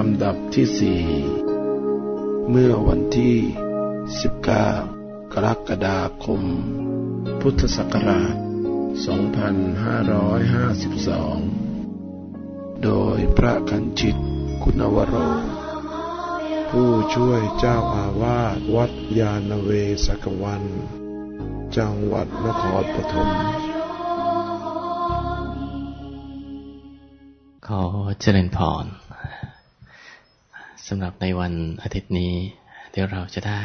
ลำดับที่สี่เมื่อวันที่ 19 กรกฎาคม พุทธศักราช 2552 โดยพระคันชิตคุณวโร ผู้ช่วยเจ้าอาวาสวัดยาณเวศกวัน จังหวัดนครปฐมขอเจริญพร สำหรับในวันอาทิตย์นี้เดี๋ยวเราจะได้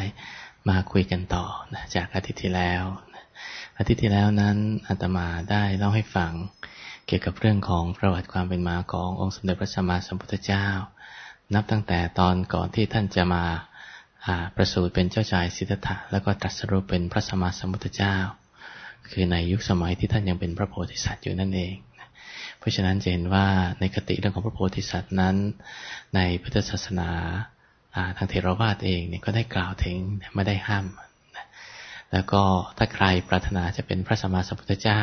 มาคุยกันต่อนะจากอาทิตย์ที่แล้วอาทิตย์ที่แล้วนั้นอาตมาได้เล่าให้ฟัง เกี่ยวกับเรื่องของประวัติความเป็นมาขององค์สมเด็จพระสัมมาสัมพุทธเจ้า นับตั้งแต่ตอนก่อนที่ท่านจะมาประสูติเป็นเจ้าชายสิทธัตถะแล้วก็ตรัสรู้เป็นพระสัมมาสัมพุทธเจ้า คือในยุคสมัยที่ท่านยังเป็นพระโพธิสัตว์อยู่นั่นเอง เพราะฉะนั้นจะเห็นว่าในคติเรื่องของพระโพธิสัตว์นั้น ในพุทธศาสนาทางเทรวาสเองเนี่ยก็ได้กล่าวถึงไม่ได้ห้าม แล้วก็ถ้าใครปรารถนาจะเป็นพระสัมมาสัมพุทธเจ้า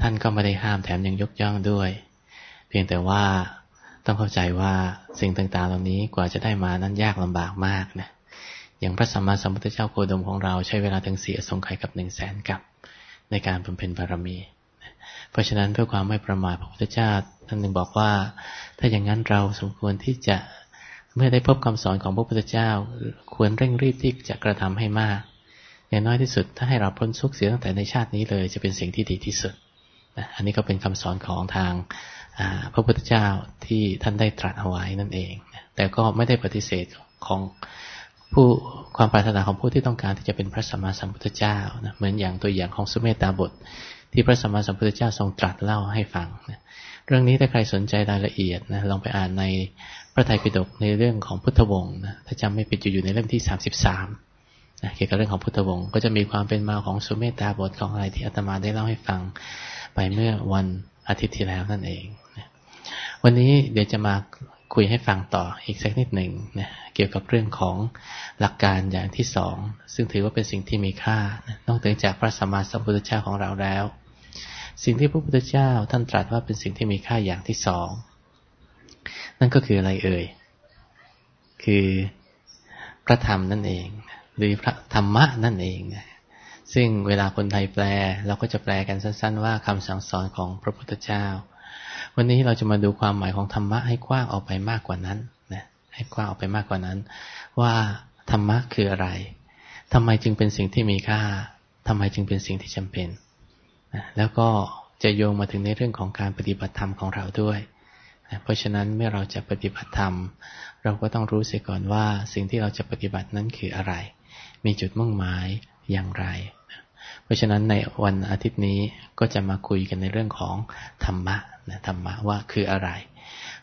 ท่านก็ไม่ได้ห้ามแถมยังยกย่องด้วย เพียงแต่ว่าต้องเข้าใจว่าสิ่งต่างๆ เหล่านี้กว่าจะได้มานั้นยากลำบากมากนะอย่างพระสัมมาสัมพุทธเจ้าโคดมของเราใช้เวลาถึงสี่สงไขกับหนึ่งแสนกับ ในการบำเพ็ญบารมี เพราะฉะนั้นเพื่อความไม่ประมาทพระพุทธเจ้าท่านหนึ่งบอกว่า ถ้าอย่างนั้นเราสมควรที่จะเมื่อได้พบคำสอนของพระพุทธเจ้า ควรเร่งรีบที่จะกระทำให้มาก อย่างน้อยที่สุดถ้าให้เราพ้นทุกข์เสียตั้งแต่ในชาตินี้เลย จะเป็นสิ่งที่ดีที่สุดอันนี้ก็เป็นคำสอนของทางพระพุทธเจ้าที่ท่านได้ตรัสเอาไว้นั่นเอง แต่ก็ไม่ได้ปฏิเสธของผู้ความปรารถนาของผู้ที่ต้องการที่จะเป็นพระสัมมาสัมพุทธเจ้านะเหมือนอย่างตัวอย่างของสุเมตตาบท ที่พระสัมมาสัมพุทธเจ้าทรงตรัสเล่าให้ฟังนะเรื่องนี้ถ้าใครสนใจรายละเอียดนะลองไปอ่านในพระไตรปิฎกในเรื่องของพุทธวงศ์นะถ้าจำไม่ผิดอยู่ในเล่มที่สามสิบสามนะเกี่ยวกับเรื่องของพุทธวงศ์ก็จะมีความเป็นมาของสุเมตตาบทของอะไรที่อาตมาได้เล่าให้ฟังไปเมื่อวันอาทิตย์ที่แล้วนั่นเองนะวันนี้เดี๋ยวจะมาคุยให้ฟังต่ออีกสักนิดหนึ่งนะเกี่ยวกับเรื่องของหลักการอย่างที่สองซึ่งถือว่าเป็นสิ่งที่มีค่านอกจากพระสัมมาสัมพุทธเจ้าของเราแล้ว สิ่งที่พระพุทธเจ้าท่านตรัสว่าเป็นสิ่งที่มีค่าอย่างที่สอง นั่นก็คืออะไรเอ่ย คือพระธรรมนั่นเอง หรือพระธรรมะนั่นเอง ซึ่งเวลาคนไทยแปล เราก็จะแปลกันสั้น ๆ ว่าคำสั่งสอนของพระพุทธเจ้า วันนี้เราจะมาดูความหมายของธรรมะให้กว้างออกไปมากกว่านั้นนะให้กว้างออกไปมากกว่านั้น ว่าธรรมะคืออะไรทำไมจึงเป็นสิ่งที่มีค่าทำไมจึงเป็นสิ่งที่จำเป็น แล้วก็จะโยงมาถึงในเรื่องของการปฏิบัติธรรมของเราด้วยนะเพราะฉะนั้นเมื่อเราจะปฏิบัติธรรม เราก็ต้องรู้เสียก่อนว่าสิ่งที่เราจะปฏิบัตินั้นคืออะไร มีจุดมุ่งหมายอย่างไร เพราะฉะนั้นในวันอาทิตย์นี้ก็จะมาคุยกันในเรื่องของธรรมะนะธรรมะว่าคืออะไร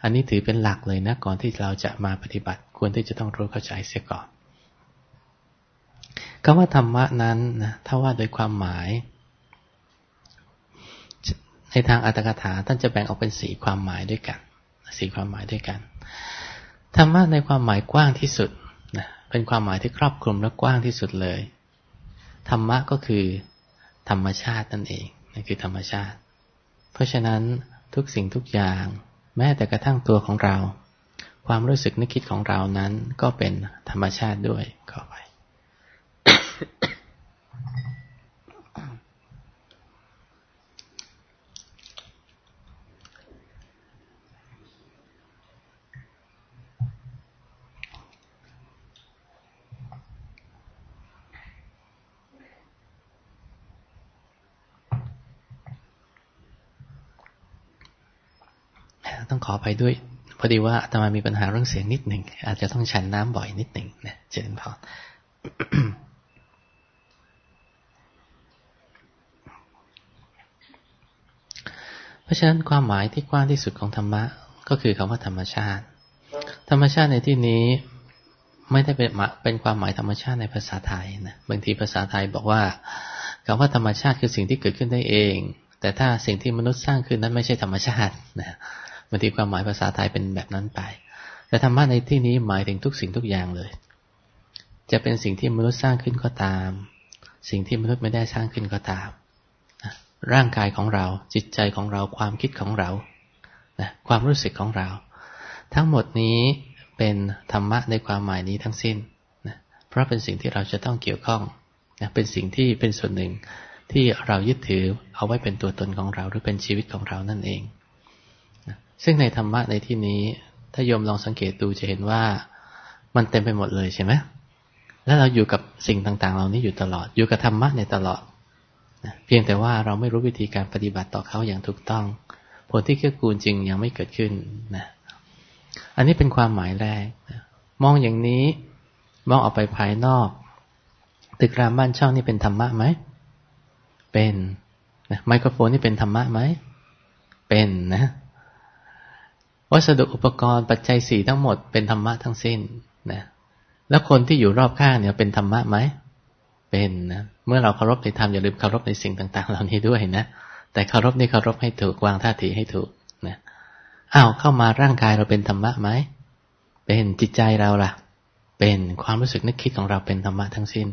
อันนี้ถือเป็นหลักเลยนะก่อนที่เราจะมาปฏิบัติควรที่จะต้องรู้เข้าใจเสียก่อนคำว่าธรรมะนั้นนะถ้าว่าโดยความหมาย ในทางอัตถกถาท่านจะแบ่งออกเป็นสี่ความหมายด้วยกันสี่ความหมายด้วยกันธรรมะในความหมายกว้างที่สุดนะเป็นความหมายที่ครอบคลุมและกว้างที่สุดเลย ธรรมะก็คือธรรมชาตินั่นเองนั่นคือธรรมชาติ เพราะฉะนั้นทุกสิ่งทุกอย่าง แม้แต่กระทั่งตัวของเรา ความรู้สึกนึกคิดของเรานั้นก็เป็นธรรมชาติด้วยก็ไปต้อง ขอไปด้วย พอดีว่าอาตมามีปัญหาเรื่องเสียงนิดหนึ่ง อาจจะต้องฉันน้ำบ่อยนิดหนึ่งนะเจริญพรเพราะฉะนั้นความหมายที่กว้างที่สุดของธรรมะ ก็คือคำว่าธรรมชาติ ธรรมชาติในที่นี้ไม่ได้เป็นเป็นความหมายธรรมชาติในภาษาไทยนะบางทีภาษาไทยบอกว่าคำว่าธรรมชาติคือสิ่งที่เกิดขึ้นได้เอง แต่ถ้าสิ่งที่มนุษย์สร้างขึ้นนั้นไม่ใช่ธรรมชาตินะ บางทีความหมายภาษาไทยเป็นแบบนั้นไป แต่ธรรมะในที่นี้หมายถึงทุกสิ่งทุกอย่างเลย จะเป็นสิ่งที่มนุษย์สร้างขึ้นก็ตาม สิ่งที่มนุษย์ไม่ได้สร้างขึ้นก็ตามร่างกายของเราจิตใจของเราความคิดของเราความรู้สึกของเรา ทั้งหมดนี้เป็นธรรมะในความหมายนี้ทั้งสิ้นนะเพราะเป็นสิ่งที่เราจะต้องเกี่ยวข้องนะเป็นสิ่งที่เป็นส่วนหนึ่งที่เรายึดถือเอาไว้เป็นตัวตนของเราหรือเป็นชีวิตของเรานั่นเอง ซึ่งในธรรมะในที่นี้ ถ้าโยมลองสังเกตดูจะเห็นว่ามันเต็มไปหมดเลยใช่ไหมแล้วเราอยู่กับสิ่งต่างๆ เหล่านี้อยู่ตลอด อยู่กับธรรมะในตลอดนะเพียงแต่ว่าเราไม่รู้วิธีการปฏิบัติต่อเขาอย่างถูกต้อง ผลที่เกื้อกูลจริงยังไม่เกิดขึ้นนะอันนี้เป็นความหมายแรกนะมองอย่างนี้มองออกไปภายนอก ตึกรามบ้านช่องนี่เป็นธรรมะไหมเป็นนะไมโครโฟนนี่เป็นธรรมะไหมเป็นนะ วัสดุอุปกรณ์ปัจจัยสี่ทั้งหมดเป็นธรรมะทั้งสิ้นนะแล้วคนที่อยู่รอบข้างเนี่ยเป็นธรรมะไหมเป็นนะเมื่อเราเคารพในธรรมอย่าลืมเคารพในสิ่งต่าง ๆ เหล่านี้ด้วยนะแต่เคารพนี่เคารพให้ถูกวางท่าทีให้ถูกนะอ้าวเข้ามาร่างกายเราเป็นธรรมะไหมเป็นจิตใจเราล่ะ เป็นความรู้สึกนึกคิดของเราเป็นธรรมะทั้งสิ้น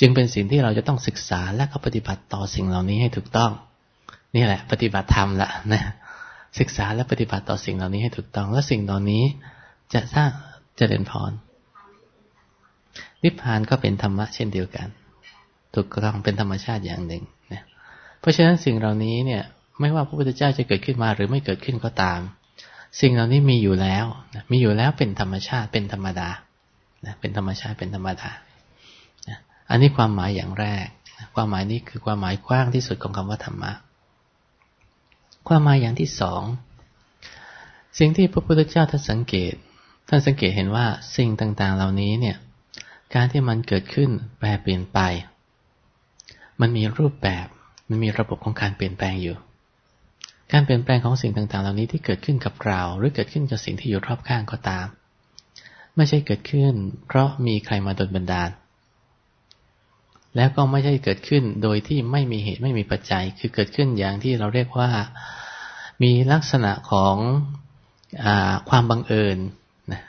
จึงเป็นสิ่งที่เราจะต้องศึกษาและก็ปฏิบัติต่อสิ่งเหล่านี้ให้ถูกต้อง นี่แหละ ปฏิบัติธรรมละนะ ศึกษาและปฏิบัติต่อสิ่งเหล่านี้ให้ถูกต้อง และสิ่งเหล่านี้จะสร้างเจริญพรนิพพานก็เป็นธรรมะเช่นเดียวกัน ถูกต้องเป็นธรรมชาติอย่างหนึ่งนะเพราะฉะนั้นสิ่งเหล่านี้เนี่ย ไม่ว่าพระพุทธเจ้าจะเกิดขึ้นมาหรือไม่เกิดขึ้นก็ตาม สิ่งเหล่านี้มีอยู่แล้วนะมีอยู่แล้วเป็นธรรมชาติเป็นธรรมดานะเป็นธรรมชาติเป็นธรรมดานะอันนี้ความหมายอย่างแรกนะความหมายนี้คือความหมายกว้างที่สุดของคำว่าธรรมะ ความหมายอย่างที่สอง สิ่งที่พระพุทธเจ้าท่านสังเกต ท่านสังเกตเห็นว่าสิ่งต่างๆ เหล่านี้เนี่ย การที่มันเกิดขึ้นแปรเปลี่ยนไป มันมีรูปแบบ มันมีระบบของการเปลี่ยนแปลงอยู่ การเปลี่ยนแปลงของสิ่งต่างๆ เหล่านี้ที่เกิดขึ้นกับเรา หรือเกิดขึ้นกับสิ่งที่อยู่รอบข้างก็ตาม ไม่ใช่เกิดขึ้น เพราะมีใครมาดลบันดาล แล้วก็ไม่ใช่เกิดขึ้นโดยที่ไม่มีเหตุไม่มีปัจจัย คือเกิดขึ้นอย่างที่เราเรียกว่ามีลักษณะของอความบังเอิญนะ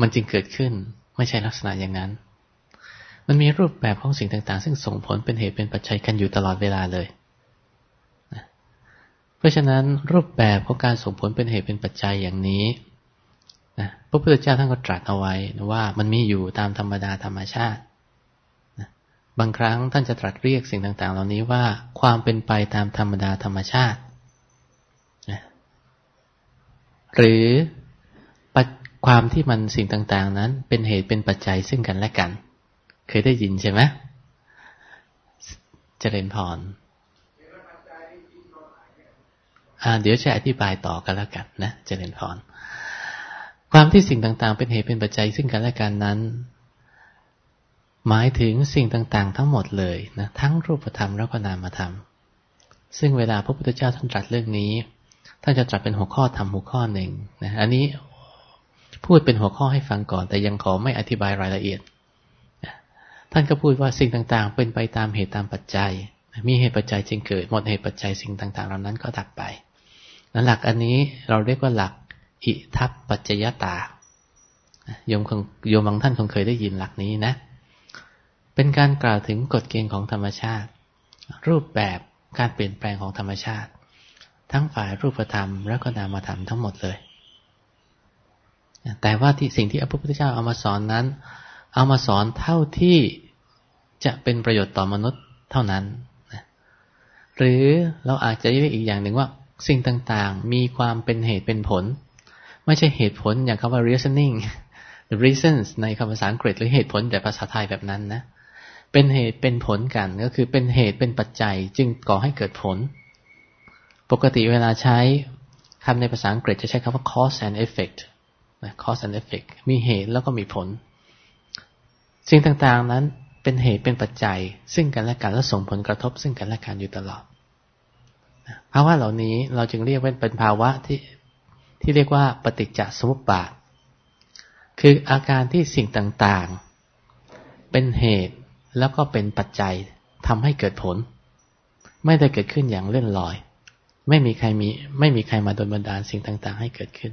มันจึงเกิดขึ้นไม่ใช่ลักษณะอย่างนั้น มันมีรูปแบบของสิ่งต่างๆ ซึ่งส่งผลเป็นเหตุเป็นปัจจัยกันอยู่ตลอดเวลาเลยนะเพราะฉะนั้นรูปแบบของการส่งผลเป็นเหตุเป็นปัจจัยอย่างนี้นะพระพุทธเจ้าท่านก็ตรัสเอาไว้นะว่ามันมีอยู่ตามธรรมดาธรรมชาติ บางครั้งท่านจะตรัสเรียกสิ่งต่าง ๆ เหล่านี้ว่าความเป็นไปตามธรรมดาธรรมชาติ หรือความที่มันสิ่งต่าง ๆ นั้น เป็นเหตุเป็นปัจจัยซึ่งกันและกัน เคยได้ยินใช่ไหมเจริญพรอ่าเดี๋ยวจะอธิบายต่อกันแล้วกันนะเจริญพรความที่สิ่งต่าง ๆ เป็นเหตุเป็นปัจจัยซึ่งกันและกันนั้น หมายถึงสิ่งต่างๆ ทั้งหมดเลยนะทั้งรูปธรรมแล้วก็นามธรรม ซึ่งเวลาพระพุทธเจ้าท่านตรัสเรื่องนี้ ท่านจะตรัสเป็นหัวข้อธรรมหัวข้อหนึ่งนะอันนี้พูดเป็นหัวข้อให้ฟังก่อน แต่ยังขอไม่อธิบายรายละเอียด ท่านก็พูดว่าสิ่งต่างๆ เป็นไปตามเหตุตามปัจจัย มีเหตุปัจจัยจึงเกิด หมดเหตุปัจจัยสิ่งต่างๆ เหล่านั้นก็ดับไปนั้นหลักอันนี้เราเรียกว่าหลักอิทัปปัจจยตาโยมคงโยมบางท่านคงเคยได้ยินหลักนี้นะ เป็นการกล่าวถึงกฎเกณฑ์ของธรรมชาติ รูปแบบการเปลี่ยนแปลงของธรรมชาติ ทั้งฝ่ายรูปธรรมและก็นามธรรมทั้งหมดเลย แต่ว่าที่สิ่งที่พระพุทธเจ้าเอามาสอนนั้น เอามาสอนเท่าที่จะเป็นประโยชน์ต่อมนุษย์เท่านั้น หรือเราอาจจะเรียกอีกอย่างหนึ่งว่า สิ่งต่างๆ มีความเป็นเหตุเป็นผล ไม่ใช่เหตุผลอย่างคำว่า reasoning reasons ในคำภาษาอังกฤษหรือเหตุผลแต่ภาษาไทยแบบนั้นนะ เป็นเหตุเป็นผลกันก็คือเป็นเหตุเป็นปัจจัย จึงก่อให้เกิดผล ปกติเวลาใช้คำในภาษาอังกฤษจะใช้คำว่า cause and effect cause and effect มีเหตุแล้วก็มีผล สิ่งต่างๆนั้นเป็นเหตุเป็นปัจจัย ซึ่งกันและกันและส่งผลกระทบ ซึ่งกันและกันอยู่ตลอดภาวะเหล่านี้เราจึงเรียกว่าเป็นภาวะที่ที่เรียกว่าปฏิจจสมุปบาท คืออาการที่สิ่งต่างๆ เป็นเหตุ แล้วก็เป็นปัจจัยทำให้เกิดผล ไม่ได้เกิดขึ้นอย่างเลื่อนลอย ไม่มีใครมีไม่มีใครมาดลบันดาลสิ่งต่าง ๆ ให้เกิดขึ้น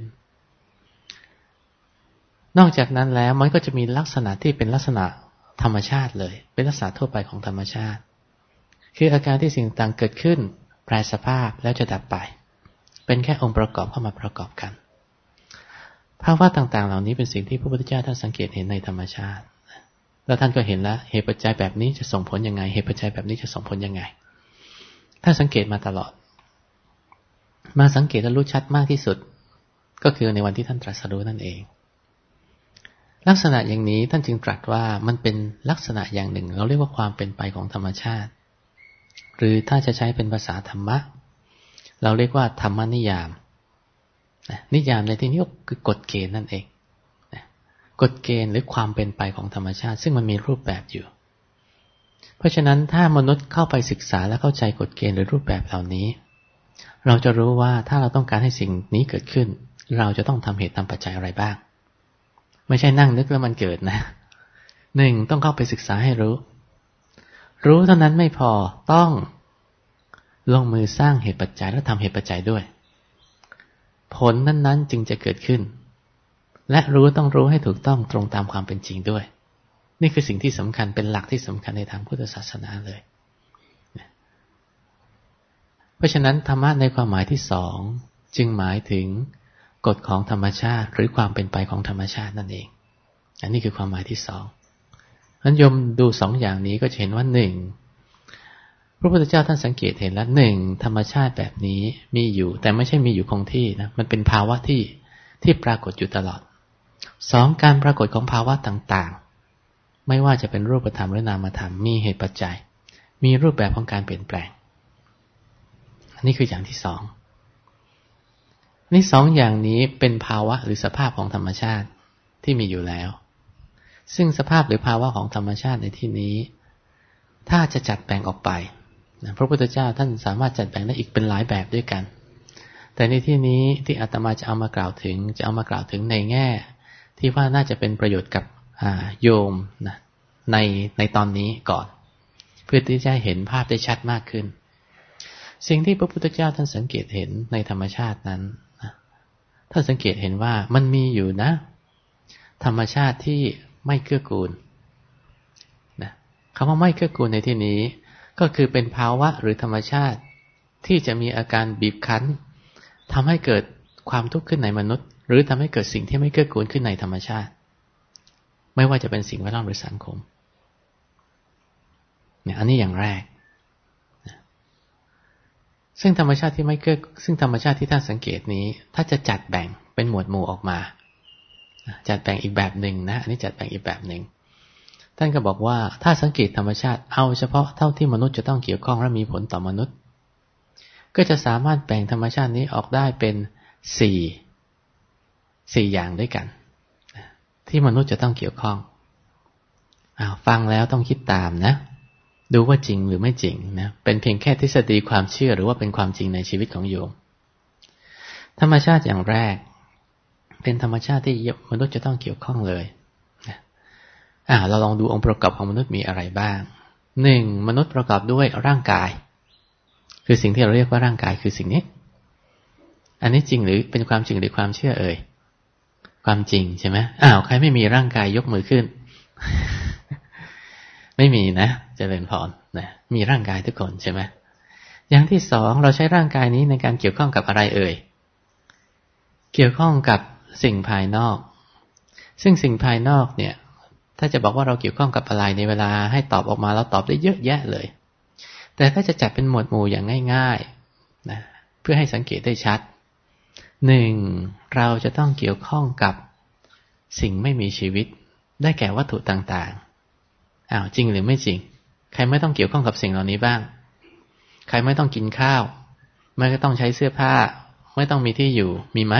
นอกจากนั้นแล้วมันก็จะมีลักษณะที่เป็นลักษณะธรรมชาติเลย เป็นลักษณะทั่วไปของธรรมชาติ คืออาการที่สิ่งต่างเกิดขึ้น แปรสภาพแล้วจะดับไป เป็นแค่องค์ประกอบเข้ามาประกอบกันภาวะต่างๆ เหล่านี้เป็นสิ่งที่พระพุทธเจ้าท่านสังเกตเห็นในธรรมชาติ แล้วท่านก็เห็นแล้ว เหตุปัจจัยแบบนี้จะส่งผลยังไง เหตุปัจจัยแบบนี้จะส่งผลยังไงท่านสังเกตมาตลอด มาสังเกตและรู้ชัดมากที่สุด ก็คือในวันที่ท่านตรัสรู้นั่นเอง ลักษณะอย่างนี้ท่านจึงตรัสว่ามันเป็นลักษณะอย่างหนึ่ง เราเรียกว่าความเป็นไปของธรรมชาติ หรือถ้าจะใช้เป็นภาษาธรรมะ เราเรียกว่าธรรมนิยามนิยามในที่นี้ก็คือกฎเกณฑ์นั่นเอง กฎเกณฑ์หรือความเป็นไปของธรรมชาติ ซึ่งมันมีรูปแบบอยู่ เพราะฉะนั้นถ้ามนุษย์เข้าไปศึกษาและเข้าใจกฎเกณฑ์หรือรูปแบบเหล่านี้ เราจะรู้ว่าถ้าเราต้องการให้สิ่งนี้เกิดขึ้น เราจะต้องทำเหตุทำปัจจัยอะไรบ้าง ไม่ใช่นั่งนึกแล้วมันเกิดนะหนึ่งต้องเข้าไปศึกษาให้รู้ รู้เท่านั้นไม่พอต้องลงมือสร้างเหตุปัจจัยและทำเหตุปัจจัยด้วย ผลนั้นๆจึงจะเกิดขึ้น และรู้ต้องรู้ให้ถูกต้องตรงตามความเป็นจริงด้วย นี่คือสิ่งที่สำคัญเป็นหลักที่สำคัญในทางพุทธศาสนาเลย เพราะฉะนั้นธรรมะในความหมายที่สองจึงหมายถึงกฎของธรรมชาติ หรือความเป็นไปของธรรมชาตินั่นเอง อันนี้คือความหมายที่สองนั้นยมดูสองอย่างนี้ก็จะเห็นว่าหนึ่งพระพุทธเจ้าท่านสังเกตเห็นแล้วหนึ่งธรรมชาติแบบนี้มีอยู่ แต่ไม่ใช่มีอยู่คงที่นะมันเป็นภาวะที่ที่ปรากฏอยู่ตลอด สองการปรากฏของภาวะต่างๆ ไม่ว่าจะเป็นรูปธรรมหรือนามธรรมมีเหตุปัจจัย มีรูปแบบของการเปลี่ยนแปลง อันนี้คืออย่างที่สองนี่สองอย่างนี้เป็นภาวะหรือสภาพของธรรมชาติที่มีอยู่แล้ว ซึ่งสภาพหรือภาวะของธรรมชาติในที่นี้ ถ้าจะจัดแบ่งออกไปนะพระพุทธเจ้าท่านสามารถจัดแบ่งได้อีกเป็นหลายแบบด้วยกัน แต่ในที่นี้ที่อาตมาจะเอามากล่าวถึง จะเอามากล่าวถึงในแง่ ที่ว่าน่าจะเป็นประโยชน์กับโยมนะในในตอนนี้ก่อน เพื่อที่จะเห็นภาพได้ชัดมากขึ้น สิ่งที่พระพุทธเจ้าท่านสังเกตเห็นในธรรมชาตินั้นท่านสังเกตเห็นว่ามันมีอยู่นะ ธรรมชาติที่ไม่เกื้อกูลนะคำว่าไม่เกื้อกูลในที่นี้ ก็คือเป็นภาวะหรือธรรมชาติที่จะมีอาการบีบคั้นทำให้เกิดความทุกข์ขึ้นในมนุษย์ หรือทำให้เกิดสิ่งที่ไม่เกื้อกูลขึ้นในธรรมชาติ ไม่ว่าจะเป็นสิ่งแวดล้อมหรือสังคมเนี่ยอันนี้อย่างแรก ซึ่งธรรมชาติที่ไม่เกื้อซึ่งธรรมชาติที่ท่านสังเกตนี้ ถ้าจะจัดแบ่งเป็นหมวดหมู่ออกมา จัดแบ่งอีกแบบหนึ่งนะ อันนี้จัดแบ่งอีกแบบหนึ่ง ท่านก็บอกว่าถ้าสังเกตธรรมชาติเอาเฉพาะเท่าที่มนุษย์จะต้องเกี่ยวข้องและมีผลต่อมนุษย์ ก็จะสามารถแบ่งธรรมชาตินี้ออกได้เป็นสี่ สี่อย่างด้วยกัน ที่มนุษย์จะต้องเกี่ยวข้องอ้าวฟังแล้วต้องคิดตามนะ ดูว่าจริงหรือไม่จริงนะเป็นเพียงแค่ทฤษฎีความเชื่อหรือว่าเป็นความจริงในชีวิตของโยม ธรรมชาติอย่างแรก เป็นธรรมชาติที่มนุษย์จะต้องเกี่ยวข้องเลยอ่าเราลองดูองค์ประกอบของมนุษย์มีอะไรบ้างหนึ่งมนุษย์ประกอบด้วยร่างกาย คือสิ่งที่เราเรียกว่าร่างกายคือสิ่งนี้ อันนี้จริงหรือเป็นความจริงหรือความเชื่อเอ่ย ความจริงใช่ไหมอ้าวใครไม่มีร่างกายยกมือขึ้น ไม่มีนะจะเจริญพรนะมีร่างกายทุกคนใช่ไหมอย่างที่สองเราใช้ร่างกายนี้ในการเกี่ยวข้องกับอะไรเอ่ย เกี่ยวข้องกับสิ่งภายนอก ซึ่งสิ่งภายนอกเนี่ย ถ้าจะบอกว่าเราเกี่ยวข้องกับอะไรในเวลาให้ตอบออกมาแล้วตอบได้เยอะแยะเลย แต่ถ้าจะจัดเป็นหมวดหมู่อย่างง่าย ๆนะเพื่อให้สังเกตได้ชัด หนึ่งเราจะต้องเกี่ยวข้องกับสิ่งไม่มีชีวิต ได้แก่วัตถุต่างๆอ้าวจริงหรือไม่จริง ใครไม่ต้องเกี่ยวข้องกับสิ่งเหล่านี้บ้าง ใครไม่ต้องกินข้าว ไม่ต้องใช้เสื้อผ้า ไม่ต้องมีที่อยู่มีไหม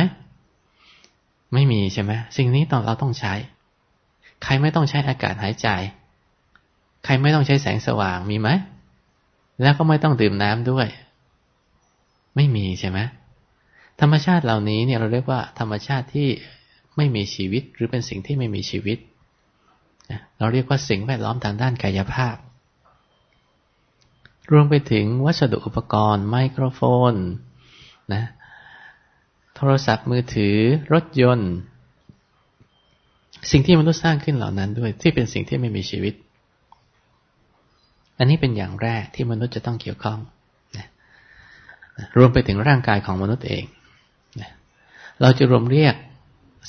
ไม่มีใช่ไหมสิ่งนี้ตอนเราต้องใช้ ใครไม่ต้องใช้อากาศหายใจ ใครไม่ต้องใช้แสงสว่างมีไหมแล้วก็ไม่ต้องดื่มน้ำด้วย ไม่มีใช่ไหม ธรรมชาติเหล่านี้เนี่ยเราเรียกว่าธรรมชาติที่ไม่มีชีวิตหรือเป็นสิ่งที่ไม่มีชีวิต เราเรียกว่าสิ่งแวดล้อมทางด้านกายภาพ รวมไปถึงวัสดุอุปกรณ์ ไมโครโฟนนะโทรศัพท์มือถือรถยนต์ สิ่งที่มนุษย์สร้างขึ้นเหล่านั้นด้วยที่เป็นสิ่งที่ไม่มีชีวิต อันนี้เป็นอย่างแรกที่มนุษย์จะต้องเกี่ยวข้องนะรวมไปถึงร่างกายของมนุษย์เอง เราจะรวมเรียก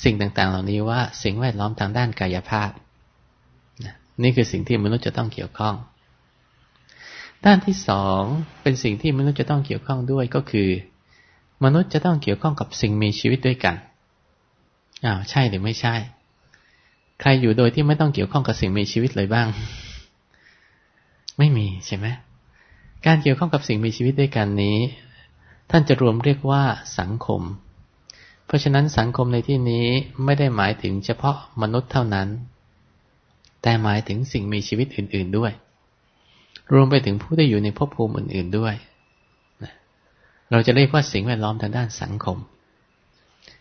สิ่งต่าง ๆ เหล่านี้ว่าสิ่งแวดล้อมทางด้านกายภาพ นี่คือสิ่งที่มนุษย์จะต้องเกี่ยวข้อง ด้านที่สองเป็นสิ่งที่มนุษย์จะต้องเกี่ยวข้องด้วยก็คือ มนุษย์จะต้องเกี่ยวข้องกับสิ่งมีชีวิตด้วยกันอ้าวใช่หรือไม่ใช่ ใครอยู่โดยที่ไม่ต้องเกี่ยวข้องกับสิ่งมีชีวิตเลยบ้าง ไม่มีใช่ไหมการเกี่ยวข้องกับสิ่งมีชีวิตด้วยกันนี้ ท่านจะรวมเรียกว่าสังคม เพราะฉะนั้นสังคมในที่นี้ไม่ได้หมายถึงเฉพาะมนุษย์เท่านั้น แต่หมายถึงสิ่งมีชีวิตอื่น ๆด้วย รวมไปถึงผู้ที่อยู่ในภพภูมิอื่น ๆด้วยเราจะเรียกว่าสิ่งแวดล้อมทางด้านสังคม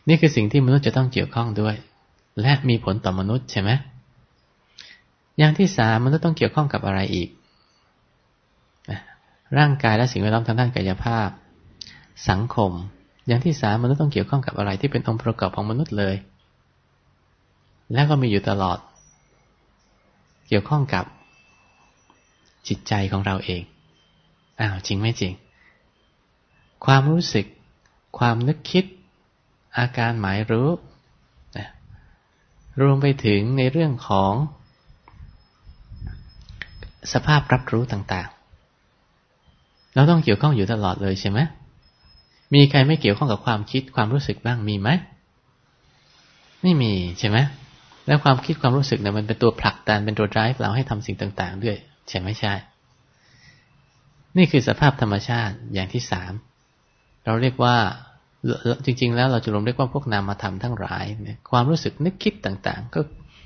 นี่คือสิ่งที่มนุษย์จะต้องเกี่ยวข้องด้วย และมีผลต่อมนุษย์ใช่ไหมอย่างที่สามมนุษย์ต้องเกี่ยวข้องกับอะไรอีก ร่างกายและสิ่งแวดล้อมทางด้านกายภาพ สังคม อย่างที่สามมนุษย์ต้องเกี่ยวข้องกับอะไรที่เป็นองค์ประกอบของมนุษย์เลย แล้วก็มีอยู่ตลอด เกี่ยวข้องกับจิตใจของเราเอง อ้าวจริงไม่จริง ความรู้สึก ความนึกคิด อาการหมายรู้นะรวมไปถึงในเรื่องของ สภาพรับรู้ต่างๆ เราต้องเกี่ยวข้องอยู่ตลอดเลยใช่ไหม มีใครไม่เกี่ยวข้องกับความคิดความรู้สึกบ้างมีไหมไม่มีใช่ไหมแล้วความคิดความรู้สึกเนี่ยมันเป็นตัวผลักดันเป็นตัว drive เราให้ทำสิ่งต่างๆ ด้วย ใช่ไหมใช่ นี่คือสภาพธรรมชาติอย่างที่สามเราเรียกว่าจริง ๆ แล้วเราจะรวมเรียกว่าพวกนามธรรมทั้งหลายเนี่ยความรู้สึกนึกคิดต่างๆ ก็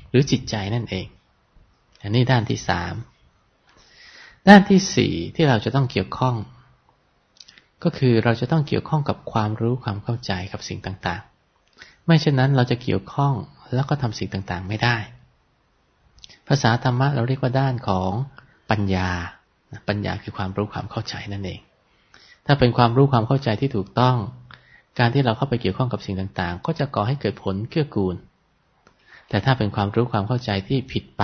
หรือจิตใจนั่นเอง อันนี้ด้านที่สามด้านที่สี่ที่เราจะต้องเกี่ยวข้อง ก็คือเราจะต้องเกี่ยวข้องกับความรู้ความเข้าใจกับสิ่งต่างๆ ไม่เช่นนั้นเราจะเกี่ยวข้องแล้วก็ทำสิ่งต่างๆ ไม่ได้ ภาษาธรรมะเราเรียกว่าด้านของปัญญา ปัญญาคือความรู้ความเข้าใจนั่นเอง ถ้าเป็นความรู้ความเข้าใจที่ถูกต้อง การที่เราเข้าไปเกี่ยวข้องกับสิ่งต่างๆ ก็จะก่อให้เกิดผลเกื้อกูล แต่ถ้าเป็นความรู้ความเข้าใจที่ผิดไป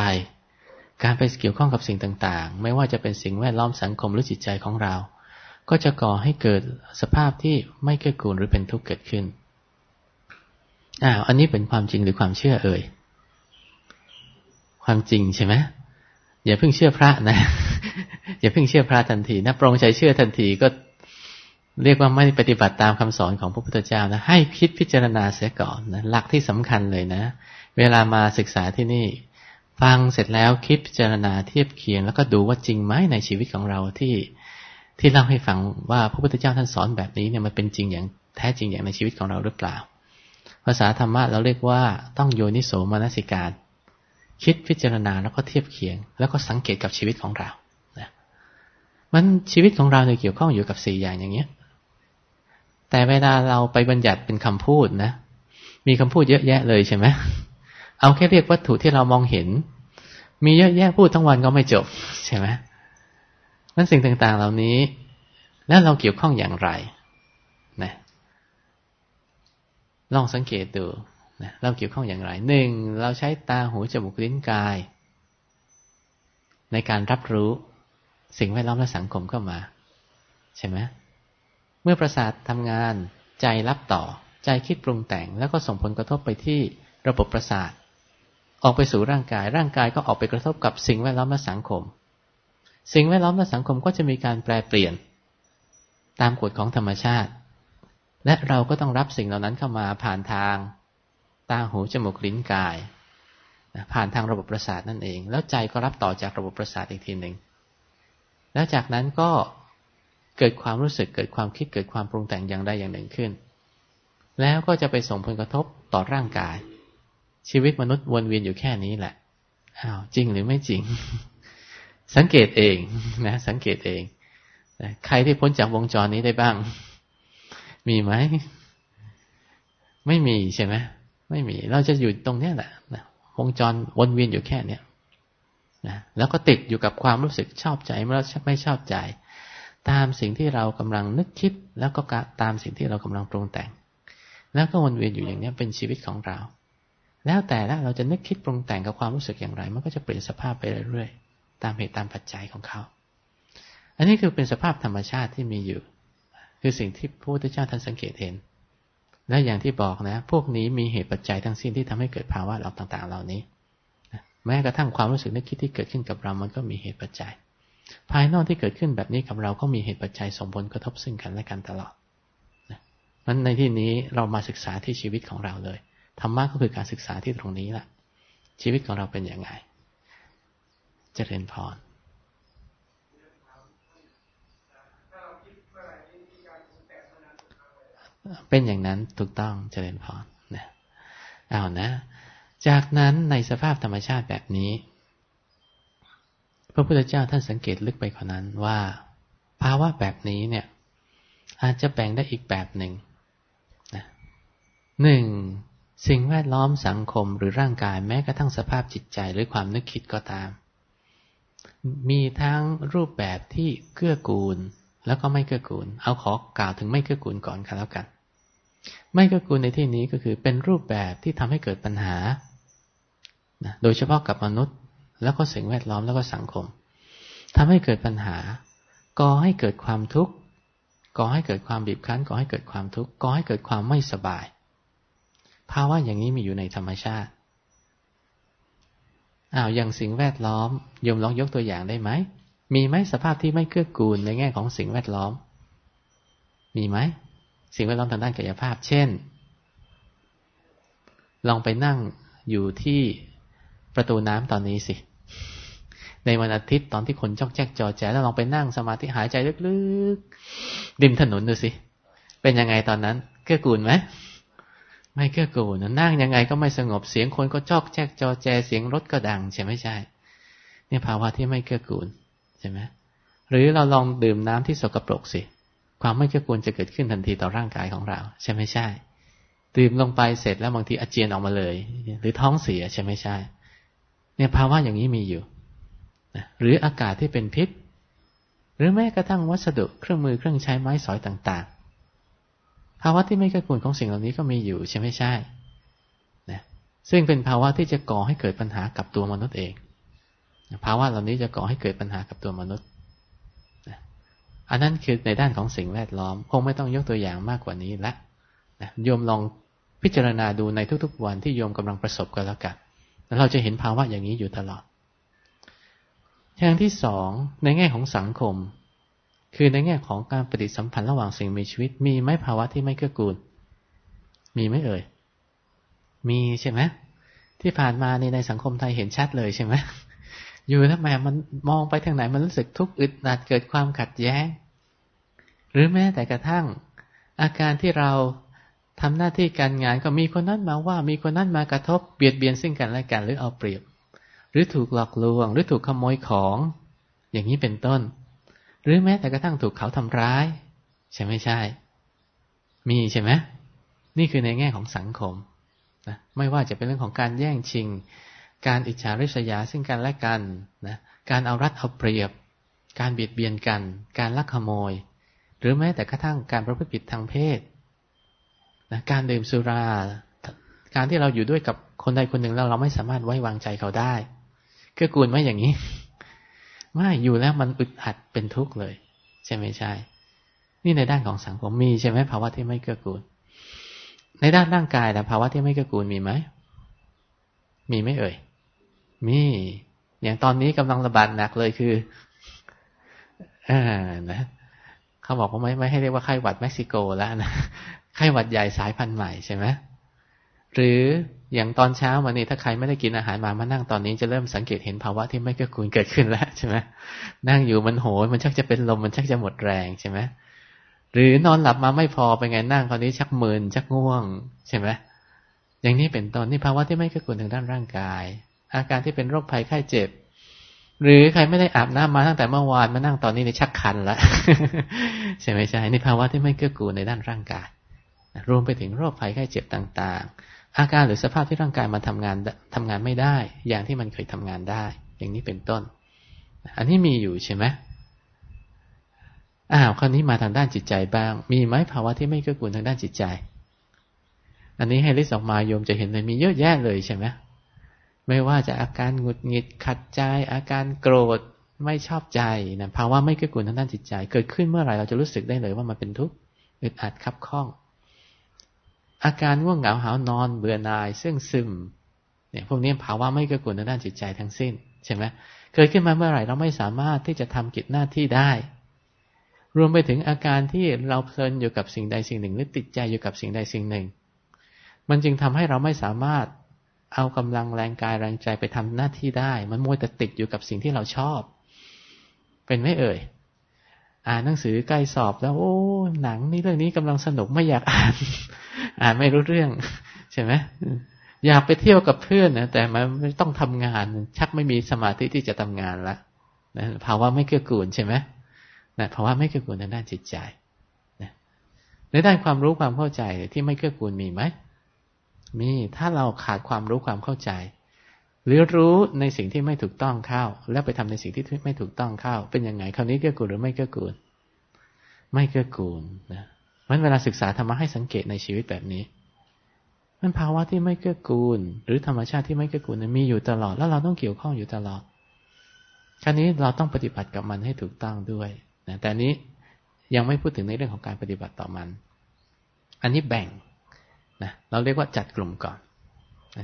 การไปเกี่ยวข้องกับสิ่งต่างๆ ไม่ว่าจะเป็นสิ่งแวดล้อมสังคมหรือจิตใจของเรา ก็จะก่อให้เกิดสภาพที่ไม่เกื้อกูลหรือเป็นทุกข์เกิดขึ้นอ้าวอันนี้เป็นความจริงหรือความเชื่อเอ่ย ความจริงใช่ไหมอย่าเพิ่งเชื่อพระนะ อย่าเพิ่งเชื่อพระทันทีนะปรงใจเชื่อทันทีก็เรียกว่าไม่ปฏิบัติตามคำสอนของพระพุทธเจ้านะ ให้คิดพิจารณาเสียก่อนนะหลักที่สำคัญเลยนะ เวลามาศึกษาที่นี่ ฟังเสร็จแล้วคิดพิจารณาเทียบเคียง แล้วก็ดูว่าจริงไหมในชีวิตของเราที่ ที่เล่าให้ฟังว่าพระพุทธเจ้าท่านสอนแบบนี้เนี่ยมันเป็นจริงอย่างแท้จริงอย่างในชีวิตของเราหรือเปล่า ภาษาธรรมะเราเรียกว่าต้องโยนิโสมนสิการ คิดพิจารณาแล้วก็เทียบเคียง แล้วก็สังเกตกับชีวิตของเรานะมันชีวิตของเราเนี่ยเกี่ยวข้องอยู่กับสี่อย่างอย่างเนี้ย แต่เวลาเราไปบัญญัติเป็นคำพูดนะ มีคำพูดเยอะแยะเลยใช่ไหมเอาแค่เรียกวัตถุที่เรามองเห็น มีเยอะแยะพูดทั้งวันก็ไม่จบใช่ไหม นั่นสิ่งต่างๆ เหล่านี้ แล้วเราเกี่ยวข้องอย่างไรนะลองสังเกตดูนะเราเกี่ยวข้องอย่างไรหนึ่งเราใช้ตาหูจมูกลิ้นกาย ในการรับรู้สิ่งแวดล้อมและสังคมเข้ามา ใช่ไหมเมื่อประสาททำงานใจรับต่อใจคิดปรุงแต่ง แล้วก็ส่งผลกระทบไปที่ระบบประสาท ออกไปสู่ร่างกาย ร่างกายก็ออกไปกระทบกับสิ่งแวดล้อมและสังคม สิ่งแวดล้อมและสังคมก็จะมีการแปลเปลี่ยน ตามกฎของธรรมชาติ และเราก็ต้องรับสิ่งเหล่านั้นเข้ามาผ่านทาง ตาหูจมูกลิ้นกาย ผ่านทางระบบประสาทนั่นเอง แล้วใจก็รับต่อจากระบบประสาทอีกทีหนึ่งแล้วจากนั้นก็เกิดความรู้สึกเกิดความคิดเกิดความปรุงแต่งอย่างใดอย่างหนึ่งขึ้น แล้วก็จะไปส่งผลกระทบต่อร่างกาย ชีวิตมนุษย์วนเวียนอยู่แค่นี้แหละอ้าวจริงหรือไม่จริง สังเกตเองนะ สังเกตเองใครที่พ้นจากวงจรนี้ได้บ้าง มีไหม ไม่มีใช่ไหมไม่มี เราจะอยู่ตรงเนี้ยแหละนะวงจรวนเวียนอยู่แค่เนี้ยนะแล้วก็ติดอยู่กับความรู้สึกชอบใจไม่ไม่ชอบใจ ตามสิ่งที่เรากำลังนึกคิด แล้วก็ตามสิ่งที่เรากำลังปรุงแต่ง แล้วก็วนเวียนอยู่อย่างนี้เป็นชีวิตของเรา แล้วแต่ละเราจะนึกคิดปรุงแต่งกับความรู้สึกอย่างไร มันก็จะเปลี่ยนสภาพไปเรื่อยๆ ตามเหตุตามปัจจัยของเขา อันนี้คือเป็นสภาพธรรมชาติที่มีอยู่ คือสิ่งที่พระพุทธเจ้าท่านสังเกตเห็น และอย่างที่บอกนะ พวกนี้มีเหตุปัจจัยทั้งสิ้นที่ทำให้เกิดภาวะเราต่าง ๆ เหล่านี้ แม้กระทั่งความรู้สึกนึกคิดที่เกิดขึ้นกับเรา มันก็มีเหตุปัจจัย ภายนอกที่เกิดขึ้นแบบนี้กับเราก็มีเหตุปัจจัยส่งผลกระทบซึ่งกันและกันตลอดนั้นในที่นี้เรามาศึกษาที่ชีวิตของเราเลยธรรมะก็คือการศึกษาที่ตรงนี้แหละชีวิตของเราเป็นอย่างไง เจริญพรเป็นอย่างนั้นถูกต้องเจริญพรนะเอานะ จากนั้นในสภาพธรรมชาติแบบนี้ พระพุทธเจ้าท่านสังเกตลึกไปกว่านั้นว่า ภาวะแบบนี้เนี่ย อาจจะแบ่งได้อีกแบบหนึ่งนะหนึ่งสิ่งแวดล้อมสังคมหรือร่างกายแม้กระทั่งสภาพจิตใจหรือความนึกคิดก็ตาม มีทั้งรูปแบบที่เกื้อกูล แล้วก็ไม่เกื้อกูล เอาขอกล่าวถึงไม่เกื้อกูลก่อนกันแล้วกัน ไม่เกื้อกูลในที่นี้ก็คือเป็นรูปแบบที่ทำให้เกิดปัญหา โดยเฉพาะกับมนุษย์ แล้วก็สิ่งแวดล้อมแล้วก็สังคมทำให้เกิดปัญหา ก่อให้เกิดความทุกข์ ก่อให้เกิดความบีบคั้น ก่อให้เกิดความทุกข์ ก่อให้เกิดความไม่สบาย ภาวะอย่างนี้มีอยู่ในธรรมชาติ อ้าวอย่างสิ่งแวดล้อมยมลองยกตัวอย่างได้ไหมมีไหมสภาพที่ไม่เกื้อกูลในแง่ของสิ่งแวดล้อม มีไหมสิ่งแวดล้อมทางด้านกายภาพ เช่น ลองไปนั่งอยู่ที่ประตูน้ำตอนนี้สิ ในวันอาทิตย์ตอนที่คนจอกแจ๊กจอแจแล้วลองไปนั่งสมาธิหายใจลึกๆริมถนนดูสิ เป็นยังไงตอนนั้น เกื้อกูลไหม ไม่เกื้อกูลนั่งยังไงก็ไม่สงบเสียงคนก็จอกแจ๊กจอแจเสียงรถก็ดังใช่ไม่ใช่ เนี่ยภาวะที่ไม่เกื้อกูลใช่ไหมหรือเราลองดื่มน้ำที่สกปรกสิความไม่เกื้อกูลจะเกิดขึ้นทันทีต่อร่างกายของเรา ใช่ไม่ใช่ ดื่มลงไปเสร็จแล้วบางทีอาเจียนออกมาเลย หรือท้องเสียใช่ไม่ใช่ เนี่ยภาวะอย่างนี้มีอยู่นะหรืออากาศที่เป็นพิษ หรือแม้กระทั่งวัสดุเครื่องมือเครื่องใช้ไม้สอยต่าง ๆ ภาวะที่ไม่เกื้อกูลของสิ่งเหล่านี้ก็มีอยู่ใช่ไม่ใช่นะซึ่งเป็นภาวะที่จะก่อให้เกิดปัญหากับตัวมนุษย์เอง ภาวะเหล่านี้จะก่อให้เกิดปัญหากับตัวมนุษย์อันนั้นคือในด้านของสิ่งแวดล้อม คงไม่ต้องยกตัวอย่างมากกว่านี้ละนะโยมลองพิจารณาดูในทุกๆวันที่โยมกำลังประสบกันแล้วกันแล้วเราจะเห็นภาวะอย่างนี้อยู่ตลอด อย่างที่สองในแง่ของสังคม คือในแง่ของการปฏิสัมพันธ์ระหว่างสิ่งมีชีวิต มีไหมภาวะที่ไม่เกื้อกูล มีไหมเอ่ย มีใช่ไหมที่ผ่านมาในในสังคมไทยเห็นชัดเลยใช่ไหมอยู่แล้วแม่มันมองไปทางไหนมันรู้สึกทุกข์อึดอัดเกิดความขัดแย้ง หรือแม้แต่กระทั่ง อาการที่เราทำหน้าที่การงานก็มีคนนั้นมาว่ามีคนนั้นมากระทบเบียดเบียนซึ่งกันและกันหรือเอาเปรียบ หรือถูกหลอกลวง หรือถูกขโมยของ อย่างนี้เป็นต้น หรือแม้แต่กระทั่งถูกเขาทำร้าย ใช่ไม่ใช่ มีใช่ไหมนี่คือในแง่ของสังคมนะไม่ว่าจะเป็นเรื่องของการแย่งชิง การอิจฉาริษยาซึ่งกันและกันนะการเอารัดเอาเปรียบ การเบียดเบียนกัน การลักขโมย หรือแม้แต่กระทั่งการประพฤติผิดทางเพศนะการดื่มสุรา การที่เราอยู่ด้วยกับคนใดคนหนึ่งแล้วเราไม่สามารถไว้วางใจเขาได้เกื้อกูลไหมอย่างนี้ ไม่อยู่แล้วมันอึดอัดเป็นทุกข์เลย ใช่ไหมใช่ นี่ในด้านของสังคมมีใช่ไหมภาวะที่ไม่เกื้อกูล ในด้านร่างกายแต่ภาวะที่ไม่เกื้อกูลมีไหมมีไหมเอ่ย มี อย่างตอนนี้กำลังระบาดหนักเลยคืออ่านะเขาบอกว่าไม่ไม่ให้เรียกว่าไข้หวัดเม็กซิโกแล้วนะไข้หวัดใหญ่สายพันธุ์ใหม่ใช่ไหม หรืออย่างตอนเช้ามานี่ถ้าใครไม่ได้กินอาหารมามานั่งตอนนี้จะเริ่มสังเกตเห็นภาวะที่ไม่เกื้อกูลเกิดขึ้นแล้วใช่ไหมนั่งอยู่มันโหยมันชักจะเป็นลมมันชักจะหมดแรงใช่ไหมหรือนอนหลับมาไม่พอไปไงนั่งคราวนี้ชักมึนชักง่วงใช่ไหมอย่างนี้เป็นต้นนี่ภาวะที่ไม่เกื้อกูลทางด้านร่างกาย อาการที่เป็นโรคภัยไข้เจ็บ หรือใครไม่ได้อาบน้ำมาตั้งแต่เมื่อวานมานั่งตอนนี้ในชักคันแล้วใช่ไหมใช่ในภาวะที่ไม่เกื้อกูลในด้านร่างกายรวมไปถึงโรคภัยไข้เจ็บต่าง ๆ อาการหรือสภาพที่ร่างกายมันทำงานทำงานไม่ได้ อย่างที่มันเคยทำงานได้ อย่างนี้เป็นต้น อันนี้มีอยู่ใช่ไหมอ้าวคราวนี้มาทางด้านจิตใจบ้าง มีไหมภาวะที่ไม่เกื้อกูลทางด้านจิตใจ อันนี้ให้ลิสออกมาโยมจะเห็นเลยมีเยอะแยะเลยใช่ไหมไม่ว่าจะอาการหงุดหงิดขัดใจ อาการโกรธไม่ชอบใจนะภาวะไม่เกื้อกูลทางด้านจิตใจ เกิดขึ้นเมื่อไหร่เราจะรู้สึกได้เลยว่ามันเป็นทุกข์อึดอัดคับข้อง อาการง่วงเหงาหานอนเบื่อหน่ายซึ่งซึม เนี่ย พวกนี้ภาวะไม่เกื้อกูลในด้านจิตใจทั้งสิ้นใช่ไหมเกิดขึ้นมาเมื่อไหร่เราไม่สามารถที่จะทำกิจหน้าที่ได้ รวมไปถึงอาการที่เราเพลินอยู่กับสิ่งใดสิ่งหนึ่ง หรือติดใจอยู่กับสิ่งใดสิ่งหนึ่ง มันจึงทำให้เราไม่สามารถเอากำลังแรงกายแรงใจไปทำหน้าที่ได้ มันมัวแต่ติดอยู่กับสิ่งที่เราชอบ เป็นไม่เอ่ย อ่านหนังสือใกล้สอบแล้ว โอ้หนังนี่เรื่องนี้กำลังสนุกไม่อยากอ่าน อ่านไม่รู้เรื่องใช่ไหมอยากไปเที่ยวกับเพื่อนนะแต่มันต้องทำงาน ชักไม่มีสมาธิที่จะทำงานละนะภาวะไม่เกื้อกูลใช่ไหมนะภาวะไม่เกื้อกูลในด้านจิตใจนะในด้านความรู้ความเข้าใจที่ไม่เกื้อกูลมีไหมมีถ้าเราขาดความรู้ความเข้าใจ หรือรู้ในสิ่งที่ไม่ถูกต้องเข้า แล้วไปทำในสิ่งที่ไม่ถูกต้องเข้า เป็นยังไงคราวนี้เกื้อกูลหรือไม่เกื้อกูล ไม่เกื้อกูลนะ มันเวลาศึกษาธรรมะให้สังเกตในชีวิตแบบนี้ มันภาวะที่ไม่เกื้อกูล หรือธรรมชาติที่ไม่เกื้อกูลมีอยู่ตลอด แล้วเราต้องเกี่ยวข้องอยู่ตลอดคราวนี้เราต้องปฏิบัติกับมันให้ถูกต้องด้วยนะแต่นี้ยังไม่พูดถึงในเรื่องของการปฏิบัติต่อมัน อันนี้แบ่งนะเราเรียกว่าจัดกลุ่มก่อน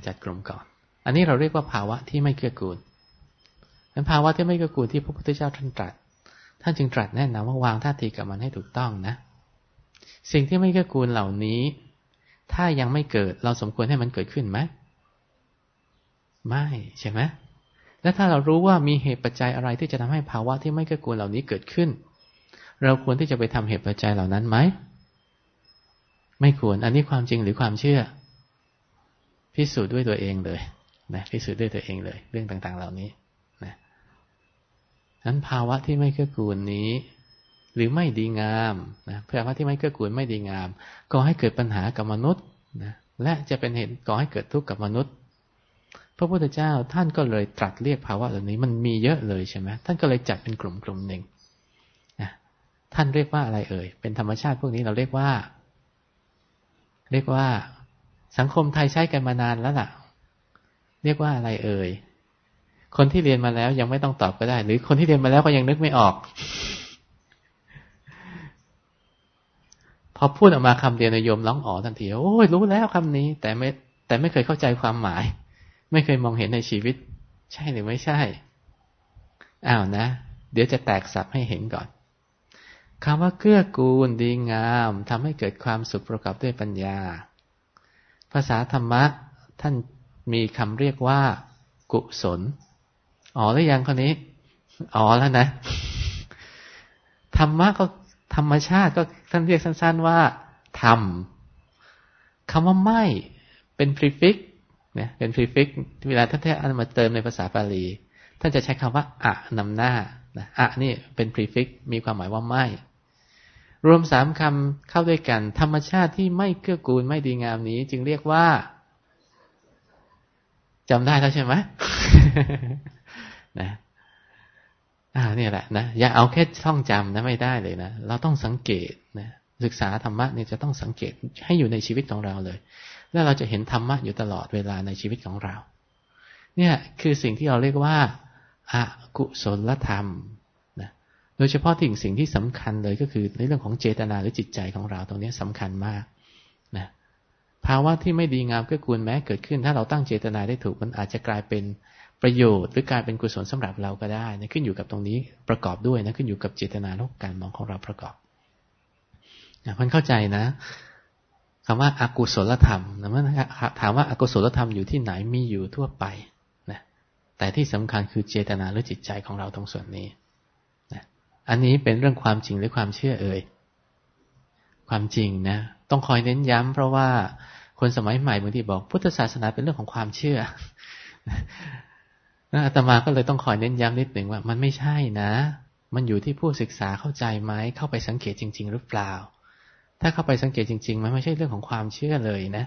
จัดกลุ่มก่อน อันนี้เราเรียกว่าภาวะที่ไม่เกื้อกูลเป็นภาวะที่ไม่เกื้อกูลที่พระพุทธเจ้าท่านตรัส ท่านจึงตรัสแนะนำว่าวางท่าทีกับมันให้ถูกต้องนะ สิ่งที่ไม่เกื้อกูลเหล่านี้ ถ้ายังไม่เกิดเราสมควรให้มันเกิดขึ้นไหมไม่ใช่ไหมและถ้าเรารู้ว่ามีเหตุปัจจัยอะไรที่จะทำให้ภาวะที่ไม่เกื้อกูลเหล่านี้เกิดขึ้น เราควรที่จะไปทำเหตุปัจจัยเหล่านั้นไหมไม่ควร อันนี้ความจริงหรือความเชื่อ พิสูจน์ด้วยตัวเองเลยนะพิสูจน์ด้วยตัวเองเลย เรื่องต่างๆ เหล่านี้นะนั้นภาวะที่ไม่เกื้อกูลนี้ หรือไม่ดีงามนะเพื่อว่าที่ไม่เกื้อกูลไม่ดีงามก่อให้เกิดปัญหากับมนุษย์นะและจะเป็นเหตุก่อให้เกิดทุกข์กับมนุษย์ พระพุทธเจ้าท่านก็เลยตรัสเรียกภาวะเหล่านี้มันมีเยอะเลยใช่ไหมท่านก็เลยจัดเป็นกลุ่มกลุ่มหนึ่งนะท่านเรียกว่าอะไรเอ่ย เป็นธรรมชาติพวกนี้เราเรียกว่า เรียกว่า สังคมไทยใช้กันมานานแล้วล่ะ เรียกว่าอะไรเอ่ย คนที่เรียนมาแล้วยังไม่ต้องตอบก็ได้ หรือคนที่เรียนมาแล้วก็ยังนึกไม่ออก พอพูดออกมาคำเดียวนโยมร้องอ๋อทันทีโอ้ยรู้แล้วคำนี้ แต่ไม่แต่ไม่เคยเข้าใจความหมาย ไม่เคยมองเห็นในชีวิต ใช่หรือไม่ใช่อ้าวนะ เดี๋ยวจะแตกสับให้เห็นก่อนคำว่าเกื้อกูลดีงามทำให้เกิดความสุขประกอบด้วยปัญญา ภาษาธรรมะท่านมีคำเรียกว่า กุศลอ๋อหรือยังคนนี้อ๋อแล้วนะธรรมะก็ ธรรมชาติก็ท่านเรียกสั้น ๆ ว่าธรรมคำว่าไม่เป็น prefix เนี่ยเป็น prefix เวลาท่านแท้อันมาเติมในภาษาบาลี ท่านจะใช้คำว่าอะนำหน้านะอะนี่เป็น prefix มีความหมายว่าไม่ รวมสามคำเข้าด้วยกัน ธรรมชาติที่ไม่เกื้อกูลไม่ดีงามนี้ จึงเรียกว่าจำได้แล้วใช่ไหมนะ อ่าเนี่ยแหละนะอย่าเอาแค่ท่องจำนะไม่ได้เลยนะเราต้องสังเกตนะศึกษาธรรมะเนี่ยจะต้องสังเกตให้อยู่ในชีวิตของเราเลย แล้วเราจะเห็นธรรมะอยู่ตลอดเวลาในชีวิตของเรา เนี่ยคือสิ่งที่เราเรียกว่าอากุศลธรรมนะโดยเฉพาะถึงสิ่งที่สำคัญเลยก็คือในเรื่องของเจตนาหรือจิตใจของเราตรงนี้สำคัญมากนะภาวะที่ไม่ดีงามก็ควรแม้เกิดขึ้น ถ้าเราตั้งเจตนาได้ถูกมันอาจจะกลายเป็น ประโยชน์หรือการเป็นกุศลสำหรับเราก็ได้นะขึ้นอยู่กับตรงนี้ประกอบด้วยนะขึ้นอยู่กับเจตนาโลกการมองของเราประกอบนะมันเข้าใจนะคำว่าอากุศลธรรมนะมันถามว่าอากุศลธรรมอยู่ที่ไหนมีอยู่ทั่วไปนะแต่ที่สำคัญคือเจตนาหรือจิตใจของเราตรงส่วนนี้นะอันนี้เป็นเรื่องความจริงหรือความเชื่อเอ่ยความจริงนะต้องคอยเน้นย้ำเพราะว่าคนสมัยใหม่บางทีบอกพุทธศาสนาเป็นเรื่องของความเชื่อ อาตมาก็เลยต้องคอยเน้นย้ำนิดหนึ่งว่า มันไม่ใช่นะ มันอยู่ที่ผู้ศึกษาเข้าใจไหมเข้าไปสังเกตจริง ๆ หรือเปล่า ถ้าเข้าไปสังเกตจริง ๆ มันไม่ใช่เรื่องของความเชื่อเลยนะ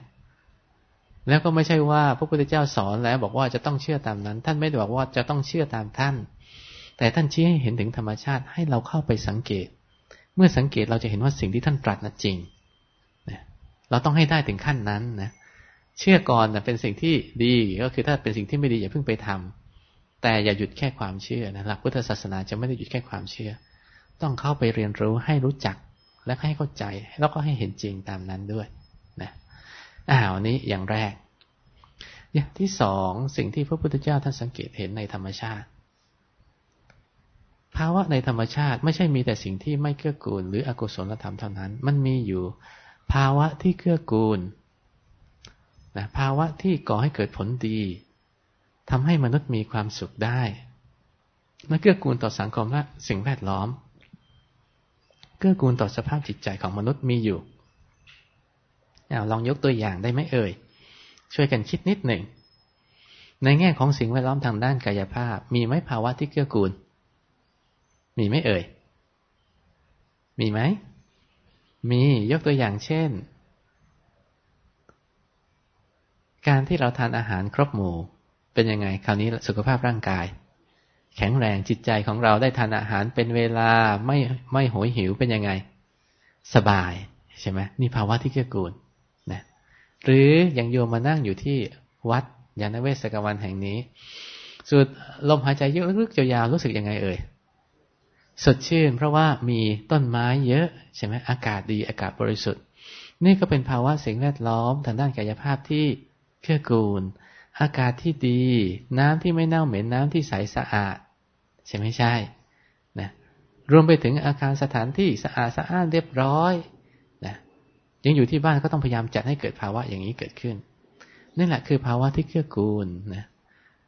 แล้วก็ไม่ใช่ว่าพระพุทธเจ้าสอนแล้ว บอกว่าจะต้องเชื่อตามนั้น ท่านไม่ได้บอกว่าจะต้องเชื่อตามท่าน แต่ท่านชี้ให้เห็นถึงธรรมชาติให้เราเข้าไปสังเกต เมื่อสังเกตเราจะเห็นว่าสิ่งที่ท่านตรัสนะจริงเราต้องให้ได้ถึงขั้นนั้นนะเชื่อก่อนนะเป็นสิ่งที่ดีก็คือถ้าเป็นสิ่งที่ไม่ดีอย่าเพิ่งไปทำ แต่อย่าหยุดแค่ความเชื่อนะหลักพุทธศาสนาจะไม่ได้หยุดแค่ความเชื่อ ต้องเข้าไปเรียนรู้ให้รู้จักและให้เข้าใจ แล้วก็ให้เห็นจริงตามนั้นด้วยนะอ้าวนี้อย่างแรกอย่างที่สองสิ่งที่พระพุทธเจ้าท่านสังเกตเห็นในธรรมชาติ ภาวะในธรรมชาติไม่ใช่มีแต่สิ่งที่ไม่เกื้อกูล หรืออกุศลธรรมเท่านั้น มันมีอยู่ ภาวะที่เกื้อกูลนะภาวะที่ก่อให้เกิดผลดี ทำให้มนุษย์มีความสุขได้และเกื้อกูลต่อสังคมและสิ่งแวดล้อม เกื้อกูลต่อสภาพจิตใจของมนุษย์มีอยู่เอาลองยกตัวอย่างได้ไหมเอ่ย ช่วยกันคิดนิดหนึ่ง ในแง่ของสิ่งแวดล้อมทางด้านกายภาพ มีไหมภาวะที่เกื้อกูล มีไหมเอ่ย มีไหม มียกตัวอย่างเช่น การที่เราทานอาหารครบหมู่ เป็นยังไง คราวนี้สุขภาพร่างกาย แข็งแรงจิตใจของเราได้ทานอาหารเป็นเวลาไม่ไม่หยหิวเป็นยังไง สบายใช่ไหมนี่ภาวะที่เกื้อกูลนะหรืออย่างโยมมานั่งอยู่ที่วัดยานเวศกวันแห่งนี้สูดลมหายใจเยอะลึกๆยาวๆรู้สึกยังไงเอ่ยสดชื่น เพราะว่ามีต้นไม้เยอะใช่ไหมอากาศดีอากาศบริสุทธิ์ นี่ก็เป็นภาวะสิ่งแวดล้อมทางด้านกายภาพที่เกื้อกูล อากาศที่ดี น้ำที่ไม่เน่าเหม็นน้ำที่ใสสะอาด ใช่ไม่ใช่นะรวมไปถึงอาคารสถานที่สะอาดสะอ้านเรียบร้อยนะยังอยู่ที่บ้านก็ต้องพยายามจัดให้เกิดภาวะอย่างนี้เกิดขึ้นนี่แหละคือภาวะที่เกื้อกูลนะ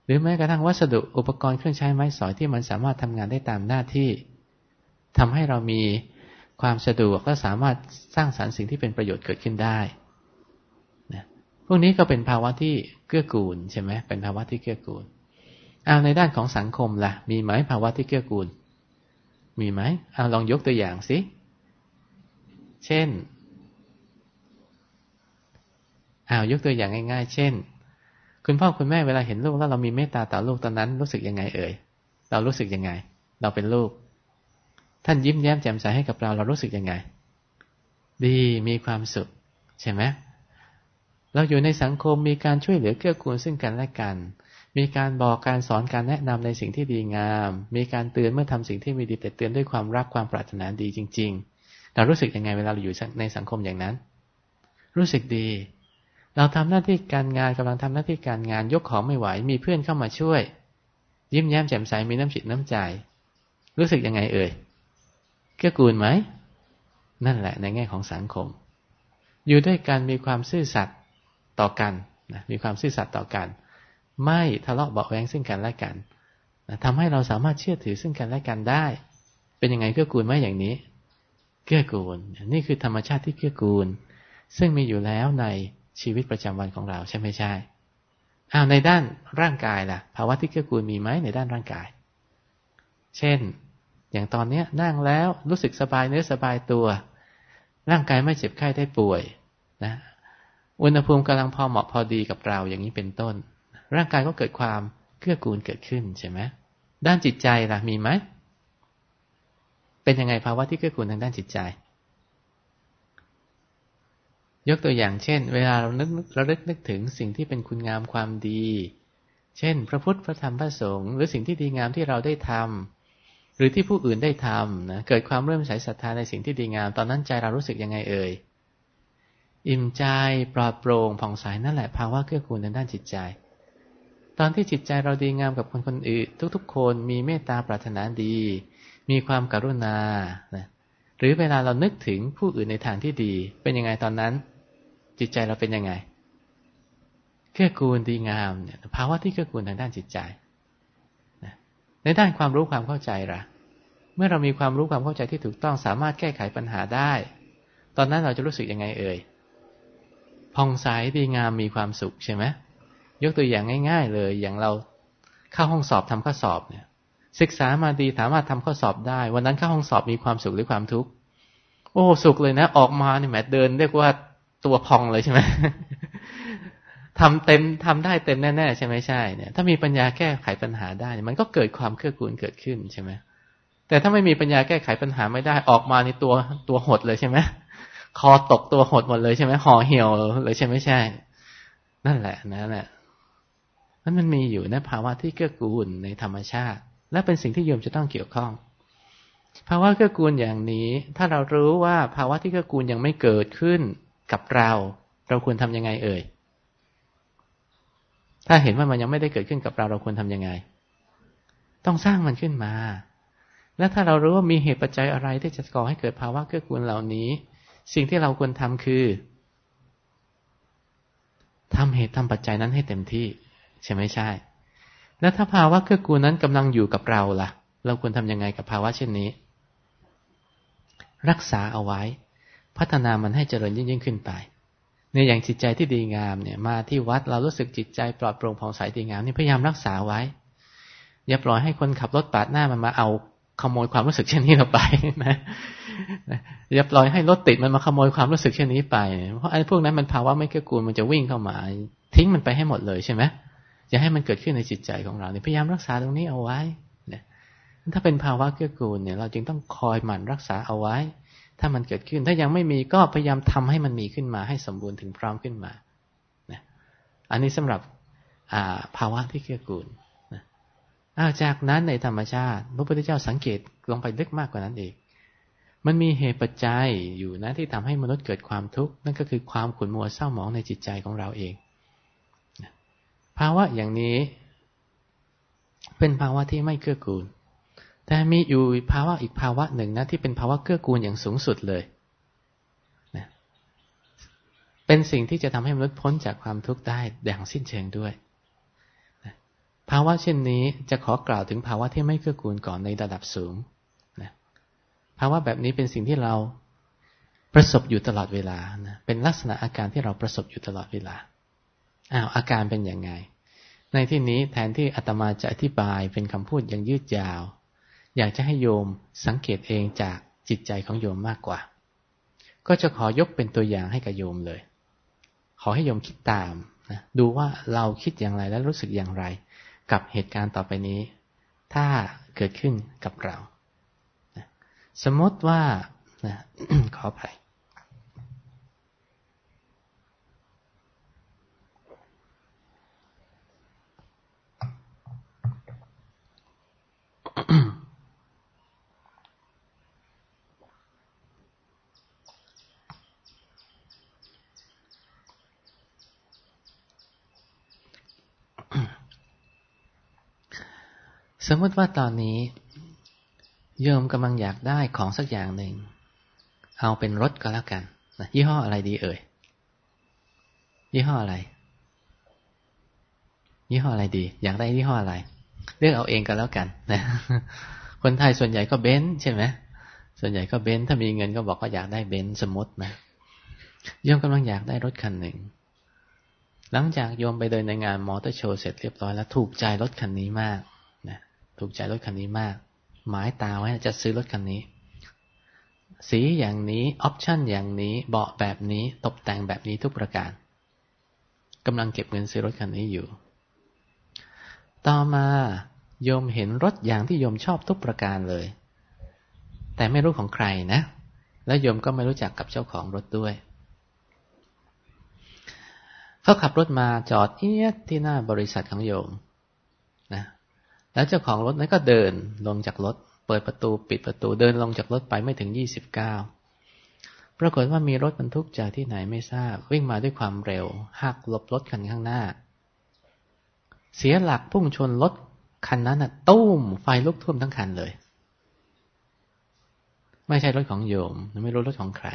หรือแม้กระทั่งวัสดุอุปกรณ์เครื่องใช้ไม้สอยที่มันสามารถทำงานได้ตามหน้าที่ทำให้เรามีความสะดวกและสามารถสร้างสารรค์สิ่งที่เป็นประโยชน์เกิดขึ้นได้ วกนี้ก็เป็นภาวะที่เกื้อกูลใช่ไหมเป็นภาวะที่เกื้อกูลเอาในด้านของสังคมล่ะ มีไหมภาวะที่เกื้อกูล มีไหมเอาลองยกตัวอย่างสิเช่นเอายกตัวอย่างง่าย ๆ เช่น คุณพ่อคุณแม่เวลาเห็นลูกแล้วเรามีเมตตาต่อลูกตอนนั้น รู้สึกยังไงเอ่ยเรารู้สึกยังไง เราเป็นลูก ท่านยิ้มแย้มแจ่มใสให้กับเราเรารู้สึกยังไง ดีมีความสุข ใช่ไหม เราอยู่ในสังคมมีการช่วยเหลือเกื้อกูลซึ่งกันและกัน มีการบอกการสอนการแนะนำในสิ่งที่ดีงาม มีการเตือนเมื่อทำสิ่งที่ไม่ดีแต่เตือนด้วยความรักความปรารถนาดีจริง ๆ เรารู้สึกยังไงเวลาเราอยู่ในสังคมอย่างนั้น รู้สึกดี เราทำหน้าที่การงานกำลังทำหน้าที่การงานยกของไม่ไหว มีเพื่อนเข้ามาช่วย ยิ้มแย้มแจ่มใสมีน้ำจิตน้ำใจ รู้สึกยังไงเอ่ยเกื้อกูลไหมนั่นแหละในแง่ของสังคม อยู่ด้วยกันมีความซื่อสัตย์ ต่อกันนะมีความซื่อสัตย์ต่อกัน ไม่ทะเลาะเบาแวงซึ่งกันและกันนะทำให้เราสามารถเชื่อถือซึ่งกันและกันได้ เป็นยังไงเกื้อกูลไหมอย่างนี้เกื้อกูล นี่คือธรรมชาติที่เกื้อกูล ซึ่งมีอยู่แล้วในชีวิตประจำวันของเราใช่ไม่ใช่อ้าวในด้านร่างกายล่ะ ภาวะที่เกื้อกูลมีไหมในด้านร่างกาย เช่น อย่างตอนเนี้นั่งแล้วรู้สึกสบายเนื้อสบายตัว ร่างกายไม่เจ็บไข้ได้ป่วยนะ อุณหภูมิกำลังพอเหมาะพอดีกับเราอย่างนี้เป็นต้น ร่างกายก็เกิดความเกื้อกูลเกิดขึ้นใช่ไหมด้านจิตใจล่ะมีไหมเป็นยังไงภาวะที่เกื้อกูลทางด้านจิตใจ ยกตัวอย่างเช่น เวลาเรานึกเราลึกนึกถึงสิ่งที่เป็นคุณงามความดี เช่น พระพุทธพระธรรมพระสงฆ์หรือสิ่งที่ดีงามที่เราได้ทำหรือที่ผู้อื่นได้ทำนะเกิดความเริ่มใสศรัทธาในสิ่งที่ดีงาม ตอนนั้นใจเรารู้สึกยังไงเอ่ย อิ่มใจปลอดโปร่งผ่องใสนั่นแหละภาวะเกื้อกูลในด้านจิตใจ ตอนที่จิตใจเราดีงามกับคนคนอื่น ทุก ๆ คนมีเมตตาปรารถนาดี มีความกรุณานะหรือเวลาเรานึกถึงผู้อื่นในทางที่ดี เป็นยังไงตอนนั้น จิตใจเราเป็นยังไงเกื้อกูลดีงามเนี่ยภาวะที่เกื้อกูลทางด้านจิตใจนะในด้านความรู้ความเข้าใจล่ะ เมื่อเรามีความรู้ความเข้าใจที่ถูกต้องสามารถแก้ไขปัญหาได้ ตอนนั้นเราจะรู้สึกยังไงเอ่ย ผ่องใสดีงามมีความสุขใช่ไหมยกตัวอย่างง่าย ๆ เลย อย่างเราเข้าห้องสอบทำข้อสอบเนี่ย ศึกษามาดีสามารถทำข้อสอบได้ วันนั้นเข้าห้องสอบมีความสุขหรือความทุกข์โอ้สุขเลยนะ ออกมาเนี่ยแหมเดิน เรียกว่าตัวพองเลยใช่ไหมทำเต็มทำได้เต็มแน่ๆใช่ไหมใช่เนี่ย ถ้ามีปัญญาแก้ไขปัญหาได้ มันก็เกิดความเครื่อกูลเกิดขึ้นใช่ไหมแต่ถ้าไม่มีปัญญาแก้ไขปัญหาไม่ได้ออกมาในตัวตัวหดเลยใช่ไหม คอตกตัวหดหมดเลยใช่ไหมห่อเหี่ยวเลยใช่ไม่ใช่ นั่นแหละนั่นแหละนั่นมันมีอยู่ในภาวะที่เกื้อกูลในธรรมชาติ และเป็นสิ่งที่โยมจะต้องเกี่ยวข้อง ภาวะเกื้อกูลอย่างนี้ ถ้าเรารู้ว่าภาวะที่เกื้อกูลยังไม่เกิดขึ้นกับเรา เราควรทำยังไงเอ่ย ถ้าเห็นว่ามันยังไม่ได้เกิดขึ้นกับเราเราควรทำยังไง ต้องสร้างมันขึ้นมา และถ้าเรารู้ว่ามีเหตุปัจจัยอะไรที่จะก่อให้เกิดภาวะเกื้อกูลเหล่านี้ สิ่งที่เราควรทำคือทำเหตุทำปัจจัยนั้นให้เต็มที่ ใช่ไหมใช่ แล้วถ้าภาวะเกื้อกูลนั้นกำลังอยู่กับเราล่ะ เราควรทำยังไงกับภาวะเช่นนี้ รักษาเอาไว้ พัฒนามันให้เจริญยิ่งยิ่งขึ้นไปในอย่างจิตใจที่ดีงามเนี่ย มาที่วัดเรารู้สึกจิตใจปลอดโปร่งผ่องใสดีงามนี่พยายามรักษาไว้ อย่าปล่อยให้คนขับรถปาดหน้ามันมาเอา ขโมยความรู้สึกเช่นนี้เราไปนะอย่าปล่อยให้รถติดมันมาขโมยความรู้สึกเช่นนี้ไป เพราะไอ้พวกนั้นมันภาวะไม่เกื้อกูลมันจะวิ่งเข้ามา ทิ้งมันไปให้หมดเลยใช่ไหมอย่าให้มันเกิดขึ้นในจิตใจของเราเนี่ยพยายามรักษาตรงนี้เอาไว้เนี่ยถ้าเป็นภาวะเกื้อกูลเนี่ย เราจึงต้องคอยหมั่นรักษาเอาไว้ ถ้ามันเกิดขึ้น ถ้ายังไม่มีก็พยายามทำให้มันมีขึ้นมาให้สมบูรณ์ถึงพร้อมขึ้นมานะอันนี้สำหรับภาวะที่เกื้อกูล นะจากนั้นในธรรมชาติ พระพุทธเจ้าสังเกตลงไปลึกมากกว่านั้นเองมันมีเหตุปัจจัยอยู่นะที่ทำให้มนุษย์เกิดความทุกข์นั่นก็คือความขุ่นมัวเศร้าหมองในจิตใจของเราเอง ภาวะอย่างนี้ เป็นภาวะที่ไม่เกื้อกูล แต่มีอยู่ภาวะอีกภาวะหนึ่งนะที่เป็นภาวะเกื้อกูลอย่างสูงสุดเลยเป็นสิ่งที่จะทำให้มนุษย์พ้นจากความทุกข์ได้อย่างสิ้นเชิงด้วย ภาวะเช่นนี้จะขอกล่าวถึงภาวะที่ไม่เกื้อกูลก่อนในระดับสูงนะภาวะแบบนี้เป็นสิ่งที่เราประสบอยู่ตลอดเวลานะเป็นลักษณะอาการที่เราประสบอยู่ตลอดเวลาอ้าวอาการเป็นอย่างไง ในที่นี้แทนที่อาตมาจะอธิบายเป็นคำพูดย่างยืดยาว อยากจะให้โยมสังเกตเองจากจิตใจของโยมมากกว่า ก็จะขอยกเป็นตัวอย่างให้กับโยมเลย ขอให้โยมคิดตามนะดูว่าเราคิดอย่างไรและรู้สึกอย่างไร กับเหตุการณ์ต่อไปนี้ ถ้าเกิดขึ้นกับเรา สมมติว่านะขออภัย มมติว่าตอนนี้ โยมกำลังอยากได้ของสักอย่างหนึ่ง เอาเป็นรถก็แล้วกันนะยี่ห้ออะไรดีเอ่ย ยี่ห้ออะไร ยี่ห้ออะไรดี อยากได้ยี่ห้ออะไร เลือกเอาเองก็แล้วกันนะคนไทยส่วนใหญ่ก็เบนซ์ใช่ไหมส่วนใหญ่ก็เบนซ์ถ้ามีเงินก็บอกก็อยากได้เบนซ์สมมตินะโยมกำลังอยากได้รถคันหนึ่ง หลังจากโยมไปเดินในงานมอเตอร์โชว์เสร็จเรียบร้อยแล้วถูกใจรถคันนี้มาก ถูกใจรถคันนี้มาก หมายตาไว้จะซื้อรถคันนี้ สีอย่างนี้ออปชั่นอย่างนี้เบาะแบบนี้ตกแต่งแบบนี้ทุกประการกำลังเก็บเงินซื้อรถคันนี้อยู่ ต่อมาโยมเห็นรถอย่างที่โยมชอบทุกประการเลย แต่ไม่รู้ของใครนะ และโยมก็ไม่รู้จักกับเจ้าของรถด้วยเขาขับรถมาจอดเอียดที่หน้าบริษัทของโยม แล้วเจ้าของรถนั้นก็เดินลงจากรถ เปิดประตูปิดประตูเดินลงจากรถไปไม่ถึงยี่สิบเก้าปรากฏว่ามีรถบรรทุกจากที่ไหนไม่ทราบ วิ่งมาด้วยความเร็วหักหลบรถคันข้างหน้า เสียหลักพุ่งชนรถคันนั้นน่ะตุ้มไฟลุกท่วมทั้งคันเลย ไม่ใช่รถของโยม ไม่รู้รถของใคร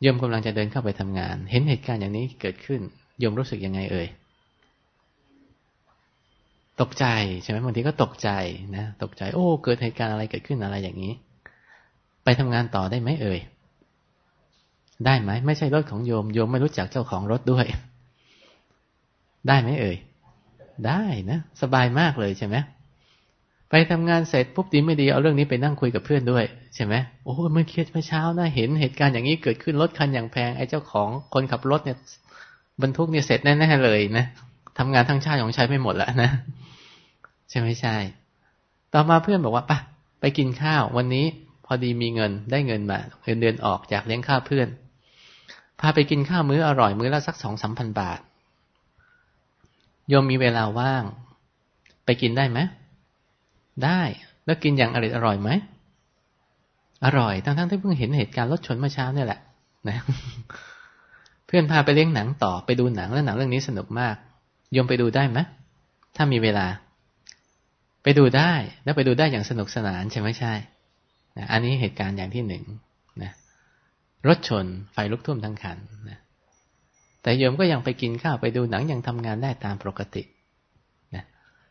โยมกำลังจะเดินเข้าไปทำงาน เห็นเหตุการณ์อย่างนี้เกิดขึ้นโยมรู้สึกยังไงเอ่ย ตกใจใช่ไหมบางทีก็ตกใจนะตกใจ โอ้ เกิดเหตุการณ์อะไรเกิดขึ้นอะไรอย่างนี้ ไปทำงานต่อได้ไหมเอ่ย ได้ไหมไม่ใช่รถของโยมโยมไม่รู้จักเจ้าของรถด้วย ได้ไหมเอ่ย ได้นะสบายมากเลยใช่ไหมไปทำงานเสร็จปุ๊บดีไม่ดีเอาเรื่องนี้ไปนั่งคุยกับเพื่อนด้วยใช่ไหมโอ้เมื่อเครียดเมื่อเช้านะเห็นเหตุการณ์อย่างนี้เกิดขึ้นรถคันอย่างแพงไอ้เจ้าของคนขับรถเนี่ย บรรทุกเนี่ยเสร็จแน่ๆเลยนะทำงานทั้งชาติของใช้ไม่หมดแล้วนะ ใช่ไหมใช่ ต่อมาเพื่อนบอกว่าปะไปกินข้าววันนี้พอดีมีเงินได้เงินมาเงินเดือนออกจากเลี้ยงข้าวเพื่อน พาไปกินข้าวมื้ออร่อยมื้อละสักสองสามพันบาท โยมมีเวลาว่าง ไปกินได้ไหมได้แล้วกินอย่างอร่อยอร่อยไหมอร่อยทั้งๆที่เพิ่งเห็นเหตุการณ์รถชนเมื่อเช้าเนี่ยแหละนะเพื่อนพาไปเลี้ยงหนังต่อไปดูหนังแล้วหนังเรื่องนี้สนุกมาก โยมไปดูได้ไหมถ้ามีเวลา ไปดูได้แล้วไปดูได้อย่างสนุกสนานใช่ไหมใช่นะอันนี้เหตุการณ์อย่างที่หนึ่งนะรถชนไฟลุกท่วมทั้งคันนะแต่โยมก็ยังไปกินข้าวไปดูหนังยังทำงานได้ตามปกตินะ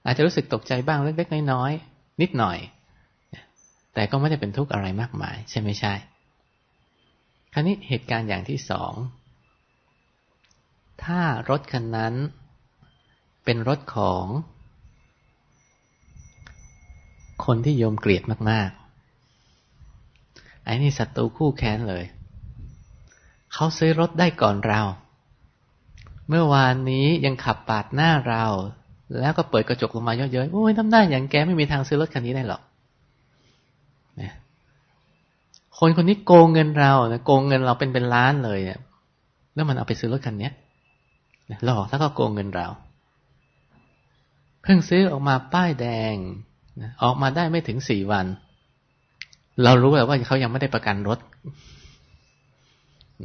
อาจจะรู้สึกตกใจบ้างเล็กๆน้อยๆนิดหน่อยนะแต่ก็ไม่ได้เป็นทุกข์อะไรมากมาย ใช่ไหมใช่ คราวนี้เหตุการณ์อย่างที่สองถ้ารถคันนั้น เป็นรถของ คนที่โยมเกลียดมากๆไอ้นี่ศัตรูคู่แค้นเลย เขาซื้อรถได้ก่อนเรา เมื่อวานนี้ยังขับปาดหน้าเรา แล้วก็เปิดกระจกลงมาเยอะๆโอ้ยน้ำหน้าอย่างแกไม่มีทางซื้อรถคันนี้ได้หรอกคนคนนี้โกงเงินเรานะโกงเงินเราเป็นเป็นล้านเลยเนี่ยแล้วมันเอาไปซื้อรถคันนี้หลอกแล้วก็โกงเงินเรา เพิ่งซื้อออกมาป้ายแดง ออกมาได้ไม่ถึงสี่วัน เรารู้แล้วว่าเขายังไม่ได้ประกันรถ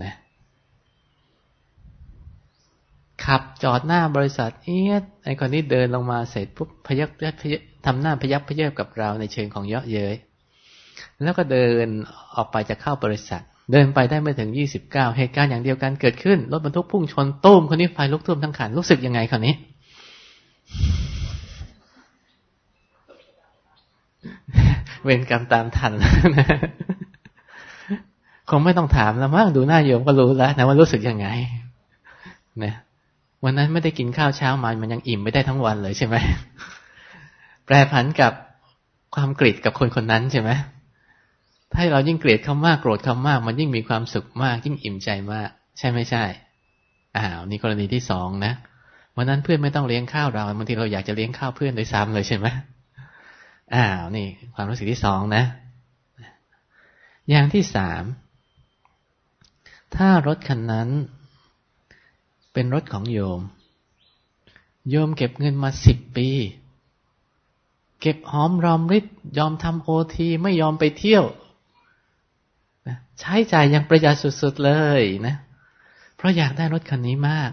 นะขับจอดหน้าบริษัทเอียดไอ้คนนี้เดินลงมาเสร็จปุ๊บพยักพยักทำหน้าพยักพยักกับเราในเชิงของเยาะเย้ยแล้วก็เดินออกไปจะเข้าบริษัท เดินไปได้ไม่ถึงยี่สิบเก้าเหตุการณ์อย่างเดียวกันเกิดขึ้น รถบรรทุกพุ่งชนตุ้มคนนี้ไฟลุกท่วมทั้งคันรู้สึกยังไงคนนี้ เวรกรรมตามทันคงไม่ต้องถามแล้วมั้งดูหน้าโยมก็รู้แล้วนะว่ารู้สึกยังไงนะวันนั้นไม่ได้กินข้าวเช้ามามันยังอิ่มไม่ได้ทั้งวันเลยใช่ไหมแปรผันกับความเกลียดกับคนคนนั้นใช่ไหมถ้าเรายิ่งเกลียดเขามากโกรธเขามาก มันยิ่งมีความสุขมาก ยิ่งอิ่มใจมาก ใช่ไม่ใช่อ้าวนี่กรณีที่สองนะวันนั้นเพื่อนไม่ต้องเลี้ยงข้าวเราบางทีเราอยากจะเลี้ยงข้าวเพื่อนโดยซ้ำเลยใช่ไหม อ้าวนี่ ความรู้สึกที่สองนะ อย่างที่สาม ถ้ารถคันนั้น เป็นรถของโยม โยมเก็บเงินมาสิบปี เก็บหอมรอมริดยอมทำโอทีไม่ยอมไปเที่ยวใช้จ่ายอยังประหยัดสุดๆเลยนะ เพราะอยากได้รถคันนี้มาก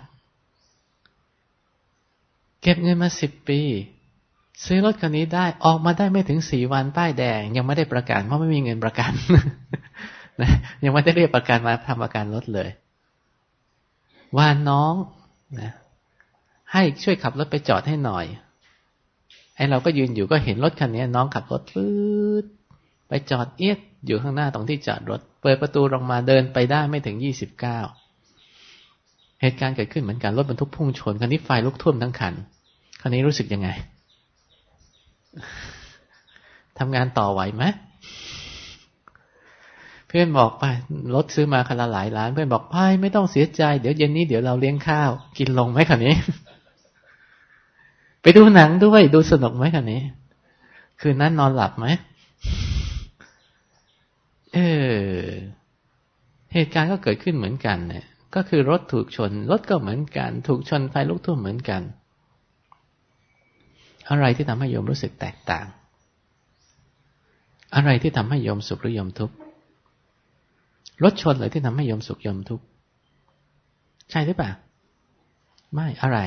เก็บเงินมาสิบปี ซื้อรถคันนี้ได้ออกมาได้ไม่ถึงสี่วันป้ายแดง ยังไม่ได้ประกันเพราะไม่มีเงินประกันนะยังไม่ได้เรียกประกันมาทำประกันรถเลยวานน้องนะให้ช่วยขับรถไปจอดให้หน่อยไอ้เราก็ยืนอยู่ก็เห็นรถคันนี้น้องขับรถปื๊ดไปจอดเอียดอยู่ข้างหน้าตรงที่จอดรถ เปิดประตูลงมาเดินไปได้ไม่ถึงยี่สิบเก้าเหตุการณ์เกิดขึ้นเหมือนกันรถบรรทุกพุ่งชนคันนี้ไฟลุกท่วมทั้งคันคันนี้รู้สึกยังไง ทำงานต่อไหวไหมเพื่อนบอกไปรถซื้อมาคันละหลายล้าน เพื่อนบอกไปไม่ต้องเสียใจ เดี๋ยวเย็นนี้เดี๋ยวเราเลี้ยงข้าว กินลงไหมคันนี้ ไปดูหนังด้วยดูสนุกไหมคันนี้ คืนนั้นนอนหลับไหมเออเหตุการณ์ก็เกิดขึ้นเหมือนกันเนี่ยก็คือรถถูกชน รถก็เหมือนกัน ถูกชนไฟลุกท่วมเหมือนกัน อะไรที่ทำให้โยมรู้สึกแตกต่าง อะไรที่ทำให้โยมสุขหรือโยมทุกข์รถชนเลยที่ทำให้โยมสุขโยมทุกข์ใช่หรือเปล่าไม่อะไร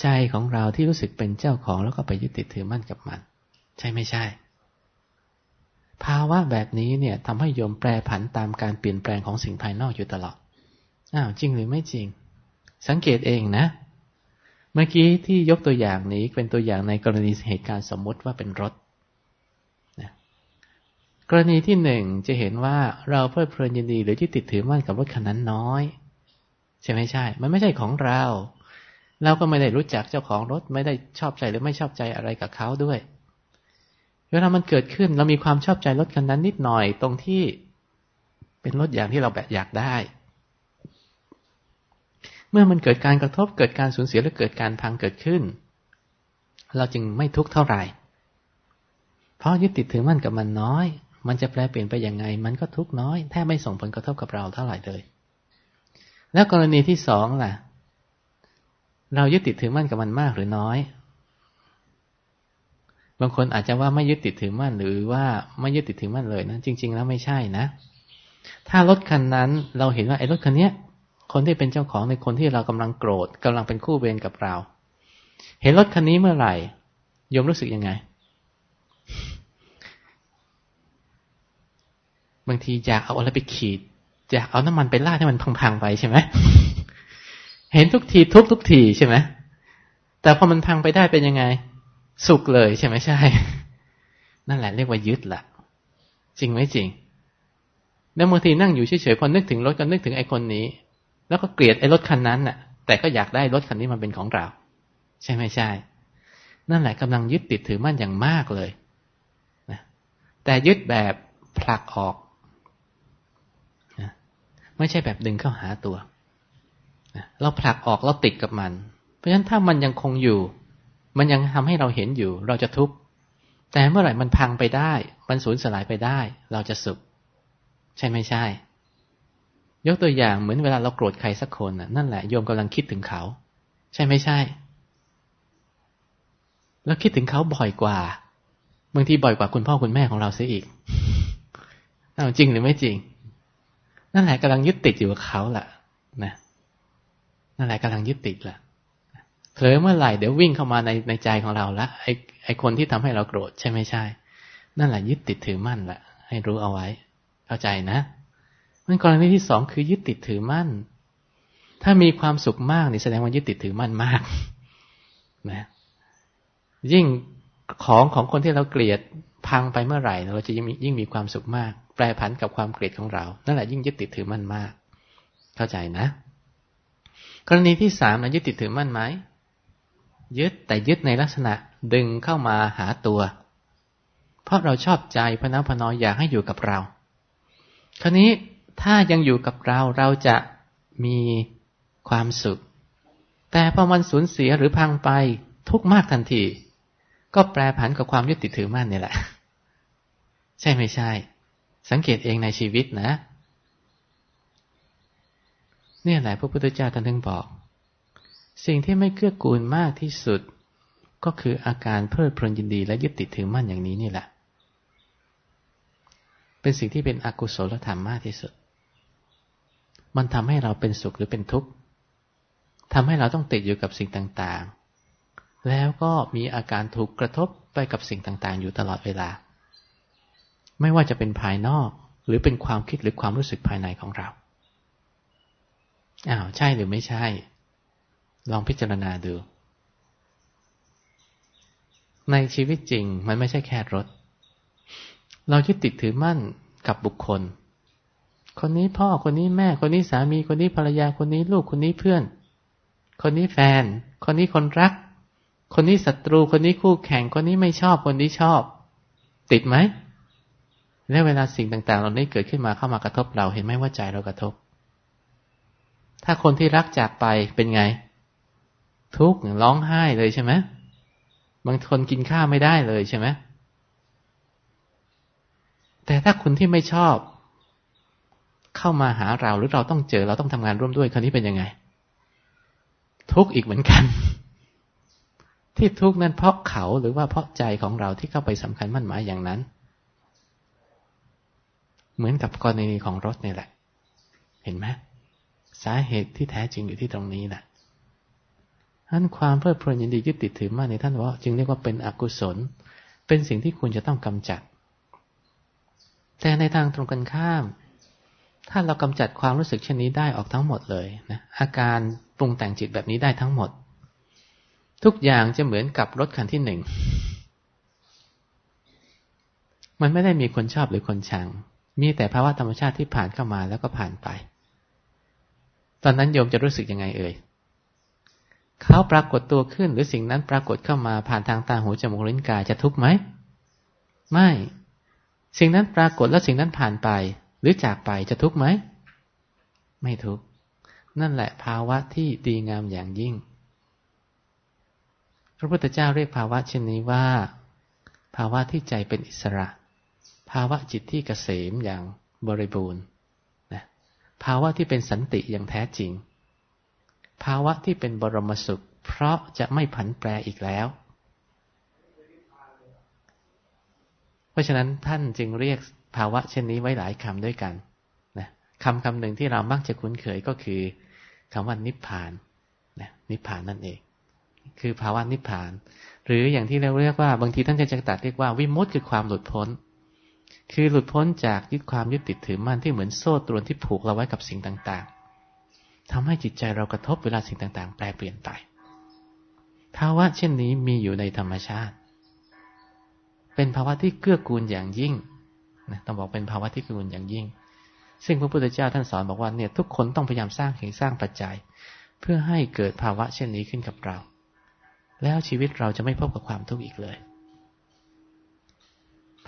ใจของเราที่รู้สึกเป็นเจ้าของแล้วก็ไปยึดติดถือมั่นกับมัน ใช่ไม่ใช่ ภาวะแบบนี้เนี่ยทำให้โยมแปรผันตามการเปลี่ยนแปลงของสิ่งภายนอกอยู่ตลอดอ้าวจริงหรือไม่จริง สังเกตเองนะ มื่อกี้ที่ยกตัวอย่างนี้เป็นตัวอย่างในกรณีเหตุการณ์สมมติว่าเป็นรถนะกรณีที่หนึ่งจะเห็นว่าเราเพลิดเพลินยินดี หรือที่ติดถือมั่นกับรถคันนั้นน้อย ใช่ไหมใช่ มันไม่ใช่ของเรา เราก็ไม่ได้รู้จักเจ้าของรถไม่ได้ชอบใจหรือไม่ชอบใจอะไรกับเขาด้วยเวลามันเกิดขึ้นเรามีความชอบใจรถคันนั้นนิดหน่อยตรงที่เป็นรถอย่างที่เราแบบอยากได้ เมื่อมันเกิดการกระทบเกิดการสูญเสียหรือเกิดการพังเกิดขึ้น เราจึงไม่ทุกข์เท่าไหร่ เพราะยึดติดถือมั่นกับมันน้อย มันจะแปลเปลี่ยนไปยังไง มันก็ทุกข์น้อยแทบไม่ส่งผลกระทบกับเราเท่าไหร่เลย แล้วกรณีที่สองล่ะ เรายึดติดถือมั่นกับมันมากหรือน้อย บางคนอาจจะว่าไม่ยึดติดถือมั่นหรือว่าไม่ยึดติดถือมั่นเลยนะจริง ๆ แล้วไม่ใช่นะ ถ้ารถคันนั้นเราเห็นว่าไอ้รถคันเนี้ย คนที่เป็นเจ้าของในคนที่เรากำลังโกรธกำลังเป็นคู่เวรกับเรา เห็นรถคันนี้เมื่อไหร่โยมรู้สึกยังไง บางทีอยากเอาอะไรไปขีดอยากเอาน้ำมันไปลาดให้มันพังๆไปใช่ไหมเห็นทุกทีทุกทุกทีใช่ไหมแต่พอมันพังไปได้เป็นยังไง สุขเลยใช่ไหมใช่ นั่นแหละเรียกว่ายึดละจริงไหมจริงแล้วบางทีนั่งอยู่เฉยๆพอนึกถึงรถก็นึกถึงไอ้คนนี้ แล้วก็เกลียดไอ้รถคันนั้นน่ะ แต่ก็อยากได้รถคันนี้มันเป็นของเรา ใช่ไหมใช่ นั่นแหละกำลังยึดติดถือมั่นอย่างมากเลยนะแต่ยึดแบบผลักออกนะไม่ใช่แบบดึงเข้าหาตัวนะเราผลักออกเราติดกับมัน เพราะฉะนั้นถ้ามันยังคงอยู่ มันยังทำให้เราเห็นอยู่ เราจะทุกข์แต่เมื่อไหร่มันพังไปได้ มันสูญสลายไปได้ เราจะสุข ใช่ไม่ใช่ ยกตัวอย่างเหมือนเวลาเราโกรธใครสักคนน่ะนั่นแหละโยมกำลังคิดถึงเขา ใช่ไม่ใช่ แล้วคิดถึงเขาบ่อยกว่าบางทีบ่อยกว่าคุณพ่อคุณแม่ของเราเสียอีกเอาจริงหรือไม่จริง นั่นแหละกำลังยึดติดอยู่กับเขาแหละนะนั่นแหละกำลังยึดติดแหละเผลอเมื่อไหร่เดี๋ยววิ่งเข้ามาในในใจของเราละไอไอคนที่ทำให้เราโกรธใช่ไม่ใช่ นั่นแหละยึดติดถือมั่นแหละให้รู้เอาไว้ เข้าใจนะ มันกรณีที่สองคือยึดติดถือมั่น ถ้ามีความสุขมากนี่แสดงว่ายึดติดถือมั่นมากนะยิ่งของของคนที่เราเกลียดพังไปเมื่อไหร่ เราจะยิ่งมียิ่งมีความสุขมาก แปรผันกับความเกลียดของเรา นั่นแหละยิ่งยึดติดถือมั่นมาก เข้าใจนะ กรณีที่สามนะยึดติดถือมั่นไหมยึดแต่ยึดในลักษณะดึงเข้ามาหาตัว เพราะเราชอบใจพนักพนออยากให้อยู่กับเรา คราวนี้ ถ้ายังอยู่กับเราเราจะมีความสุข แต่พอมันสูญเสียหรือพังไปทุกมากทันที ก็แปรผันกับความยึดติดถือมั่นนี่แหละ ใช่ไม่ใช่ สังเกตเองในชีวิตนะ เนี่ยแหละพระพุทธเจ้าท่านถึงบอก สิ่งที่ไม่เกื้อกูลมากที่สุด ก็คืออาการเพลิดเพลินยินดีและยึดติดถือมั่นอย่างนี้นี่แหละ เป็นสิ่งที่เป็นอกุศลธรรมมากที่สุด มันทำให้เราเป็นสุขหรือเป็นทุกข์ทำให้เราต้องติดอยู่กับสิ่งต่างๆ แล้วก็มีอาการถูกกระทบไปกับสิ่งต่างๆ อยู่ตลอดเวลา ไม่ว่าจะเป็นภายนอกหรือเป็นความคิดหรือความรู้สึกภายในของเรา อ้าว ใช่หรือไม่ใช่ ลองพิจารณาดู ในชีวิตจริงมันไม่ใช่แค่รถ เรายึดติดถือมั่นกับบุคคล คนนี้พ่อคนนี้แม่ คนนี้สามีคนนี้ภรรยาคนนี้ลูกคนนี้เพื่อน คนนี้แฟน คนนี้คนรัก คนนี้ศัตรูคนนี้คู่แข่งคนนี้ไม่ชอบคนนี้ชอบ ติดไหมและเวลาสิ่งต่างๆเราได้เกิดขึ้นมาเข้ามากระทบเราเห็นไหมว่าใจเรากระทบ ถ้าคนที่รักจากไปเป็นไง ทุกข์ร้องไห้เลยใช่ไหมบางคนกินข้าวไม่ได้เลยใช่ไหมแต่ถ้าคุณที่ไม่ชอบ เข้ามาหาเราหรือเราต้องเจอเราต้องทำงานร่วมด้วยคราวนี้เป็นยังไง ทุกข์อีกเหมือนกัน ที่ทุกข์นั้นเพราะเขาหรือว่าเพราะใจของเราที่เข้าไปสำคัญมั่นหมายอย่างนั้น เหมือนกับกรณีของรถนี่แหละ เห็นไหมสาเหตุที่แท้จริงอยู่ที่ตรงนี้แหละท่านความเพลิดเพลินยินดียึดติดถือมากในท่านว่าจึงเรียกว่าเป็นอกุศล เป็นสิ่งที่คุณจะต้องกำจัด แต่ในทางตรงกันข้าม ถ้าเรากำจัดความรู้สึกเช่นนี้ได้ออกทั้งหมดเลยนะอาการปรุงแต่งจิตแบบนี้ได้ทั้งหมด ทุกอย่างจะเหมือนกับรถคันที่หนึ่งมันไม่ได้มีคนชอบหรือคนชัง มีแต่ภาวะธรรมชาติที่ผ่านเข้ามาแล้วก็ผ่านไป ตอนนั้นโยมจะรู้สึกยังไงเอ่ยเขาปรากฏตัวขึ้นหรือสิ่งนั้นปรากฏเข้ามาผ่านทางตาหูจมูกลิ้นกายจะทุกข์ไหม ไม่ สิ่งนั้นปรากฏแล้วสิ่งนั้นผ่านไป หรือจากไปจะทุกข์ไหม ไม่ทุกข์ นั่นแหละภาวะที่ดีงามอย่างยิ่ง พระพุทธเจ้าเรียกภาวะเช่นนี้ว่า ภาวะที่ใจเป็นอิสระ ภาวะจิตที่เกษมอย่างบริบูรณ์นะภาวะที่เป็นสันติอย่างแท้จริง ภาวะที่เป็นบรมสุข เพราะจะไม่ผันแปรอีกแล้ว เพราะฉะนั้นท่านจึงเรียก ภาวะเช่นนี้ไว้หลายคำด้วยกันนะคำคำหนึ่งที่เรามักจะคุ้นเคยก็คือคำว่านิพพานนะนิพพานนั่นเอง คือภาวะนิพพาน หรืออย่างที่เราเรียกว่าบางทีท่านจะจักตัดเรียกว่าวิมุตติคือความหลุดพ้น คือหลุดพ้นจากยึดความยึดติดถือมั่นที่เหมือนโซ่ตรวนที่ผูกเราไว้กับสิ่งต่าง ๆทำให้จิตใจเรากระทบเวลาสิ่งต่าง ๆ แปลเปลี่ยนไปภาวะเช่นนี้มีอยู่ในธรรมชาติ เป็นภาวะที่เกื้อกูลอย่างยิ่ง นะต้องบอกเป็นภาวะที่กื้อกูลอย่างยิ่ง ซึ่งพระพุทธเจ้าท่านสอนบอกว่าเนี่ยทุกคนต้องพยายามสร้างเหตุสร้างปัจจัย เพื่อให้เกิดภาวะเช่นนี้ขึ้นกับเรา แล้วชีวิตเราจะไม่พบกับความทุกข์อีกเลย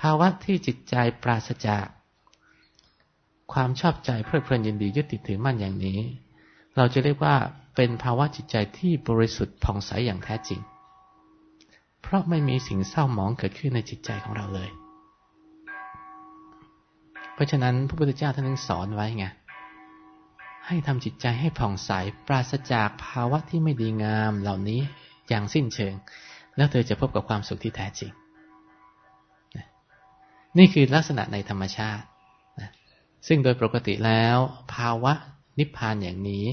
ภาวะที่จิตใจปราศจากความชอบใจเพลิดเพลินยินดียึดติดถือมั่นอย่างนี้ เราจะเรียกว่าเป็นภาวะจิตใจที่บริสุทธิ์ผ่องใสอย่างแท้จริง เพราะไม่มีสิ่งเศร้าหมองเกิดขึ้นในจิตใจของเราเลย ราะฉะนั้นพระพุทธเจ้าท่านนึงสอนไว้ไงให้ทำจิตใจให้ผ่องใสปราศจากภาวะที่ไม่ดีงามเหล่านี้อย่างสิ้นเชิง แล้วเธอจะพบกับความสุขที่แท้จริง นี่คือลักษณะในธรรมชาติ ซึ่งโดยปกติแล้ว ภาวะนิพพานอย่างนี้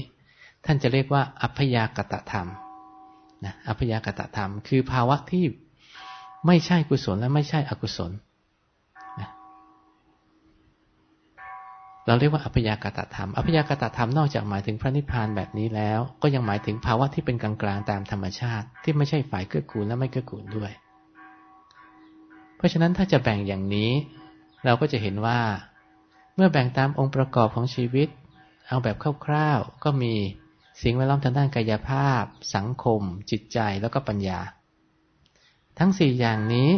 ท่านจะเรียกว่า อัพยากตธรรมนะอัพยากตธรรม คือภาวะที่ไม่ใช่กุศลและไม่ใช่อกุศล เราเรียกว่าอัพยากตธรรม อัพยากตธรรมนอกจากหมายถึงพระนิพพานแบบนี้แล้ว ก็ยังหมายถึงภาวะที่เป็นกลางๆตามธรรมชาติ ที่ไม่ใช่ฝ่ายเกื้อกูลและไม่เกื้อกูลด้วย เพราะฉะนั้นถ้าจะแบ่งอย่างนี้ เราก็จะเห็นว่า เมื่อแบ่งตามองค์ประกอบของชีวิต เอาแบบคร่าวๆก็มีสิ่งแวดล้อมทางด้านกายภาพ สังคม จิตใจแล้วก็ปัญญา ทั้งสี่อย่างนี้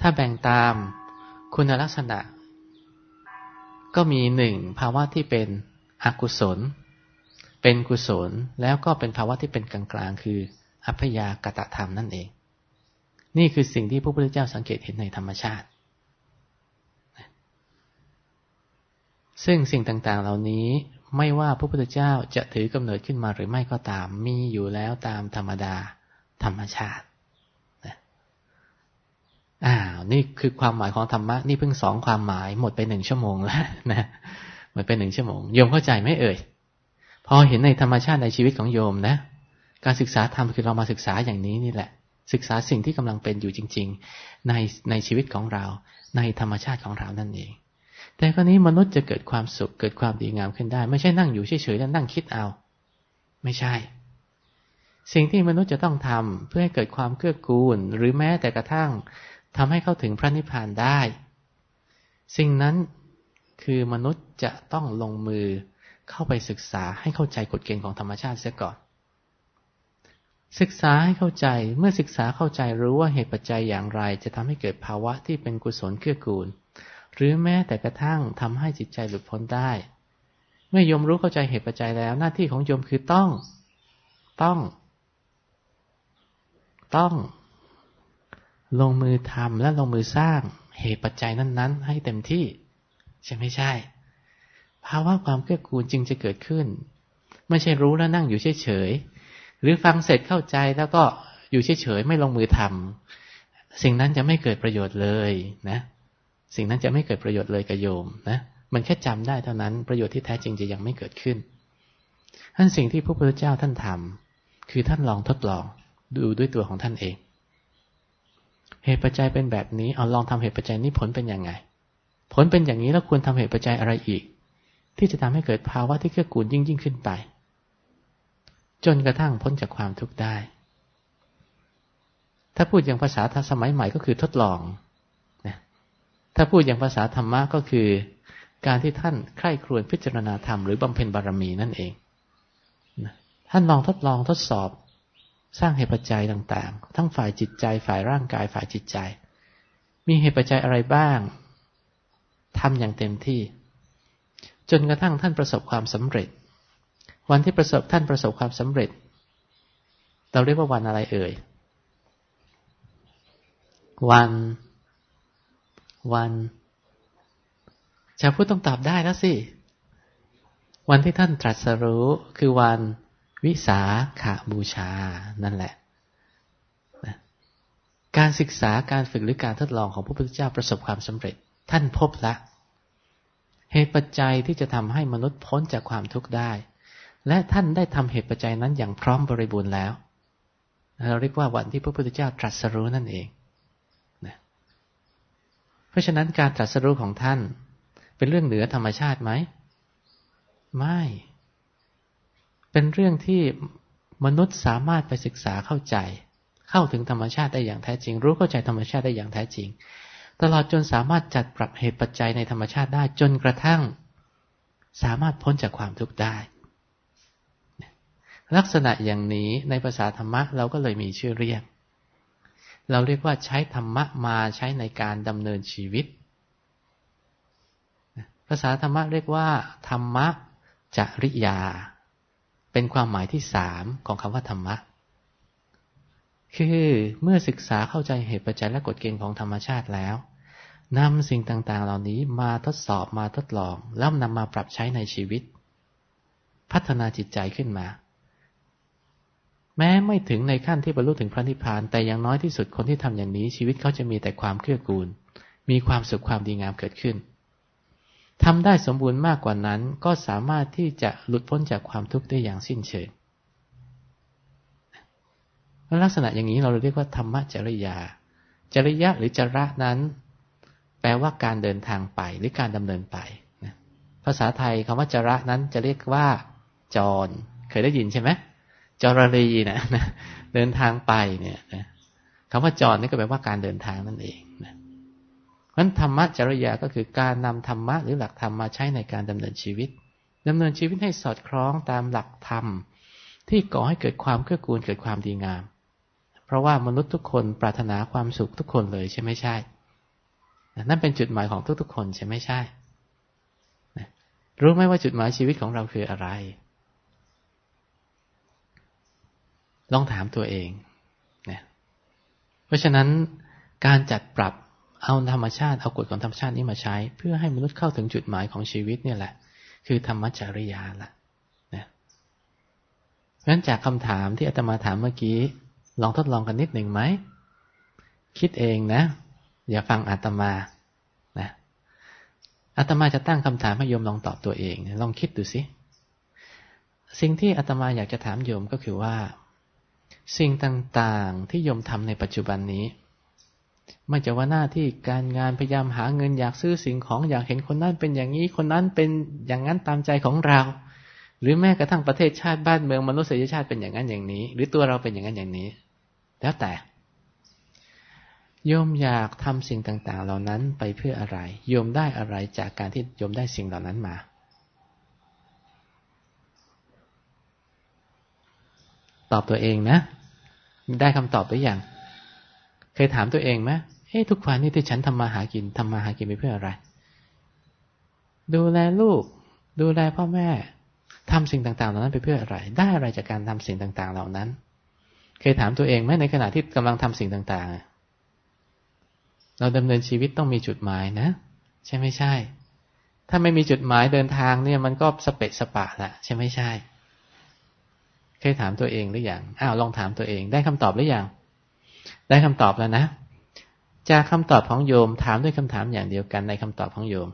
ถ้าแบ่งตามคุณลักษณะ ก็มีหนึ่งภาวะที่เป็นอกุศล เป็นกุศลแล้วก็เป็นภาวะที่เป็นกลางๆ คืออัพยากตธรรมนั่นเอง นี่คือสิ่งที่พระพุทธเจ้าสังเกตเห็นในธรรมชาติ ซึ่งสิ่งต่างๆ เหล่านี้ไม่ว่าพระพุทธเจ้าจะถือกำเนิดขึ้นมาหรือไม่ก็ตามมีอยู่แล้วตามธรรมดาธรรมชาติ อ้าวนี่คือความหมายของธรรมะนี่เพิ่งสองความหมายหมดไปหนึ่งชั่วโมงแล้วนะหมดไปหนึ่งชั่วโมงโยมเข้าใจไหมเอ่ยพอเห็นในธรรมชาติในชีวิตของโยมนะ การศึกษาธรรมคือเรามาศึกษาอย่างนี้นี่แหละ ศึกษาสิ่งที่กำลังเป็นอยู่จริง ๆ ในในชีวิตของเรา ในธรรมชาติของเรานั่นเอง แต่ครนี้มนุษย์จะเกิดความสุขเกิดความดีงามขึ้นได้ ไม่ใช่นั่งอยู่เฉยๆแล้วนั่งคิดเอา ไม่ใช่ สิ่งที่มนุษย์จะต้องทำเพื่อให้เกิดความเกื้อกูล หรือแม้แต่กระทั่ง ทำให้เข้าถึงพระนิพพานได้ สิ่งนั้นคือมนุษย์จะต้องลงมือเข้าไปศึกษาให้เข้าใจกฎเกณฑ์ของธรรมชาติเสียก่อน ศึกษาให้เข้าใจเมื่อศึกษาเข้าใจรู้ว่าเหตุปัจจัยอย่างไร จะทำให้เกิดภาวะที่เป็นกุศลเกื้อกูล หรือแม้แต่กระทั่งทำให้จิตใจหลุดพ้นได้ เมื่อยมรู้เข้าใจเหตุปัจจัยแล้ว หน้าที่ของโยมคือต้อง ต้อง ต้อง ลงมือทำและลงมือสร้างเหตุปัจจัยนั้นๆ ให้เต็มที่ ใช่ไม่ใช่ ภาวะความเกื้อกูลจึงจะเกิดขึ้น ไม่ใช่รู้แล้วนั่งอยู่เฉยๆหรือฟังเสร็จเข้าใจแล้วก็อยู่เฉยๆไม่ลงมือทำสิ่งนั้นจะไม่เกิดประโยชน์เลยนะ สิ่งนั้นจะไม่เกิดประโยชน์เลยกับโยมนะมันแค่จำได้เท่านั้นประโยชน์ที่แท้จริงจะยังไม่เกิดขึ้นท่านสิ่งที่พระพุทธเจ้าท่านทำคือท่านลองทดลองดูด้วยตัวของท่านเอง เหตุปัจจัยเป็นแบบนี้ เอาลองทำเหตุปัจจัยนี้ผลเป็นยังไง ผลเป็นอย่างนี้แล้วควรทำเหตุปัจจัยอะไรอีก ที่จะทำให้เกิดภาวะที่เกื้อกูลยิ่งยิ่งขึ้นไป จนกระทั่งพ้นจากความทุกข์ได้ ถ้าพูดอย่างภาษาทัสมัยใหม่ก็คือทดลองถ้าพูดอย่างภาษาธรรมะก็คือ การที่ท่านใคร่ครวญพิจารณาธรรมหรือบำเพ็ญบารมีนั่นเองท่านลองทดลองทดสอบ สร้างเหตุปัจจัยต่างๆ ทั้งฝ่ายจิตใจ ฝ่ายร่างกาย ฝ่ายจิตใจ มีเหตุปัจจัยอะไรบ้างทำอย่างเต็มที่ จนกระทั่งท่านประสบความสำเร็จ วันที่ประสบท่านประสบความสำเร็จ เราเรียกว่าวันอะไรเอ่ย วัน วันชาวพุทธต้องตอบได้แล้วสิ วันที่ท่านตรัสรู้คือวัน วิสาขาบูชา นั่นแหละนะการศึกษาการฝึกหรือการทดลองของพระพุทธเจ้าประสบความสำเร็จ ท่านพบละ เหตุปัจจัยที่จะทำให้มนุษย์พ้นจากความทุกข์ได้ และท่านได้ทำเหตุปัจจัยนั้นอย่างพร้อมบริบูรณ์แล้ว เราเรียกว่าวันที่พระพุทธเจ้าตรัสรู้นั่นเองนะเพราะฉะนั้นการตรัสรู้ของท่าน เป็นเรื่องเหนือธรรมชาติไหม ไม่ เป็นเรื่องที่มนุษย์สามารถไปศึกษาเข้าใจ เข้าถึงธรรมชาติได้อย่างแท้จริง รู้เข้าใจธรรมชาติได้อย่างแท้จริง ตลอดจนสามารถจัดปรับเหตุปัจจัยในธรรมชาติได้จนกระทั่ง สามารถพ้นจากความทุกข์ได้ ลักษณะอย่างนี้ในภาษาธรรมะเราก็เลยมีชื่อเรียก เราเรียกว่าใช้ธรรมะมาใช้ในการดำเนินชีวิต ภาษาธรรมะเรียกว่า ธรรมะจริยา เป็นความหมายที่สามของคำว่าธรรมะ คือเมื่อศึกษาเข้าใจเหตุปัจจัยและกฎเกณฑ์ของธรรมชาติแล้วนำสิ่งต่างๆ เหล่านี้มาทดสอบมาทดลอง แล้วนำมาปรับใช้ในชีวิต พัฒนาจิตใจขึ้นมา แม้ไม่ถึงในขั้นที่บรรลุถึงพระนิพพาน แต่อย่างน้อยที่สุดคนที่ทำอย่างนี้ชีวิตเขาจะมีแต่ความเกื้อกูล มีความสุขความดีงามเกิดขึ้น ทำได้สมบูรณ์มากกว่านั้น ก็สามารถที่จะหลุดพ้นจากความทุกข์ได้อย่างสิ้นเชิงลักษณะอย่างนี้เราเรียกว่าธรรมจริยา จริยะหรือจระนั้น แปลว่าการเดินทางไปหรือการดำเนินไปนะภาษาไทยคำว่าจระนั้นจะเรียกว่า จร เคยได้ยินใช่ไหมจรรีนะนะเดินทางไปเนี่ยนะคำว่าจรนี่ก็แปลว่าการเดินทางนั่นเอง นะเพราะธรรมะจริยาก็คือการนำธรรมะหรือหลักธรรมมาใช้ในการดำเนินชีวิตดำเนินชีวิตให้สอดคล้องตามหลักธรรม ที่ก่อให้เกิดความเกื้อกูลเกิดความดีงาม เพราะว่ามนุษย์ทุกคนปรารถนาความสุขทุกคนเลยใช่ไม่ใช่ นั่นเป็นจุดหมายของทุกๆคนใช่ไม่ใช่ รู้ไหมว่าจุดหมายชีวิตของเราคืออะไร ลองถามตัวเองนะเพราะฉะนั้นการจัดปรับ เอาธรรมชาติเอากฎของธรรมชาตินี้มาใช้ เพื่อให้มนุษย์เข้าถึงจุดหมายของชีวิตเนี่ยแหละ คือธรรมจริยาละนะเพราะฉะนั้นจากคำถามที่อาตมาถามเมื่อกี้ ลองทดลองกันนิดหนึ่งไหม คิดเองนะ อย่าฟังอาตมานะอาตมาจะตั้งคำถามให้โยมลองตอบตัวเองลองคิดดูสิสิ่งที่อาตมาอยากจะถามโยมก็คือว่า สิ่งต่างๆที่โยมทำในปัจจุบันนี้ ไม่จะว่าหน้าที่การงานพยายามหาเงินอยากซื้อสิ่งของอยากเห็นคนนั้นเป็นอย่างนี้คนนั้นเป็นอย่างนั้นตามใจของเรา หรือแม้กระทั่งประเทศชาติบ้านเมืองมนุษยชาติเป็นอย่างนั้นอย่างนี้ หรือตัวเราเป็นอย่างนั้นอย่างนี้ แล้วแต่โยมอยากทำสิ่งต่าง ๆ เหล่านั้นไปเพื่ออะไรโยมได้อะไรจากการที่โยมได้สิ่งเหล่านั้นมา ตอบตัวเองนะ ได้คำตอบหรือยังเคยถามตัวเองไหม เฮ้ทุกวันนี้ที่ฉันทำมาหากินทำมาหากินไปเพื่ออะไร ดูแลลูก ดูแลพ่อแม่ทำสิ่งต่างๆ เหล่านั้นไปเพื่ออะไร ได้อะไรจากการทำสิ่งต่าง ๆ เหล่านั้น เคยถามตัวเองไหมในขณะที่กำลังทำสิ่งต่าง ๆ เราดำเนินชีวิตต้องมีจุดหมายนะ ใช่ไม่ใช่ ถ้าไม่มีจุดหมายเดินทางเนี่ยมันก็สเปะสปะละใช่ไม่ใช่ เคยถามตัวเองหรืออยังอ้าวลองถามตัวเอง ได้คำตอบหรือยังได้คำตอบแล้วนะ จากคำตอบของโยมถามด้วยคำถามอย่างเดียวกันในคำตอบของโยม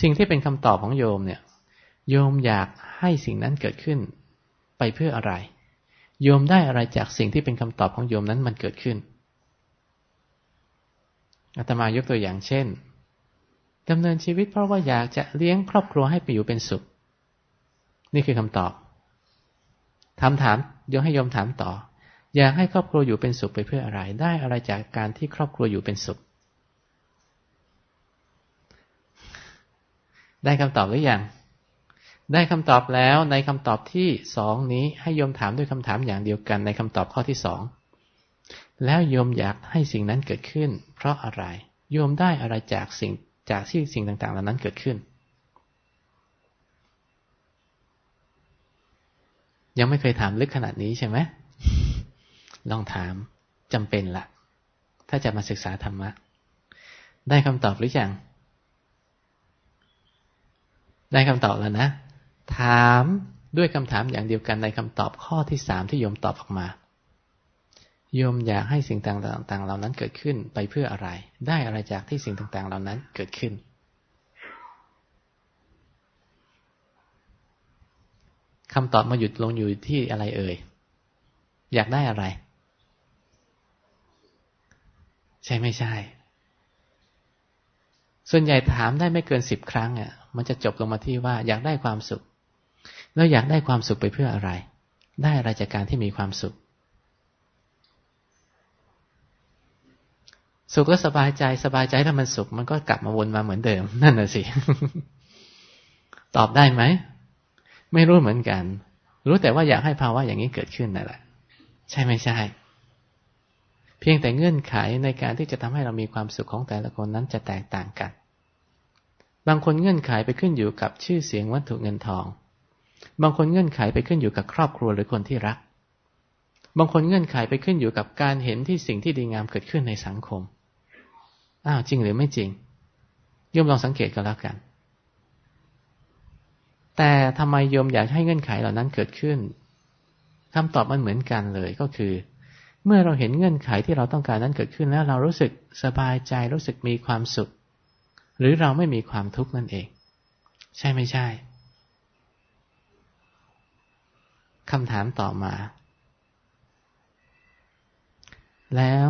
สิ่งที่เป็นคำตอบของโยมเนี่ย โยมอยากให้สิ่งนั้นเกิดขึ้นไปเพื่ออะไร โยมได้อะไรจากสิ่งที่เป็นคำตอบของโยมนั้นมันเกิดขึ้นอาตมายกตัวอย่างเช่นดำเนินชีวิตเพราะว่าอยากจะเลี้ยงครอบครัวให้ไปอยู่เป็นสุข นี่คือคำตอบถามถามโยมให้โยมถามต่อ อยากให้ครอบครัวอยู่เป็นสุขไปเพื่ออะไร ได้อะไรจากการที่ครอบครัวอยู่เป็นสุข ได้คำตอบหรือยัง ได้คำตอบแล้วในคำตอบที่สองนี้ให้โยมถามด้วยคำถามอย่างเดียวกันในคำตอบข้อที่สอง แล้วโยมอยากให้สิ่งนั้นเกิดขึ้น เพราะอะไร โยมได้อะไรจากสิ่งจากที่สิ่งต่างๆเหล่านั้นเกิดขึ้น ยังไม่เคยถามลึกขนาดนี้ใช่ไหม ลองถามจำเป็นละถ้าจะมาศึกษาธรรมะ ได้คำตอบหรืออยังได้คำตอบแล้วนะ ถามด้วยคำถามอย่างเดียวกันในคำตอบข้อที่สามที่โยมตอบออกมา โยมอยากให้สิ่งต่างๆ เหล่านั้นเกิดขึ้นไปเพื่ออะไร ได้อะไรจากที่สิ่งต่างๆ เหล่านั้นเกิดขึ้น คำตอบมาหยุดลงอยู่ที่อะไรเอ่ย อยากได้อะไร ใช่ไม่ใช่ ส่วนใหญ่ถามได้ไม่เกินสิบครั้งอะ มันจะจบลงมาที่ว่า อยากได้ความสุข แล้วอยากได้ความสุขไปเพื่ออะไร ได้อะไรจากการที่มีความสุข สุขแล้วสบายใจสบายใจถ้ามันสุข มันก็กลับมาวนมาเหมือนเดิม นั่นน่ะสิ ตอบได้ไหม ไม่รู้เหมือนกัน รู้แต่ว่าอยากให้ภาวะอย่างนี้เกิดขึ้นนั่นแหละ ใช่ไม่ใช่ เพียงแต่เงื่อนไขในการที่จะทำให้เรามีความสุขของแต่ละคนนั้นจะแตกต่างกัน บางคนเงื่อนไขไปขึ้นอยู่กับชื่อเสียงวัตถุเงินทอง บางคนเงื่อนไขไปขึ้นอยู่กับครอบครัวหรือคนที่รัก บางคนเงื่อนไขไปขึ้นอยู่กับการเห็นที่สิ่งที่ดีงามเกิดขึ้นในสังคม อ้าวจริงหรือไม่จริงโยมลองสังเกตกันแล้วกัน แต่ทำไมโยมอยากให้เงื่อนไขเหล่านั้นเกิดขึ้นคำตอบมันเหมือนกันเลยก็คือ เมื่อเราเห็นเงื่อนไขที่เราต้องการนั้นเกิดขึ้นแล้วเรารู้สึกสบายใจรู้สึกมีความสุข หรือเราไม่มีความทุกข์นั่นเอง ใช่ไม่ใช่คำถามต่อมา แล้ว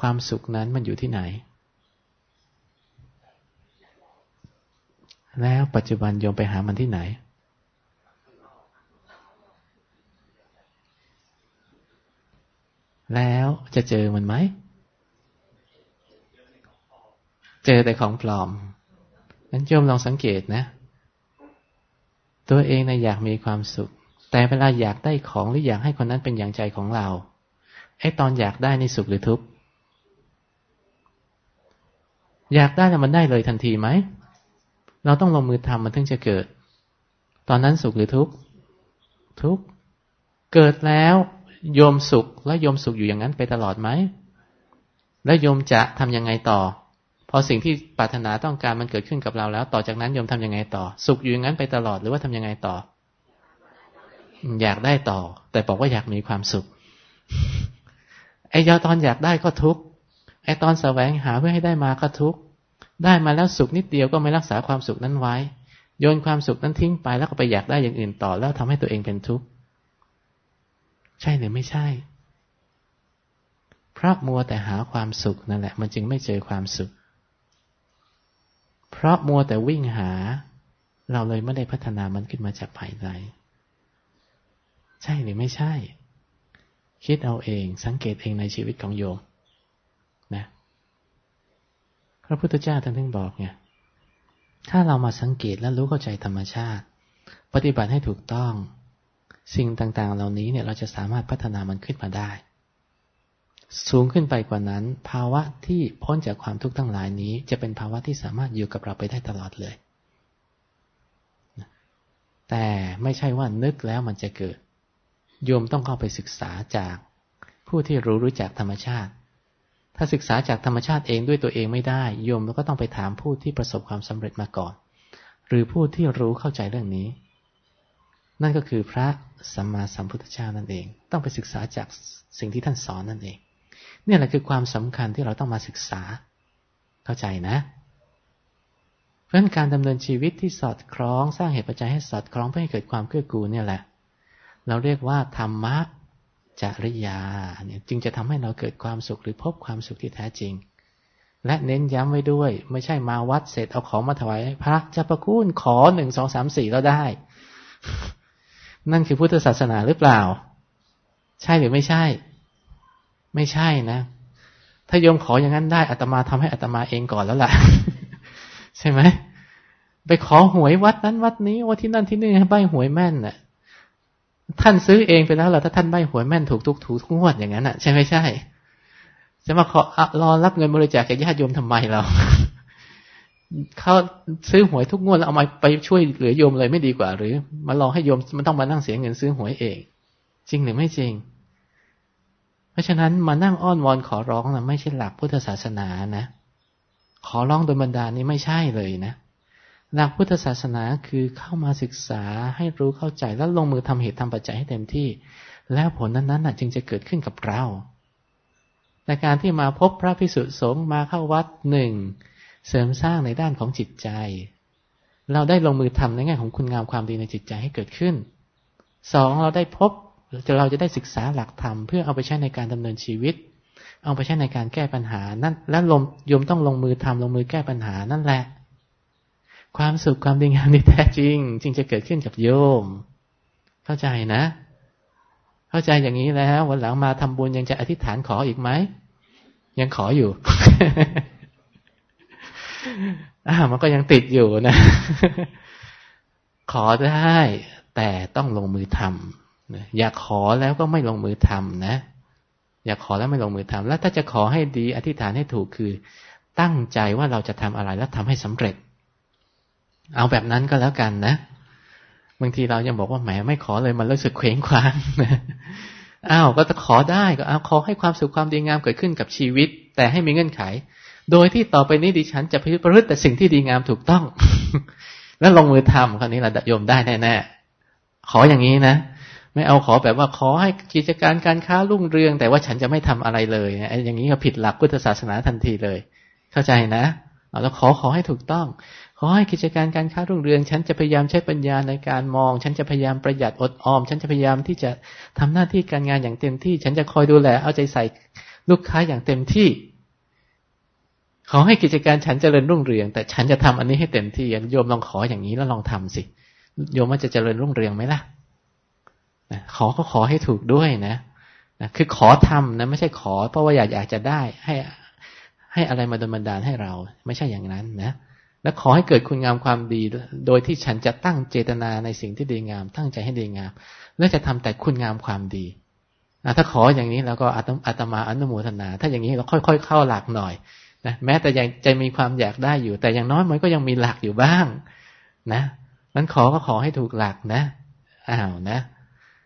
ความสุขนั้นมันอยู่ที่ไหน แล้วปัจจุบันโยมไปหามันที่ไหน แล้วจะเจอมันไหม เจอแต่ของปลอมนั้นโยมลองสังเกตนะ ตัวเองนะอยากมีความสุข แต่เวลาอยากได้ของหรืออยากให้คนนั้นเป็นอย่างใจของเรา ไอ้ตอนอยากได้นี่สุขหรือทุกข์ อยากได้แล้วมันได้เลยทันทีไหม เราต้องลงมือทำมันถึงจะเกิด ตอนนั้นสุขหรือทุกข์ ทุกข์ เกิดแล้ว โยมสุขแล้วโยมสุขอยู่อย่างนั้นไปตลอดไหม แล้วโยมจะทํำยังไงต่อ พอสิ่งที่ปรารถนาต้องการมันเกิดขึ้นกับเราแล้ว ต่อจากนั้นโยมทํำยังไงต่อ สุขอยู่อย่างนั้นไปตลอดหรือว่าทำยังไงต่อ อยากได้ต่อ แต่บอกว่าอยากมีความสุข ไอ้ยอตอนอยากได้ก็ทุกข์ไอ้ตอนแสวงหาเพื่อให้ได้มาก็ทุกข์ได้มาแล้วสุขนิดเดียวก็ไม่รักษาความสุขนั้นไว้ โยนความสุขนั้นทิ้งไปแล้วก็ไปอยากได้อย่างอื่นต่อ แล้วทำให้ตัวเองเป็นทุกข์ ใช่หรือไม่ใช่ เพราะมัวแต่หาความสุขนั่นแหละ มันจึงไม่เจอความสุข เพราะมัวแต่วิ่งหา เราเลยไม่ได้พัฒนามันขึ้นมาจากภายในใช่หรือไม่ใช่ คิดเอาเองสังเกตเองในชีวิตของโยมนะพระพุทธเจ้าท่านถึงบอกไงถ้าเรามาสังเกตและรู้เข้าใจธรรมชาติ ปฏิบัติให้ถูกต้อง สิ่งต่างๆ เหล่านี้เนี่ยเราจะสามารถพัฒนามันขึ้นมาได้ สูงขึ้นไปกว่านั้น ภาวะที่พ้นจากความทุกข์ทั้งหลายนี้ จะเป็นภาวะที่สามารถอยู่กับเราไปได้ตลอดเลย แต่ไม่ใช่ว่านึกแล้วมันจะเกิด โยมต้องเข้าไปศึกษาจากผู้ที่รู้รู้จักธรรมชาติ ถ้าศึกษาจากธรรมชาติเองด้วยตัวเองไม่ได้ โยมก็ต้องไปถามผู้ที่ประสบความสำเร็จมาก่อน หรือผู้ที่รู้เข้าใจเรื่องนี้ นั่นก็คือพระสัมมาสัมพุทธเจ้านั่นเอง ต้องไปศึกษาจากสิ่งที่ท่านสอนนั่นเอง เนี่ยแหละคือความสำคัญที่เราต้องมาศึกษา เข้าใจนะ เพราะการดำเนินชีวิตที่สอดคล้องสร้างเหตุปัจจัยให้สอดคล้องเพื่อให้เกิดความเกื้อกูลเนี่ยแหละ เราเรียกว่าธรรมะจริยาเนี่ยจึงจะทำให้เราเกิดความสุขหรือพบความสุขที่แท้จริง และเน้นย้ำไว้ด้วย ไม่ใช่มาวัดเสร็จเอาของมาถวายพระจะประคุณขอหนึ่งสองสามสี่แล้วได้ นั่นคือพุทธศาสนาหรือเปล่า ใช่หรือไม่ใช่ ไม่ใช่นะ ถ้าโยมขออย่างนั้นได้อัตมาทำให้อัตมาเองก่อนแล้วล่ะ ใช่ไหมไปขอหวยวัดนั้นวัดนี้ว่าที่นั่นที่นี่ใบหวยแม่นน่ะ ท่านซื้อเองไปแล้วเหรอถ้าท่านใบหวยแม่นถูกทุกถูกทุกงวดอย่างนั้นอะ ใช่ไม่ใช่ จะมาขอรอรับเงินบริจาคจากญาติโยมทำไมเรา เขาซื้อหวยทุกงวดแล้วเอามาไปช่วยเหลือโยมเลยไม่ดีกว่า หรือมารอให้โยมมันต้องมานั่งเสียเงินซื้อหวยเอง จริงหรือไม่จริง เพราะฉะนั้นมานั่งอ้อนวอนขอร้องนะไม่ใช่หลักพุทธศาสนานะขอร้องโดยบรรดานี้ไม่ใช่เลยนะหลักพุทธศาสนาคือเข้ามาศึกษาให้รู้เข้าใจแล้วลงมือทำเหตุทำปัจจัยให้เต็มที่ แล้วผลนั้นๆจึงจะเกิดขึ้นกับเราในการที่มาพบพระพิสุสงฆ์มาเข้าวัดหนึ่ง เสริมสร้างในด้านของจิตใจ เราได้ลงมือทำในแง่ของคุณงามความดีในจิตใจให้เกิดขึ้นสองเราได้พบเราจะได้ศึกษาหลักธรรมเพื่อเอาไปใช้ในการดำเนินชีวิต เอาไปใช้ในการแก้ปัญหานั่นและลมโยมต้องลงมือทำลงมือแก้ปัญหานั่นแหละ ความสุขความดีงามที่แท้จริง จึงจะเกิดขึ้นกับโยม เข้าใจนะ เข้าใจอย่างนี้แล้ววันหลังมาทำบุญยังจะอธิษฐานขออีกไหมยังขออยู่ อ่ามันก็ยังติดอยู่นะ ขอได้แต่ต้องลงมือทำอยากขอแล้วก็ไม่ลงมือทำนะ อยากขอแล้วไม่ลงมือทำแล้วถ้าจะขอให้ดีอธิษฐานให้ถูกคือ ตั้งใจว่าเราจะทำอะไรแล้วทำให้สำเร็จ เอาแบบนั้นก็แล้วกันนะบางทีเรายังบอกว่าแหมไม่ขอเลยมันรู้สึกเคว้งคว้างอ้าวก็จะขอได้ก็เอาขอให้ความสุขความดีงามเกิดขึ้นกับชีวิต แต่ให้มีเงื่อนไข โดยที่ต่อไปนี้ดิฉันจะพิพฤติแต่สิ่งที่ดีงามถูกต้อง แล้วลงมือทำคราวนี้เราโยมได้แน่ๆขออย่างนี้นะไม่เอาขอแบบว่าขอให้กิจการการค้ารุ่งเรือง แต่ว่าฉันจะไม่ทำอะไรเลยไอ้อย่างนี้ก็ผิดหลักพุทธศาสนาทันทีเลย เข้าใจนะเอาขอขอให้ถูกต้อง ขอให้กิจการการค้ารุ่งเรือง ฉันจะพยายามใช้ปัญญาในการมอง ฉันจะพยายามประหยัดอดออม ฉันจะพยายามที่จะทำหน้าที่การงานอย่างเต็มที่ ฉันจะคอยดูแลเอาใจใส่ลูกค้าอย่างเต็มที่ ขอให้กิจการฉันเจริญรุ่งเรือง แต่ฉันจะทำอันนี้ให้เต็มที่โยมลองขออย่างนี้แล้วลองทำสิ โยมว่าจะเจริญรุ่งเรืองไหมล่ะขอก็ขอให้ถูกด้วยนะนะคือขอทำนะไม่ใช่ขอ เพราะว่าอยากอยากจะได้ ให้ให้อะไรมาดลบันดาลให้เรา ไม่ใช่อย่างนั้นนะ และขอให้เกิดคุณงามความดี โดยที่ฉันจะตั้งเจตนาในสิ่งที่ดีงาม ตั้งใจให้ดีงาม และจะทำแต่คุณงามความดีถ้าขออย่างนี้แล้วก็อาตมาอนุโมทนา ถ้าอย่างนี้เราค่อย ๆ เข้าหลักหน่อย นะแม้แต่ยังจะมีความอยากได้อยู่ แต่อย่างน้อยมันก็ยังมีหลักอยู่บ้าง นะนั้นขอก็ขอให้ถูกหลักนะอ้าวนะ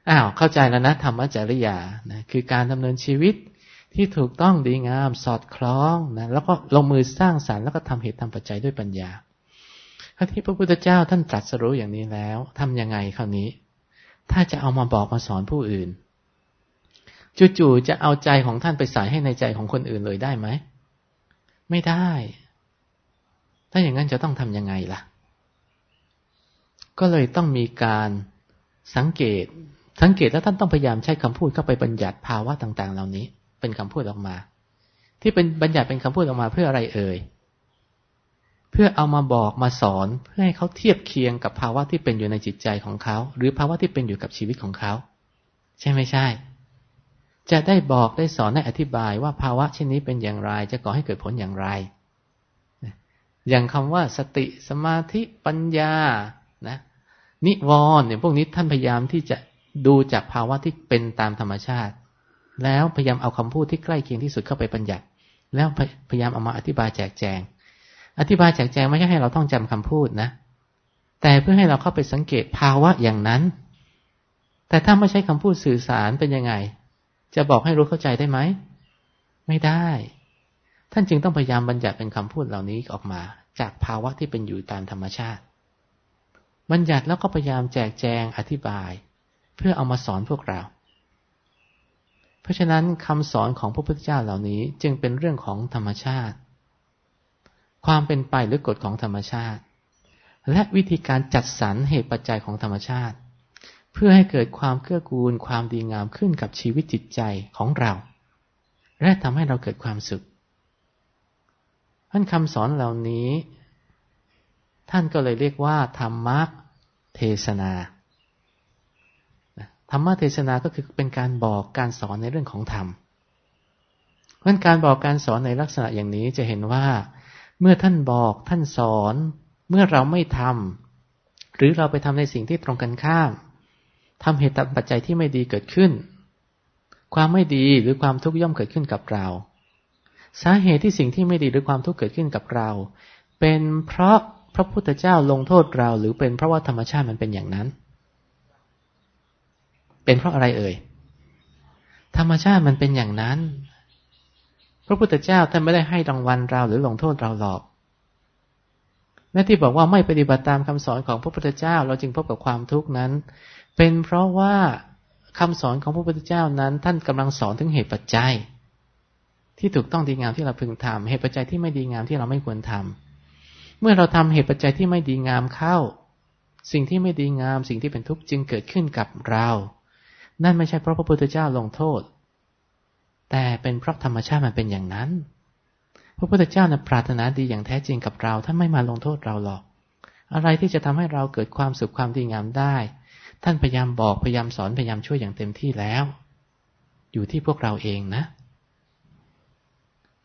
อ้าวเข้าใจแล้วนะธรรมจริยานะคือการดำเนินชีวิตที่ถูกต้องดีงามสอดคล้องนะแล้วก็ลงมือสร้างสารรค์แล้วก็ทำเหตุทำปัจจัยด้วยปัญญาถ้าที่พระพุทธเจ้าท่านตรัสรู้อย่างนี้แล้ว ทํำยังไงคราวนี้ ถ้าจะเอามาบอกมาสอนผู้อื่นจู่ๆจะเอาใจของท่านไปใส่ให้ในใจของคนอื่นเลยได้ไหม ไม่ได้ ถ้าอย่างนั้นจะต้องทำยังไงล่ะ ก็เลยต้องมีการสังเกต สังเกตแล้วท่านต้องพยายามใช้คำพูดเข้าไปบัญญัติภาวะต่าง ๆ เหล่านี้ เป็นคำพูดออกมา ที่เป็นบัญญัติเป็นคำพูดออกมาเพื่ออะไรเอ่ย เพื่อเอามาบอกมาสอนเพื่อให้เขาเทียบเคียงกับภาวะที่เป็นอยู่ในจิตใจของเขา หรือภาวะที่เป็นอยู่กับชีวิตของเขา ใช่ไม่ใช่ จะได้บอกได้สอนได้อธิบายว่าภาวะเช่นนี้เป็นอย่างไร จะก่อให้เกิดผลอย่างไร อย่างคำว่าสติสมาธิปัญญานะนิวรณ์เนี่ยพวกนี้ท่านพยายามที่จะดูจากภาวะที่เป็นตามธรรมชาติ แล้วพยายามเอาคำพูดที่ใกล้เคียงที่สุดเข้าไปบัญญัติ แล้วพยายามเอามาอธิบายแจกแจง อธิบายแจกแจงไม่ใช่ให้เราต้องจำคำพูดนะ แต่เพื่อให้เราเข้าไปสังเกตภาวะอย่างนั้น แต่ถ้าไม่ใช่คำพูดสื่อสารเป็นยังไง จะบอกให้รู้เข้าใจได้ไหม ไม่ได้ ท่านจึงต้องพยายามบัญญัติเป็นคำพูดเหล่านี้ออกมา จากภาวะที่เป็นอยู่ตามธรรมชาติ บัญญัติแล้วก็พยายามแจกแจงอธิบาย เพื่อเอามาสอนพวกเรา เพราะฉะนั้นคำสอนของพระพุทธเจ้าเหล่านี้จึงเป็นเรื่องของธรรมชาติ ความเป็นไปหรือกฎของธรรมชาติ และวิธีการจัดสรรเหตุปัจจัยของธรรมชาติ เพื่อให้เกิดความเกื้อกูลความดีงามขึ้นกับชีวิตจิตใจของเรา และทำให้เราเกิดความสุขท่านคำสอนเหล่านี้ ท่านก็เลยเรียกว่า ธรรมะเทศนาธรรมะเทศนาก็คือเป็นการบอกการสอนในเรื่องของธรรมเพราะการบอกการสอนในลักษณะอย่างนี้จะเห็นว่า เมื่อท่านบอกท่านสอน เมื่อเราไม่ทำหรือเราไปทำในสิ่งที่ตรงกันข้าม ทำเหตุปัจจัยที่ไม่ดีเกิดขึ้น ความไม่ดีหรือความทุกข์ย่อมเกิดขึ้นกับเรา สาเหตุที่สิ่งที่ไม่ดีหรือความทุกข์เกิดขึ้นกับเรา เป็นเพราะพระพุทธเจ้าลงโทษเรา หรือเป็นเพราะว่าธรรมชาติมันเป็นอย่างนั้น เป็นเพราะอะไรเอ่ย ธรรมชาติมันเป็นอย่างนั้น พระพุทธเจ้าท่านไม่ได้ให้รางวัลเราหรือลงโทษเราหรอกและที่บอกว่าไม่ปฏิบัติตามคำสอนของพระพุทธเจ้า เราจึงพบกับความทุกข์นั้น เป็นเพราะว่าคำสอนของพระพุทธเจ้านั้น ท่านกำลังสอนถึงเหตุปัจจัย ที่ถูกต้องดีงามที่เราพึงทำเหตุปัจจัยที่ไม่ดีงามที่เราไม่ควรทำเมื่อเราทำเหตุปัจจัยที่ไม่ดีงามเข้า สิ่งที่ไม่ดีงาม สิ่งที่เป็นทุกข์จึงเกิดขึ้นกับเรา นั่นไม่ใช่เพราะพระพุทธเจ้าลงโทษ แต่เป็นเพราะธรรมชาติมันเป็นอย่างนั้น พระพุทธเจ้านะปรารถนาดีอย่างแท้จริงกับเราท่านไม่มาลงโทษเราหรอก อะไรที่จะทำให้เราเกิดความสุขความดีงามได้ ท่านพยายามบอกพยายามสอนพยายามช่วยอย่างเต็มที่แล้ว อยู่ที่พวกเราเองนะ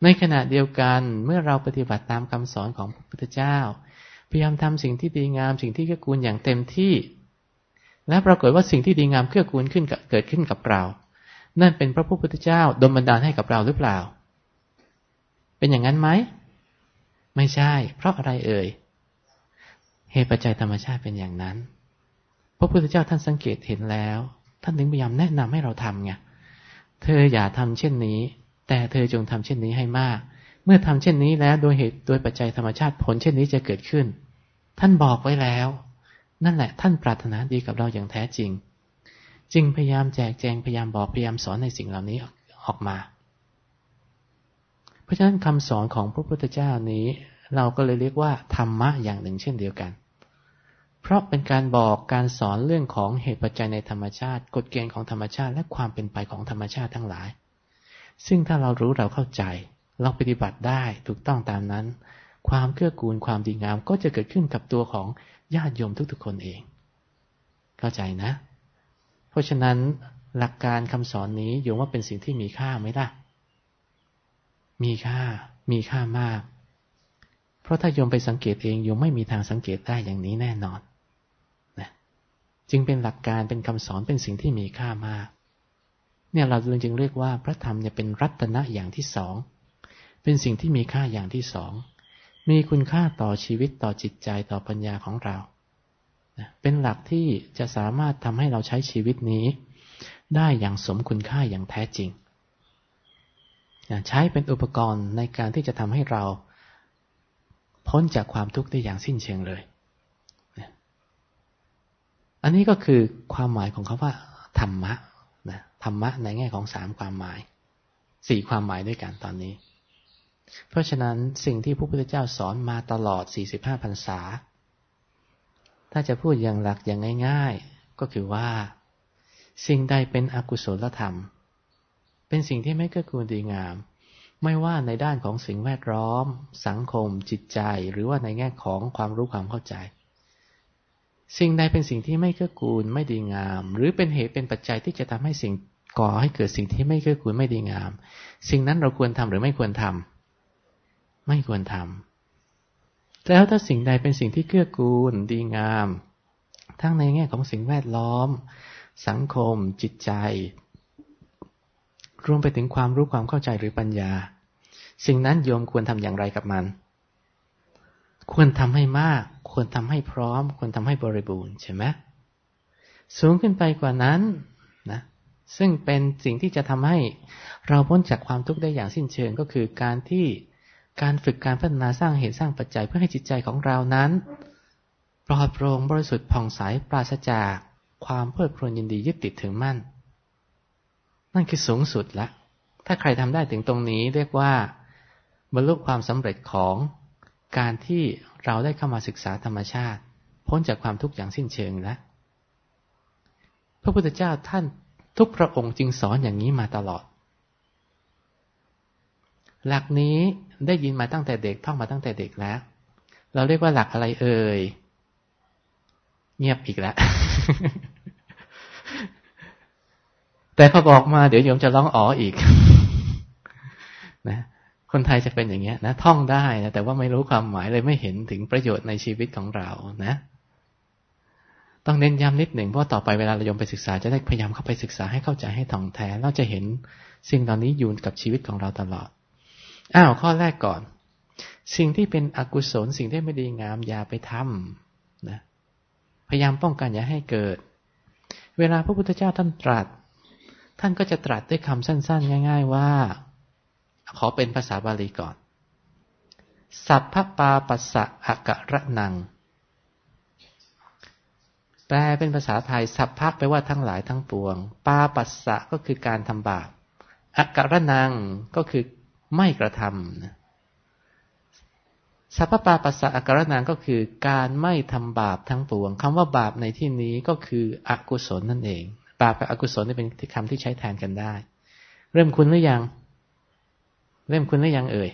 ในขณะเดียวกันเมื่อเราปฏิบัติตามคำสอนของพระพุทธเจ้า พยายามทำสิ่งที่ดีงาม สิ่งที่เกื้อกูลอย่างเต็มที่ และปรากฏว่าสิ่งที่ดีงามเกื้อกูลขึ้นเกิดขึ้นกับเรา นั่นเป็นพระพุทธเจ้าดลบันดาลให้กับเราหรือเปล่า เป็นอย่างนั้นไหมไม่ใช่ เพราะอะไรเอ่ยเหตุปัจจัยธรรมชาติเป็นอย่างนั้น พระพุทธเจ้าท่านสังเกตเห็นแล้ว ท่านถึงพยายามแนะนำให้เราทำไงเธออย่าทำเช่นนี้ แต่เธอจงทำเช่นนี้ให้มาก เมื่อทำเช่นนี้แล้วโดยเหตุโดยปัจจัยธรรมชาติผลเช่นนี้จะเกิดขึ้น ท่านบอกไว้แล้ว นั่นแหละ ท่านปรารถนาดีกับเราอย่างแท้จริง จึงพยายามแจกแจงพยายามบอกพยายามสอนในสิ่งเหล่านี้ออกมา เพราะฉะนั้นคำสอนของพระพุทธเจ้านี้ เราก็เลยเรียกว่าธรรมะอย่างหนึ่งเช่นเดียวกัน เพราะเป็นการบอกการสอนเรื่องของเหตุปัจจัยในธรรมชาติ กฎเกณฑ์ของธรรมชาติ และความเป็นไปของธรรมชาติทั้งหลาย ซึ่งถ้าเรารู้เราเข้าใจเราปฏิบัติได้ถูกต้องตามนั้น ความเกื้อกูลความดีงามก็จะเกิดขึ้นกับตัวของญาติโยมทุกๆคนเอง เข้าใจนะ เพราะฉะนั้นหลักการคำสอนนี้โยมว่าเป็นสิ่งที่มีค่าไหมล่ะ มีค่า มีค่ามาก เพราะถ้าโยมไปสังเกตเองโยมไม่มีทางสังเกตได้อย่างนี้แน่นอน จึงเป็นหลักการเป็นคำสอนเป็นสิ่งที่มีค่ามาก เนี่ยเราจึงเรียกว่าพระธรรมเนี่ยเป็นรัตนะอย่างที่สอง เป็นสิ่งที่มีค่าอย่างที่สอง มีคุณค่าต่อชีวิตต่อจิตใจต่อปัญญาของเรา เป็นหลักที่จะสามารถทำให้เราใช้ชีวิตนี้ ได้อย่างสมคุณค่าอย่างแท้จริง ใช้เป็นอุปกรณ์ในการที่จะทำให้เรา พ้นจากความทุกข์ได้อย่างสิ้นเชิงเลย อันนี้ก็คือความหมายของคาว่าธรรมะนะธรรมะในแง่ของสามความหมายสี่ความหมายด้วยกันตอนนี้ เพราะฉะนั้นสิ่งที่พระพุทธเจ้าสอนมาตลอด 45พรรษา ถ้าจะพูดอย่างหลักอย่างง่าย ๆ ก็คือว่า สิ่งใดเป็นอกุศลธรรม เป็นสิ่งที่ไม่เกื้อกูลดีงาม ไม่ว่าในด้านของสิ่งแวดล้อม สังคม จิตใจ หรือว่าในแง่ของความรู้ความเข้าใจ สิ่งใดเป็นสิ่งที่ไม่เกื้อกูลไม่ดีงาม หรือเป็นเหตุเป็นปัจจัยที่จะทำให้สิ่งก่อให้เกิดสิ่งที่ไม่เกื้อกูลไม่ดีงาม สิ่งนั้นเราควรทำหรือไม่ควรทำไม่ควรทำแล้วถ้าสิ่งใดเป็นสิ่งที่เกื้อกูลดีงาม ทั้งในแง่ของสิ่งแวดล้อม สังคม จิตใจ รวมไปถึงความรู้ความเข้าใจหรือปัญญา สิ่งนั้นโยมควรทำอย่างไรกับมัน ควรทำให้มาก ควรทำให้พร้อม ควรทำให้บริบูรณ์ใช่ไหมสูงขึ้นไปกว่านั้นนะซึ่งเป็นสิ่งที่จะทำให้เราพ้นจากความทุกข์ได้อย่างสิ้นเชิงก็คือการที่การฝึกการพัฒนาสร้างเหตุสร้างปัจจัยเพื่อให้จิตใจของเรานั้น ปลอดโปร่งบริสุทธิ์ผ่องใสปราศจากความเพลิดเพลินยินดียึดติดถึงมั่น นั่นคือสูงสุดละถ้าใครทำได้ถึงตรงนี้เรียกว่า บรรลุความสำเร็จของ การที่เราได้เข้ามาศึกษาธรรมชาติ พ้นจากความทุกข์อย่างสิ้นเชิงแล้วพระพุทธเจ้าท่านทุกพระองค์จึงสอนอย่างนี้มาตลอด หลักนี้ได้ยินมาตั้งแต่เด็กท่องมาตั้งแต่เด็กแล้ว เราเรียกว่าหลักอะไรเอ่ยเงียบอีกแล้ว แต่พอบอกมาเดี๋ยวโยมจะร้องอ๋ออีก นะ คนไทยจะเป็นอย่างเงี้ยนะท่องได้นะแต่ว่าไม่รู้ความหมายเลยไม่เห็นถึงประโยชน์ในชีวิตของเรานะ ต้องเน้นย้ำนิดหนึ่งเพราะต่อไปเวลาเรายมไปศึกษาจะได้พยายามเข้าไปศึกษาให้เข้าใจให้ท่องแท้เราจะเห็นสิ่งเหล่านี้อยู่กับชีวิตของเราตลอดอ้าวข้อแรกก่อน สิ่งที่เป็นอกุศลสิ่งที่ไม่ดีงามอย่าไปทำนะพยายามป้องกันอย่าให้เกิด เวลาพระพุทธเจ้าท่านตรัส ท่านก็จะตรัสด้วยคำสั้น ๆ ง่าย ๆ ว่า ขอเป็นภาษาบาลีก่อน สัพพปาปัสสะอะกะระนัง แปลเป็นภาษาไทย สัพพะแปลว่าทั้งหลายทั้งปวง ปาปัสสะก็คือการทำบาปอะกะระนังก็คือไม่กระทำสัพพปาปัสสะอาการนังก็คือการไม่ทำบาปทั้งปวงคำว่าบาปในที่นี้ก็คืออกุศลนั่นเอง บาปกับอกุศลนี่เป็นคำที่ใช้แทนกันได้ เริ่มคุณหรือยัง เริ่มคุณหรือยังเอ่ย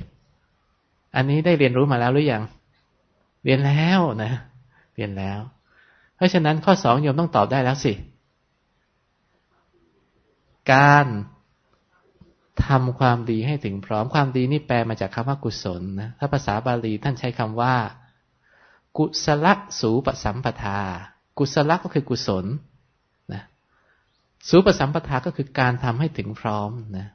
อันนี้ได้เรียนรู้มาแล้วหรือยัง เรียนแล้วนะ เรียนแล้ว เพราะฉะนั้นข้อสองโยมต้องตอบได้แล้วสิ การทำความดีให้ถึงพร้อมความดีนี่แปลมาจากคำว่ากุศลนะ ถ้าภาษาบาลีท่านใช้คำว่า กุศลสูปสัมปทา กุศลก็คือกุศลนะสูปสัมปทาก็คือการทำให้ถึงพร้อมนะ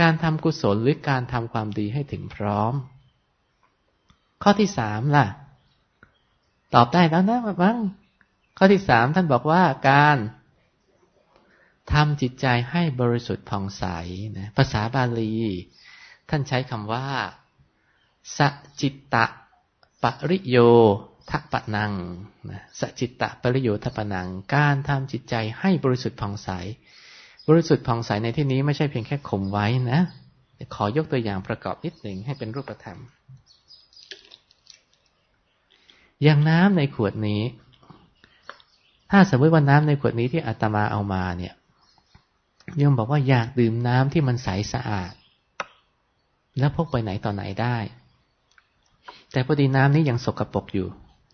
การทำกุศลหรือการทำความดีให้ถึงพร้อม ข้อที่สามล่ะ ตอบได้แล้วนะมั้งข้อที่สามท่านบอกว่าการทำจิตใจให้บริสุทธิ์ผ่องใสนะภาษาบาลี ท่านใช้คำว่าสจิตตะปริโยทัปนังนะสจิตตะปริโยทัปนัง การทำจิตใจให้บริสุทธิ์ผ่องใส บริสุทธิ์ผ่องใสในที่นี้ไม่ใช่เพียงแค่ข่มไว้นะขอยกตัวอย่างประกอบนิดหนึ่งให้เป็นรูปธรรม อย่างน้ำในขวดนี้ ถ้าสมมติว่าน้ำในขวดนี้ที่อาตมาเอามาเนี่ยโยมบอกว่าอยากดื่มน้ำที่มันใสสะอาด แล้วพกไปไหนต่อไหนได้ แต่พอดีน้ำนี้ยังสกรปรกอยู่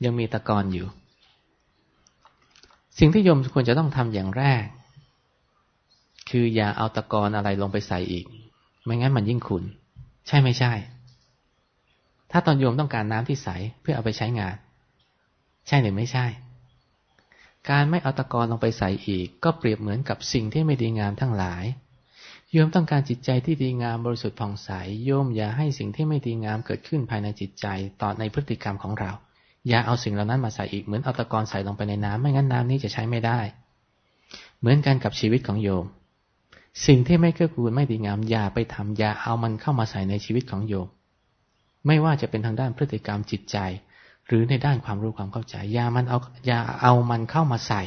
ยังมีตะกอนอยู่ สิ่งที่โยมควรจะต้องทำอย่างแรก คืออย่าเอาตะกอนอะไรลงไปใส่อีก ไม่งั้นมันยิ่งขุนใช่ไม่ใช่ ถ้าตอนโยมต้องการน้ำที่ใสเพื่อเอาไปใช้งาน ใช่หรือไม่ใช่ การไม่เอาตะกอนลงไปใส่อีก ก็เปรียบเหมือนกับสิ่งที่ไม่ดีงามทั้งหลายโยมต้องการจิตใจที่ดีงามบริสุทธิ์ผ่องใสโยมอย่าให้สิ่งที่ไม่ดีงามเกิดขึ้นภายในจิตใจต่อในพฤติกรรมของเรา อย่าเอาสิ่งเหล่านั้นมาใส่อีกเหมือนเอาตะกอนใส่ลงไปในน้ำไม่งั้นน้ำนี้จะใช้ไม่ได้ เหมือนกันกับชีวิตของโยม สิ่งที่ไม่เกื้อกูลไม่ดีงามอย่าไปทำอย่าเอามันเข้ามาใส่ในชีวิตของโยม ไม่ว่าจะเป็นทางด้านพฤติกรรมจิตใจ หรือในด้านความรู้ความเข้าใจอย่ามันเอาอย่าเอามันเข้ามาใส่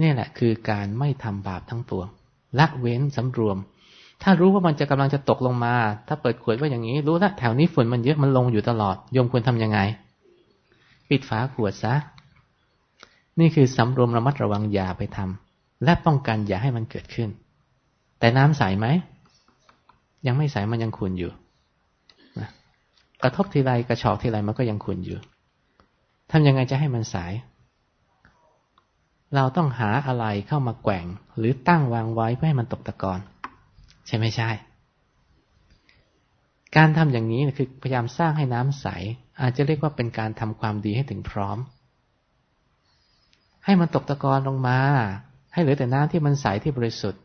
นี่แหละคือการไม่ทำบาปทั้งปวงละเว้นสำรวม ถ้ารู้ว่ามันจะกำลังจะตกลงมา ถ้าเปิดขวดว่าอย่างนี้ รู้ละแถวนี้ฝนมันเยอะมันลงอยู่ตลอดโยมควรทำยังไง ปิดฝาขวดซะ นี่คือสำรวมระมัดระวังอย่าไปทำ และป้องกันอย่าให้มันเกิดขึ้น แต่น้ำใสไหม ยังไม่ใสมันยังขุ่นอยู่กระทบทีไรกระชอกทีไรมันก็ยังขุ่นอยู่ทำยังไงจะให้มันใสเราต้องหาอะไรเข้ามาแกว่ง หรือตั้งวางไว้เพื่อให้มันตกตะกอนใช่ไม่ใช่ การทำอย่างนี้คือพยายามสร้างให้น้ำใส อาจจะเรียกว่าเป็นการทำความดีให้ถึงพร้อม ให้มันตกตะกอนลงมา ให้เหลือแต่น้ำที่มันใสที่บริสุทธิ์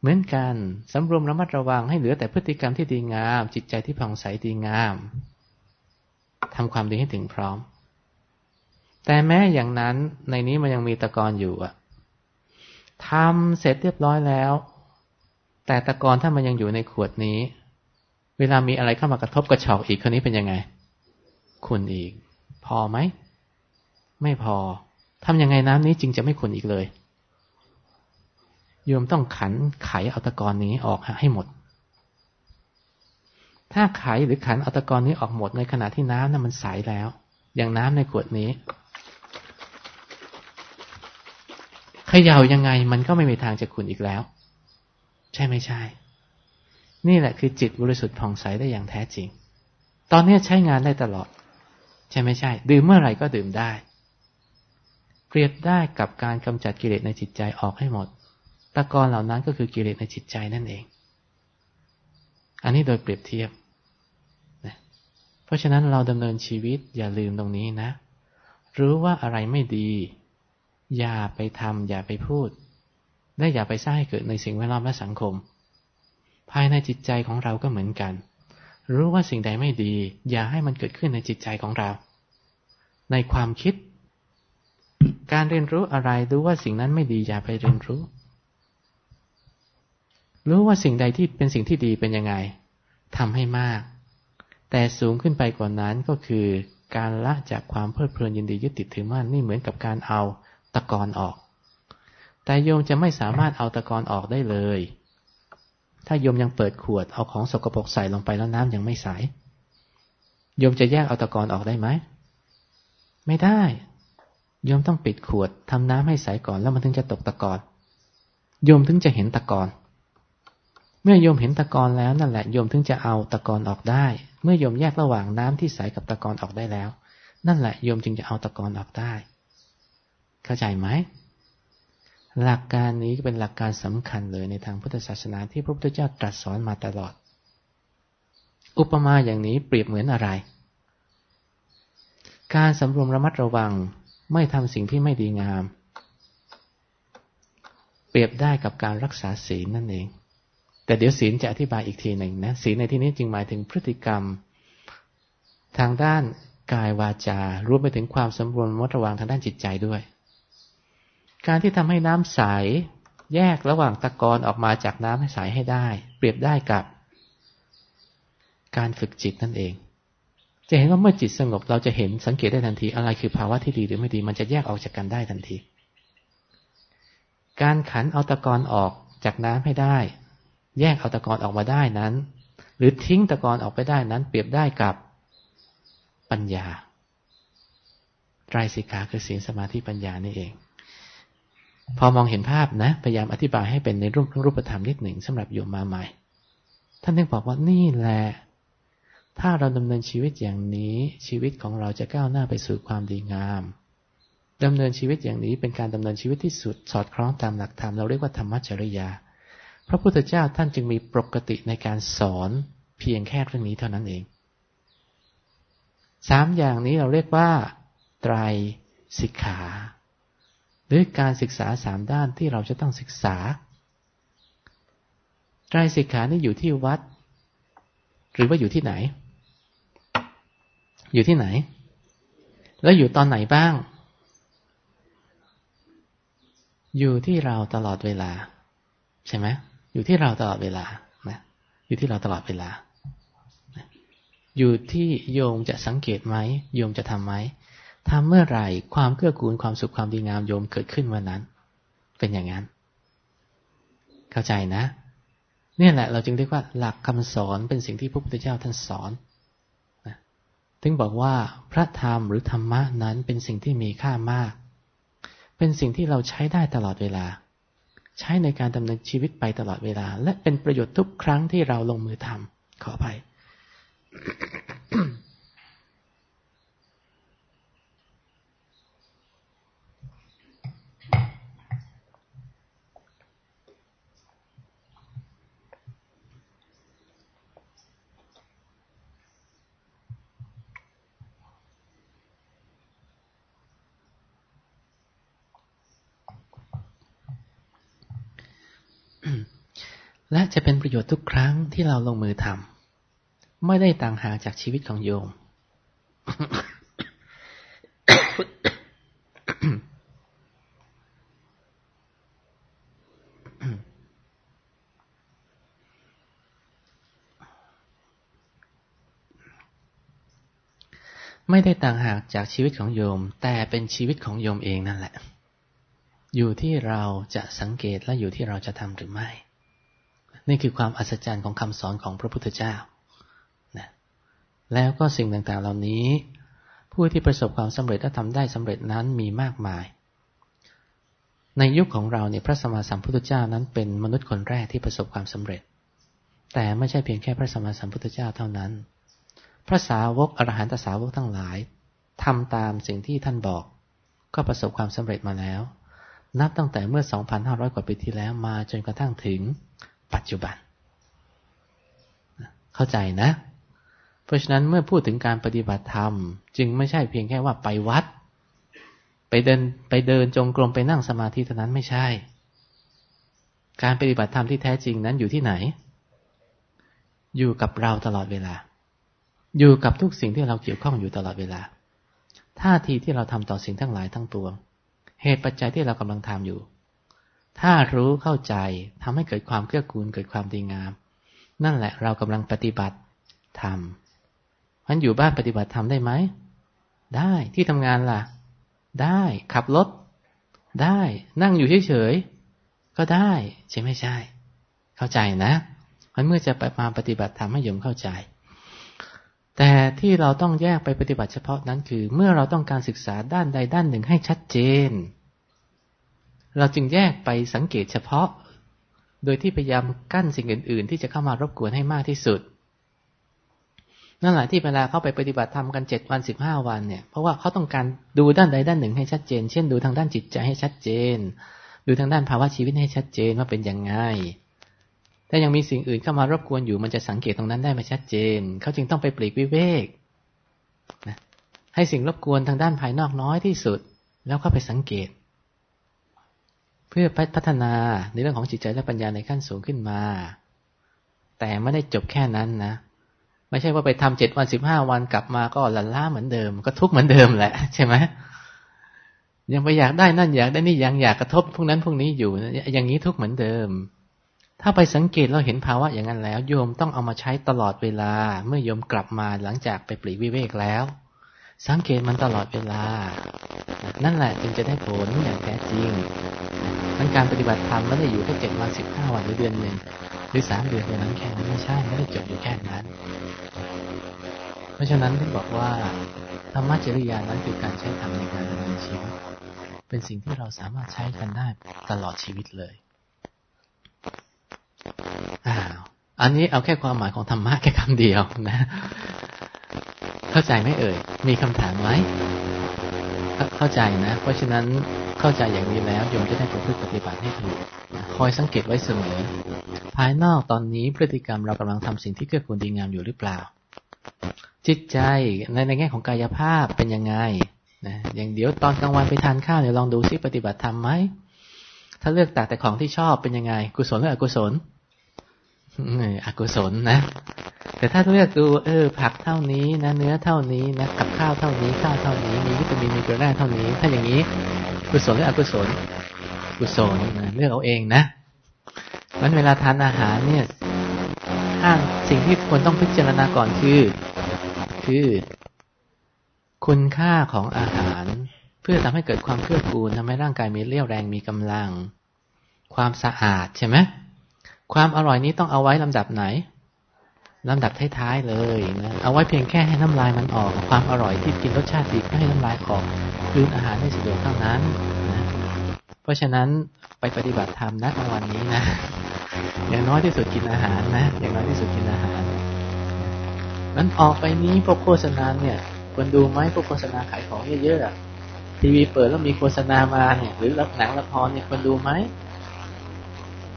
เหมือนกันสำรวมระมัดระวังให้เหลือแต่พฤติกรรมที่ดีงาม จิตใจที่ผ่องใสดีงามทำความดีให้ถึงพร้อม แต่แม้อย่างนั้นในนี้มันยังมีตะกอนอยู่อะทำเสร็จเรียบร้อยแล้ว แต่ตะกอนถ้ามันยังอยู่ในขวดนี้ เวลามีอะไรเข้ามากระทบกระชอกอีกคนนี้เป็นยังไงขุนอีก พอไหม ไม่พอทำยังไงน้ำนี้จึงจะไม่ขุนอีกเลย โยมต้องขันไขเอัตะกรนี้ออกให้หมด ถ้าไขหรือขันเอัตะกรนี้ออกหมดในขณะที่น้ำนั้นมันใสแล้ว อย่างน้ำในขวดนี้เขย่ายังไงมันก็ไม่มีทางจะขุนอีกแล้ว ใช่ไม่ใช่ นี่แหละคือจิตบริสุทธิ์ผ่องใสได้อย่างแท้จริง ตอนนี้ใช้งานได้ตลอด ใช่ไม่ใช่ ดื่มเมื่อไหร่ก็ดื่มได้ เปรียบได้กับการกำจัดกิเลสในจิตใจออกให้หมด ตะกอนเหล่านั้นก็คือกิเลสในจิตใจนั่นเอง อันนี้โดยเปรียบเทียบนะเพราะฉะนั้นเราดำเนินชีวิตอย่าลืมตรงนี้นะ รู้ว่าอะไรไม่ดี อย่าไปทำอย่าไปพูด และอย่าไปสร้างให้เกิดในสิ่งแวดล้อมและสังคม ภายในจิตใจของเราก็เหมือนกัน รู้ว่าสิ่งใดไม่ดี อย่าให้มันเกิดขึ้นในจิตใจของเรา ในความคิดการเรียนรู้อะไรรู้ว่าสิ่งนั้นไม่ดีอย่าไปเรียนรู้ รู้ว่าสิ่งใดที่เป็นสิ่งที่ดีเป็นยังไงทำให้มาก แต่สูงขึ้นไปกว่านั้นก็คือ การละจากความเพลิดเพลินยินดียึดติดถือมั่นนี่เหมือนกับการเอาตะกอนออก แต่โยมจะไม่สามารถเอาตะกอนออกได้เลย ถ้าโยมยังเปิดขวดเอาของสกปรกใส่ลงไปแล้วน้ำยังไม่ใสโยมจะแยกเอาตะกอนออกได้ไหม ไม่ได้โยมต้องปิดขวดทำน้ำให้ใสก่อนแล้วมันถึงจะตกตะกอนโยมถึงจะเห็นตะกอน เมื่อโยมเห็นตะกอนแล้วนั่นแหละโยมถึงจะเอาตะกอนออกได้ เมื่อโยมแยกระหว่างน้ำที่ใสกับตะกอนออกได้แล้ว นั่นแหละโยมจึงจะเอาตะกอนออกได้ เข้าใจไหมหลักการนี้เป็นหลักการสำคัญเลยในทางพุทธศาสนาที่พระพุทธเจ้าตรัสสอนมาตลอด อุปมาอย่างนี้เปรียบเหมือนอะไร การสำรวมระมัดระวังไม่ทำสิ่งที่ไม่ดีงาม เปรียบได้กับการรักษาศีลนั่นเอง แต่เดี๋ยวศีลจะอธิบายอีกทีหนึ่งนะศีลในที่นี้จึงหมายถึงพฤติกรรม ทางด้านกายวาจารวมไปถึงความสำรวมระมัดระวังทางด้านจิตใจด้วย การที่ทำให้น้ำใสแยกระหว่างตะกอนออกมาจากน้ำให้ใสให้ได้ เปรียบได้กับ การฝึกจิตนั่นเอง จะเห็นว่าเมื่อจิตสงบเราจะเห็นสังเกตได้ทันทีอะไรคือภาวะที่ดีหรือไม่ดีมันจะแยกออกจากกันได้ทันที การขันเอาตะกอนออกจากน้ำให้ได้ แยกเอาตะกอนออกมาได้นั้น หรือทิ้งตะกอนออกไปได้นั้น เปรียบได้กับปัญญาไตรสิกขาคือศีลสมาธิปัญญานี่เอง พอมองเห็นภาพนะ พยายามอธิบายให้เป็นในรูปรูปธรรมนิดหนึ่งสำหรับโยมมาใหม่ ท่านจึงบอกว่านี่แหละถ้าเราดำเนินชีวิตอย่างนี้ ชีวิตของเราจะก้าวหน้าไปสู่ความดีงามดำเนินชีวิตอย่างนี้เป็นการดำเนินชีวิตที่สุดสอดคล้องตามหลักธรรมเราเรียกว่าธรรมจริยา พระพุทธเจ้าท่านจึงมีปกติในการสอนเพียงแค่เรื่องนี้เท่านั้นเองสามอย่างนี้เราเรียกว่า ไตรสิกขา หรือการศึกษาสามด้านที่เราจะต้องศึกษา ไตรสิกขานี่อยู่ที่วัด หรือว่าอยู่ที่ไหน อยู่ที่ไหน แล้วอยู่ตอนไหนบ้าง อยู่ที่เราตลอดเวลา ใช่ไหม อยู่ที่เราตลอดเวลานะอยู่ที่เราตลอดเวลา อยู่ที่โยมจะสังเกตไหมโยมจะทำไหมทำเมื่อไหร่ความเกื้อกูลความสุขความดีงามโยมเกิดขึ้นวันนั้น เป็นอย่างนั้น เข้าใจนะ เนี่ยแหละ เราจึงเรียกว่า หลักคำสอนเป็นสิ่งที่พระพุทธเจ้าท่านสอนถึงบอกว่าพระธรรมหรือธรรมะนั้นเป็นสิ่งที่มีค่ามาก เป็นสิ่งที่เราใช้ได้ตลอดเวลา ใช้ในการดำเนินชีวิตไปตลอดเวลา และเป็นประโยชน์ทุกครั้งที่เราลงมือทำขอไป และจะเป็นประโยชน์ทุกครั้งที่เราลงมือทำไม่ได้ต่างหากจากชีวิตของโยม ไม่ได้ต่างหากจากชีวิตของโยม แต่เป็นชีวิตของโยมเองนั่นแหละ อยู่ที่เราจะสังเกตและอยู่ที่เราจะทำหรือไม่ นี่คือความอัศจรรย์ของคำสอนของพระพุทธเจ้านะแล้วก็สิ่งต่างๆเหล่านี้ ผู้ที่ประสบความสำเร็จและทำได้สำเร็จนั้นมีมากมาย ในยุคของเราเนี่ยพระสมมาสัมพุทธเจ้านั้นเป็นมนุษย์คนแรกที่ประสบความสำเร็จ แต่ไม่ใช่เพียงแค่พระสมมาสัมพุทธเจ้าเท่านั้น พระสาวกอรหันตสาวกทั้งหลายทำตามสิ่งที่ท่านบอก ก็ประสบความสำเร็จมาแล้ว นับตั้งแต่เมื่อ 2,500 กว่าปีที่แล้วมาจนกระทั่งถึง ปัจจุบัน เข้าใจนะ เพราะฉะนั้นเมื่อพูดถึงการปฏิบัติธรรม จึงไม่ใช่เพียงแค่ว่าไปวัด ไปเดินไปเดินจงกรมไปนั่งสมาธิเท่านั้นไม่ใช่ การปฏิบัติธรรมที่แท้จริงนั้นอยู่ที่ไหน อยู่กับเราตลอดเวลา อยู่กับทุกสิ่งที่เราเกี่ยวข้องอยู่ตลอดเวลาท่าทีที่เราทำต่อสิ่งทั้งหลายทั้งปวง เหตุปัจจัยที่เรากำลังทำอยู่ ถ้ารู้เข้าใจทำให้เกิดความเกื้อกูลเกิดความดีงาม นั่นแหละเรากำลังปฏิบัติธรรมมันอยู่บ้านปฏิบัติธรรมได้ไหม ได้ที่ทำงานล่ะ ได้ขับรถได้นั่งอยู่เฉยๆก็ได้ ใช่ไม่ใช่ เข้าใจนะมันเมื่อจะไปมาปฏิบัติธรรมให้โยมเข้าใจ แต่ที่เราต้องแยกไปปฏิบัติเฉพาะนั้นคือ เมื่อเราต้องการศึกษาด้านใดด้านหนึ่งให้ชัดเจน เราจึงแยกไปสังเกตเฉพาะ โดยที่พยายามกั้นสิ่งอื่น ๆ ที่จะเข้ามารบกวนให้มากที่สุด นั่นแหละที่เวลาเข้าไปปฏิบัติธรรมกันเจ็ดวันสิบห้าวันเนี่ย เพราะว่าเขาต้องการดูด้านใดด้านหนึ่งให้ชัดเจน เช่นดูทางด้านจิตใจให้ชัดเจน ดูทางด้านภาวะชีวิตให้ชัดเจนว่าเป็นยังไงถ้ายังมีสิ่งอื่นเข้ามารบกวนอยู่มันจะสังเกตตรงนั้นได้ไม่ชัดเจน เขาจึงต้องไปปลีกวิเวกนะให้สิ่งรบกวนทางด้านภายนอกน้อยที่สุด แล้วก็ไปสังเกต เพื่อพัฒนาในเรื่องของจิตใจและปัญญาในขั้นสูงขึ้นมา แต่ไม่ได้จบแค่นั้นนะ ไม่ใช่ว่าไปทำเจ็ดวันสิบห้าวันกลับมาก็ลันล่าเหมือนเดิม ก็ทุกข์เหมือนเดิมแหละใช่ไหมยังไปอยากได้นั่นอยากได้นี่ยังอยากกระทบพวกนั้นพวกนี้อยู่ อย่างนี้ทุกข์เหมือนเดิม ถ้าไปสังเกตเราเห็นภาวะอย่างนั้นแล้ว โยมต้องเอามาใช้ตลอดเวลา เมื่อโยมกลับมาหลังจากไปปลีกวิเวกแล้ว สังเกตมันตลอดเวลา นั่นแหละจึงจะได้ผลอย่างแท้จริงทั้งการปฏิบัติธรรมไม่ได้อยู่แค่เจ็ดวันสิบห้าวันหรือเดือนหนึ่งหรือสามเดือนเท่างนั้นแค่นั้นไม่ใช่ไม่ได้จบอยู่แค่นั้น เพราะฉะนั้นที่บอกว่าธรรมจริยานั้นคือการใช้ธรรมในการดำเนินชีวิต เป็นสิ่งที่เราสามารถใช้กันได้ตลอดชีวิตเลยอ้าวอันนี้เอาแค่ความหมายของธรรมะแค่คำเดียวนะ เข้าใจไหมเอ่ย มีคำถามไหม เข้าใจนะ เพราะฉะนั้นเข้าใจอย่างนี้แล้วโยมจะได้ประพฤติปฏิบัติให้ถูกคอยสังเกตไว้เสมอ ภายนอกตอนนี้พฤติกรรมเรากำลังทำสิ่งที่เกื้อกูลดีงามอยู่หรือเปล่า จิตใจในในแง่ของกายภาพเป็นยังไงนะอย่างเดี๋ยวตอนกลางวันไปทานข้าวเนี่ยวลองดูซิปฏิบัติธรรมไหมถ้าเลือกตักแต่ของที่ชอบเป็นยังไง กุศลหรืออกุศล อกุศลนะ แต่ถ้าเลือกดู เออ ผักเท่านี้นะเนื้อเท่านี้นะกับข้าวเท่านี้ข้าวเท่านี้มีวิตามินมีเกลือแร่เท่านี้ ถ้าอย่างนี้กุศลหรืออกุศล กุศลเลือกเอาเองนะมันเวลาทานอาหารเนี่ยห้างสิ่งที่ควรต้องพิจารณาก่อนคือ คือ คุณค่าของอาหาร เพื่อทำให้เกิดความเคลื่อนกูลทำให้ร่างกายมีเรี่ยวแรงมีกำลัง ความสะอาดใช่ไหม ความอร่อยนี้ต้องเอาไว้ลำดับไหนลำดับท้ายๆเลยนะเอาไว้เพียงแค่ให้น้ำลายมันออก ความอร่อยที่กินรสชาติดีก็ให้น้ำลายออกคืนอาหารให้สะดวกเท่านั้นนะเพราะฉะนั้นไปปฏิบัติธรรมนะวันนี้นะอย่างน้อยที่สุดกินอาหารนะอย่างน้อยที่สุดกินอาหารนั้นออกไปนี้พวกโฆษณาเนี่ยควรดูไหมพวกโฆษณาขายของเยอะๆทีวีเปิดแล้วมีโฆษณามาเนี่ย หรือรับหนังละครเนี่ยควรดูไหม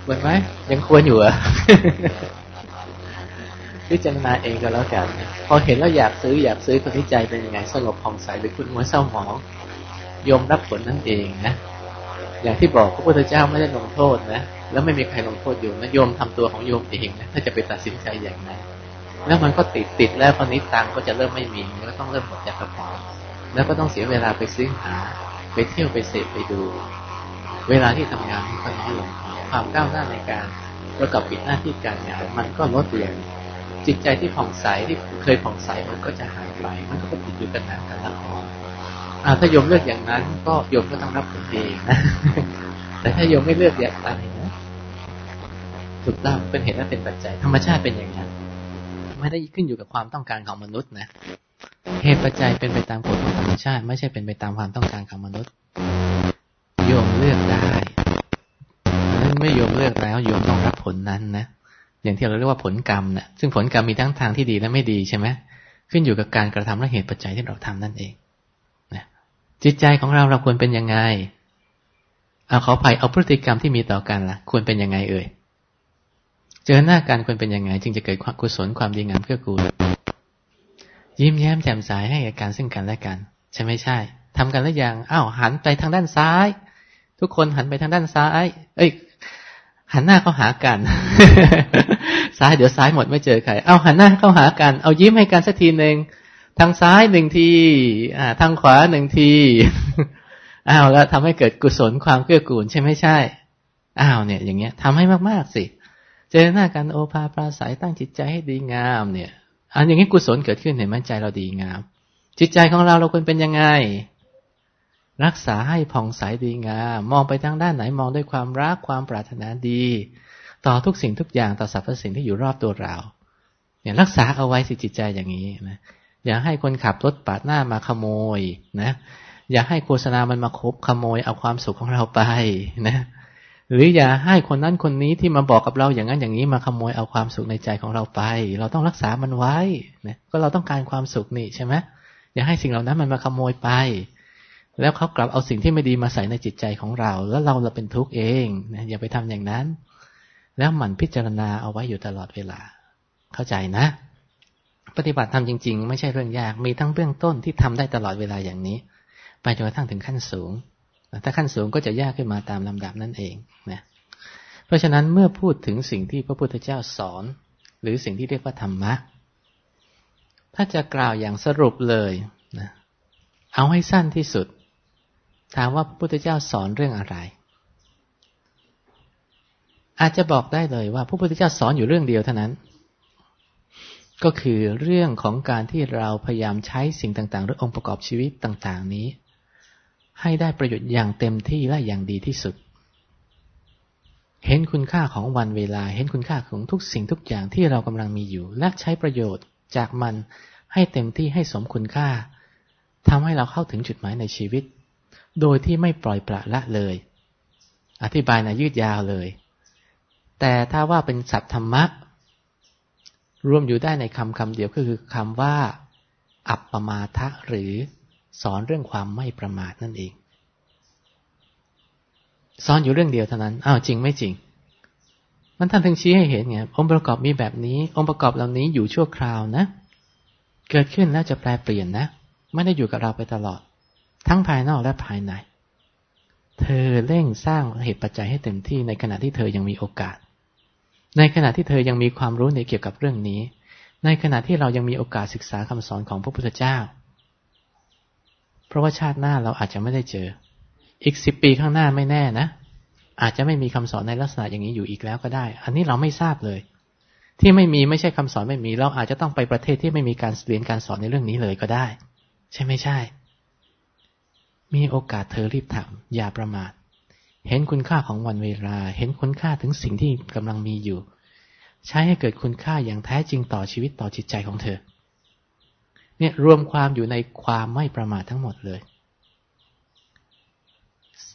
ควรไหมยังควรอยู่อะพิจารณาเองก็แล้วกัน พอเห็นแล้วอยากซื้ออยากซื้อคนที่ใจเป็นยังไงสงบผ่องใสหรือคุณมัวเศร้าหมองยมรับผลนั่นเองนะอย่างที่บอกพระพุทธเจ้าไม่ได้ลงโทษนะแล้วไม่มีใครลงโทษโยมนะโยมทำตัวของโยมเองนะถ้าจะไปตัดสินใจอย่างไรแล้วมันก็ติดติดแล้วตอนนี้ตังก็จะเริ่มไม่มีก็ต้องเริ่มหมดจากกระเป๋าแล้วก็ต้องเสียเวลาไปซื้อหา ไปเที่ยวไปเสพไปดู เวลาที่ทำงานก็น้อยลง ความก้าวหน้าในการประกอบกิจหน้าที่การงานมันก็ลดลงจิตใจที่ผ่องใสที่เคยผ่องใสมันก็จะหายไป มันก็ติดอยู่กันนานกันละอ่าถ้าโยมเลือกอย่างนั้น ก็โยมก็ต้องรับผลเองนะแต่ถ้าโยมไม่เลือกอย่างนั้นนะถูกต้องเป็นเหตุและเป็นปัจจัย ธรรมชาติเป็นอย่างนั้นไม่ได้ขึ้นอยู่กับความต้องการของมนุษย์นะเหตุปัจจัยเป็นไปตามกฎของธรรมชาติ ไม่ใช่เป็นไปตามความต้องการของมนุษย์ โยมเลือกได้ เมื่อโยมเลือกแล้วโยมต้องรับผลนั้นนะอย่างที่เราเรียกว่าผลกรรมนะซึ่งผลกรรมมีทั้งทางที่ดีและไม่ดีใช่ไหมขึ้นอยู่กับการกระทำและเหตุปัจจัยที่เราทำนั่นเองนะจิตใจของเราเราควรเป็นยังไง เอาขอภัยเอาพฤติกรรมที่มีต่อกันละ่ะ ควรเป็นยังไงเอ่ยเจอหน้ากันควรเป็นยังไง จึงจะเกิดความกุศลความดีงามเพื่อกูลยิ้มแย้มแจ่มใสให้กับการซึ่งกันและกัน ใช่ไม่ใช่ทำกันแล้วยังอ้าวหันไปทางด้านซ้าย ทุกคนหันไปทางด้านซ้าย เอ้ย หันหน้าเข้าหากัน ซ้ายเดี๋ยวซ้ายหมดไม่เจอใคร เอาหันหน้าเข้าหากัน เอายิ้มให้กันสักทีหนึ่งทางซ้ายหนึ่งที อ่า ทางขวาหนึ่งทีอ้าวแล้วทำให้เกิดกุศลความเกื้อกูลใช่ไม่ใช่ อ้าวเนี่ย อย่างเงี้ยทำให้มากๆสิ เจอหน้ากันโอภาปราศัยตั้งจิตใจให้ดีงามเนี่ยอันอย่างนี้กุศลเกิดขึ้นเห็นไหมใจเราดีงาม จิตใจของเราเราควรเป็นยังไง รักษาให้ผ่องใสดีงามมองไปทางด้านไหนมองด้วยความรักความปรารถนาดี ต่อทุกสิ่งทุกอย่างต่อสรรพสิ่งที่อยู่รอบตัวเรา เนี่ยรักษาเอาไว้สิจิตใจอย่างนี้นะอย่าให้คนขับรถปาดหน้ามาขโมยนะอย่าให้โฆษณามันมาคบขโมยเอาความสุขของเราไปนะหรืออย่าให้คนนั้นคนนี้ที่มาบอกกับเราอย่างนั้นอย่างนี้มาขโมยเอาความสุขในใจของเราไป เราต้องรักษามันไว้นะก็เราต้องการความสุขนี่ใช่ไหมอย่าให้สิ่งเหล่านั้นมันมาขโมยไป แล้วเขากลับเอาสิ่งที่ไม่ดีมาใส่ในจิตใจของเรา แล้วเราเราเป็นทุกข์เองนะอย่าไปทำอย่างนั้น แล้วหมั่นพิจารณาเอาไว้อยู่ตลอดเวลา เข้าใจนะ ปฏิบัติทำจริง ๆ ไม่ใช่เรื่องยาก มีทั้งเบื้องต้นที่ทำได้ตลอดเวลาอย่างนี้ ไปจนกระทั่งถึงขั้นสูง ถ้าขั้นสูงก็จะยากขึ้นมาตามลำดับนั่นเองนะเพราะฉะนั้นเมื่อพูดถึงสิ่งที่พระพุทธเจ้าสอน หรือสิ่งที่เรียกว่าธรรมะถ้าจะกล่าวอย่างสรุปเลยนะเอาให้สั้นที่สุด ถามว่าพระพุทธเจ้าสอนเรื่องอะไร อาจจะบอกได้เลยว่าพระพุทธเจ้าสอนอยู่เรื่องเดียวเท่านั้น ก็คือเรื่องของการที่เราพยายามใช้สิ่งต่าง ๆ หรือองค์ประกอบชีวิตต่าง ๆ นี้ ให้ได้ประโยชน์อย่างเต็มที่และอย่างดีที่สุด เห็นคุณค่าของวันเวลา เห็นคุณค่าของทุกสิ่งทุกอย่างที่เรากำลังมีอยู่ และใช้ประโยชน์จากมันให้เต็มที่ให้สมคุณค่าทำให้เราเข้าถึงจุดหมายในชีวิต โดยที่ไม่ปล่อยปละละเลย อธิบายนะยืดยาวเลย แต่ถ้าว่าเป็นสัตธรรมะ รวมอยู่ได้ในคำคำเดียวก็คือคำว่า อัปปมาทะหรือสอนเรื่องความไม่ประมาทนั่นเองสอนอยู่เรื่องเดียวเท่านั้น อ้าวจริงไม่จริง มันท่านถึงชี้ให้เห็นไง องค์ประกอบมีแบบนี้ องค์ประกอบเหล่านี้อยู่ชั่วคราวนะ เกิดขึ้นแล้วจะแปลเปลี่ยนนะ ไม่ได้อยู่กับเราไปตลอด ทั้งภายนอกและภายใน เธอเร่งสร้างเหตุปัจจัยให้เต็มที่ในขณะที่เธอยังมีโอกาส ในขณะที่เธอยังมีความรู้ในเกี่ยวกับเรื่องนี้ ในขณะที่เรายังมีโอกาสศึกษาคำสอนของพระพุทธเจ้า เพราะว่าชาติหน้าเราอาจจะไม่ได้เจอ อีกสิบปีข้างหน้าไม่แน่นะ อาจจะไม่มีคำสอนในลักษณะอย่างนี้อยู่อีกแล้วก็ได้ อันนี้เราไม่ทราบเลย ที่ไม่มีไม่ใช่คำสอนไม่มี เราอาจจะต้องไปประเทศที่ไม่มีการเรียนการสอนในเรื่องนี้เลยก็ได้ ใช่ไม่ใช่ มีโอกาสเธอรีบทำอย่าประมาท เห็นคุณค่าของวันเวลา เห็นคุณค่าถึงสิ่งที่กำลังมีอยู่ ใช้ให้เกิดคุณค่าอย่างแท้จริงต่อชีวิตต่อจิตใจของเธอ เนี่ยรวมความอยู่ในความไม่ประมาททั้งหมดเลย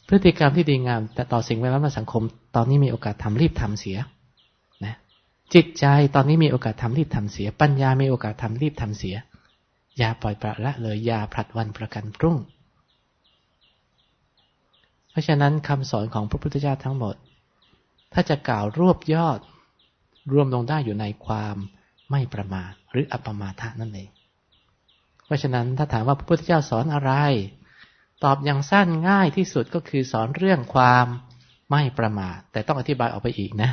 พฤติกรรมที่ดีงาม แต่ต่อสิ่งแวดล้อมและสังคม ตอนนี้มีโอกาสทำรีบทำเสียนะจิตใจตอนนี้มีโอกาสทำรีบทำเสีย ปัญญามีโอกาสทำรีบทำเสีย อย่าปล่อยปละละเลยอย่าผลัดวันประกันพรุ่ง ราะฉะนั้นคำสอนของพระพุทธเจ้าทั้งหมด ถ้าจะกล่าวรวบยอด รวมลงได้อยู่ในความไม่ประมาทหรืออัปมาทะนั่นเอง เพราะฉะนั้นถ้าถามว่าพระพุทธเจ้าสอนอะไร ตอบอย่างสั้นง่ายที่สุดก็คือสอนเรื่องความไม่ประมาท แต่ต้องอธิบายออกไปอีกนะ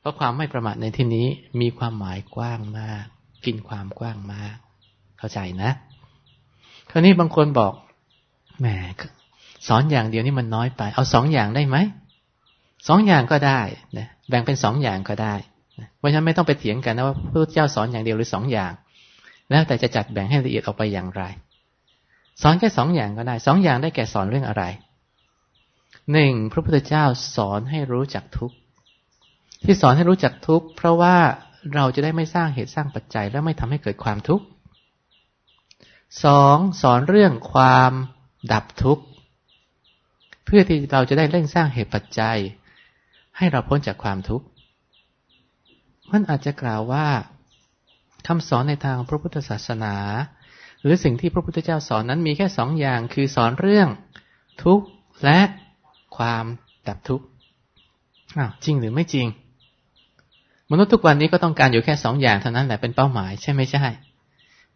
เพราะความไม่ประมาทในที่นี้มีความหมายกว้างมาก กินความกว้างมาก เข้าใจนะ คราวนี้บางคนบอกแหม สอนอย่างเดียวนี่มันน้อยไป เอาสองอย่างได้ไหมสองอย่างก็ได้นะแบ่งเป็นสองอย่างก็ได้เพราะฉะนั้นไม่ต้องไปเถียงกันนะว่าพระพุทธเจ้าสอนอย่างเดียวหรือสองอย่าง แล้วแต่จะจัดแบ่งให้ละเอียดออกไปอย่างไร สอนแค่สองอย่างก็ได้สองอย่างได้แก่สอนเรื่องอะไรหนึ่งพระพุทธเจ้าสอนให้รู้จักทุกข์ที่สอนให้รู้จักทุกข์เพราะว่าเราจะได้ไม่สร้างเหตุสร้างปัจจัย และไม่ทำให้เกิดความทุกข์สองสอนเรื่องความดับทุกข์ เพื่อที่เราจะได้เร่งสร้างเหตุปัจจัย ให้เราพ้นจากความทุกข์มันอาจจะกล่าวว่าคำสอนในทางพระพุทธศาสนา หรือสิ่งที่พระพุทธเจ้าสอนนั้นมีแค่สองอย่าง คือสอนเรื่องทุกข์และความดับทุกข์อ้าวจริงหรือไม่จริง มนุษย์ทุกวันนี้ก็ต้องการอยู่แค่สองอย่างเท่านั้นแหละเป็นเป้าหมายใช่ไม่ใช่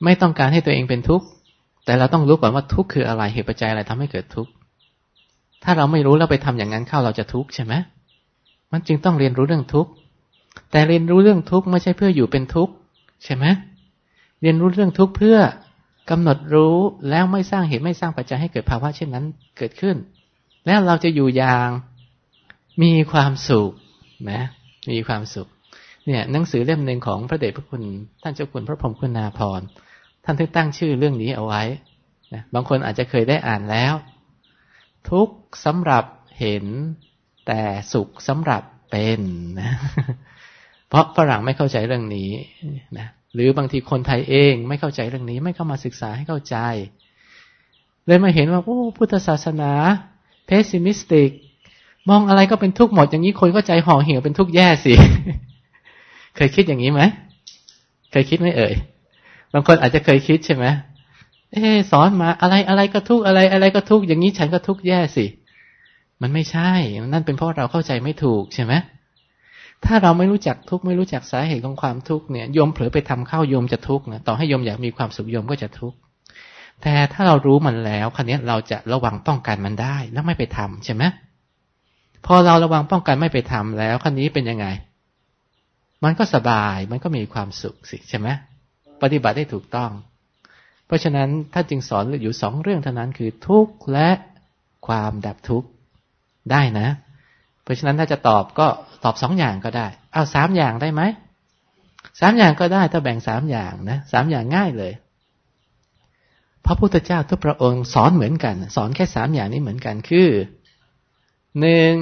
ไม่ต้องการให้ตัวเองเป็นทุกข์แต่เราต้องรู้ก่อนว่าทุกข์คืออะไรเหตุปัจจัยอะไรทำให้เกิดทุกข์ ถ้าเราไม่รู้แล้วไปทำอย่างนั้นเข้าเราจะทุกข์ใช่ไหมมันจึงต้องเรียนรู้เรื่องทุกข์ แต่เรียนรู้เรื่องทุกข์ไม่ใช่เพื่ออยู่เป็นทุกข์ใช่ไหมเรียนรู้เรื่องทุกข์เพื่อกำหนดรู้แล้วไม่สร้างเหตุไม่สร้างปัจจัยให้เกิดภาวะเช่นนั้นเกิดขึ้น แล้วเราจะอยู่อย่างมีความสุขนะมีความสุข เนี่ยหนังสือเล่มหนึ่งของพระเดชพระคุณ ท่านเจ้าคุณพระพรหมคุณาภรท่านถึงตั้งชื่อเรื่องนี้เอาไว้นะบางคนอาจจะเคยได้อ่านแล้ว ทุกสำหรับเห็น แต่สุขสำหรับเป็นนะเพราะฝรั่งไม่เข้าใจเรื่องนี้นะหรือบางทีคนไทยเองไม่เข้าใจเรื่องนี้ ไม่เข้ามาศึกษาให้เข้าใจ เลยมาเห็นว่าโอ้พุทธศาสนาเพสซิมิสติก มองอะไรก็เป็นทุกข์หมดอย่างนี้คนก็ใจห่อเหี่ยวเป็นทุกข์แย่สิ เคยคิดอย่างนี้ไหม เคยคิดไหมเอ่ย บางคนอาจจะเคยคิดใช่ไหม เออสอนมาอะไรอะไรก็ทุกอะไร อะไรก็ทุกอย่างนี้ฉันก็ทุกแย่สิ มันไม่ใช่ นั่นเป็นเพราะเราเข้าใจไม่ถูกใช่ไหมถ้าเราไม่รู้จักทุกไม่รู้จักสาเหตุของความทุกเนี่ยโยมเผลอไปทำเข้าโยมจะทุกนะต่อให้โยมอยากมีความสุขโยมก็จะทุกแต่ถ้าเรารู้มันแล้วคันนี้เราจะระวังป้องกันมันได้แล้วไม่ไปทำใช่ไหมพอเราระวังป้องกันไม่ไปทำแล้วคันนี้เป็นยังไง มันก็สบายมันก็มีความสุขสิใช่ไหมปฏิบัติได้ถูกต้อง ราะฉะนั้นถ้านจึงสอนอยู่สองเรื่องเท่านั้นคือทุกข์และความดับทุกข์ได้นะ เพราะฉะนั้นถ้าจะตอบก็ตอบสองอย่างก็ได้ เอาสามอย่างได้ไหมสามอย่างก็ได้ถ้าแบ่งสามอย่างนะสามอย่างง่ายเลย พระพุทธเจ้าทุกพระองค์สอนเหมือนกัน สอนแค่สามอย่างนี้เหมือนกันคือหนึ่ง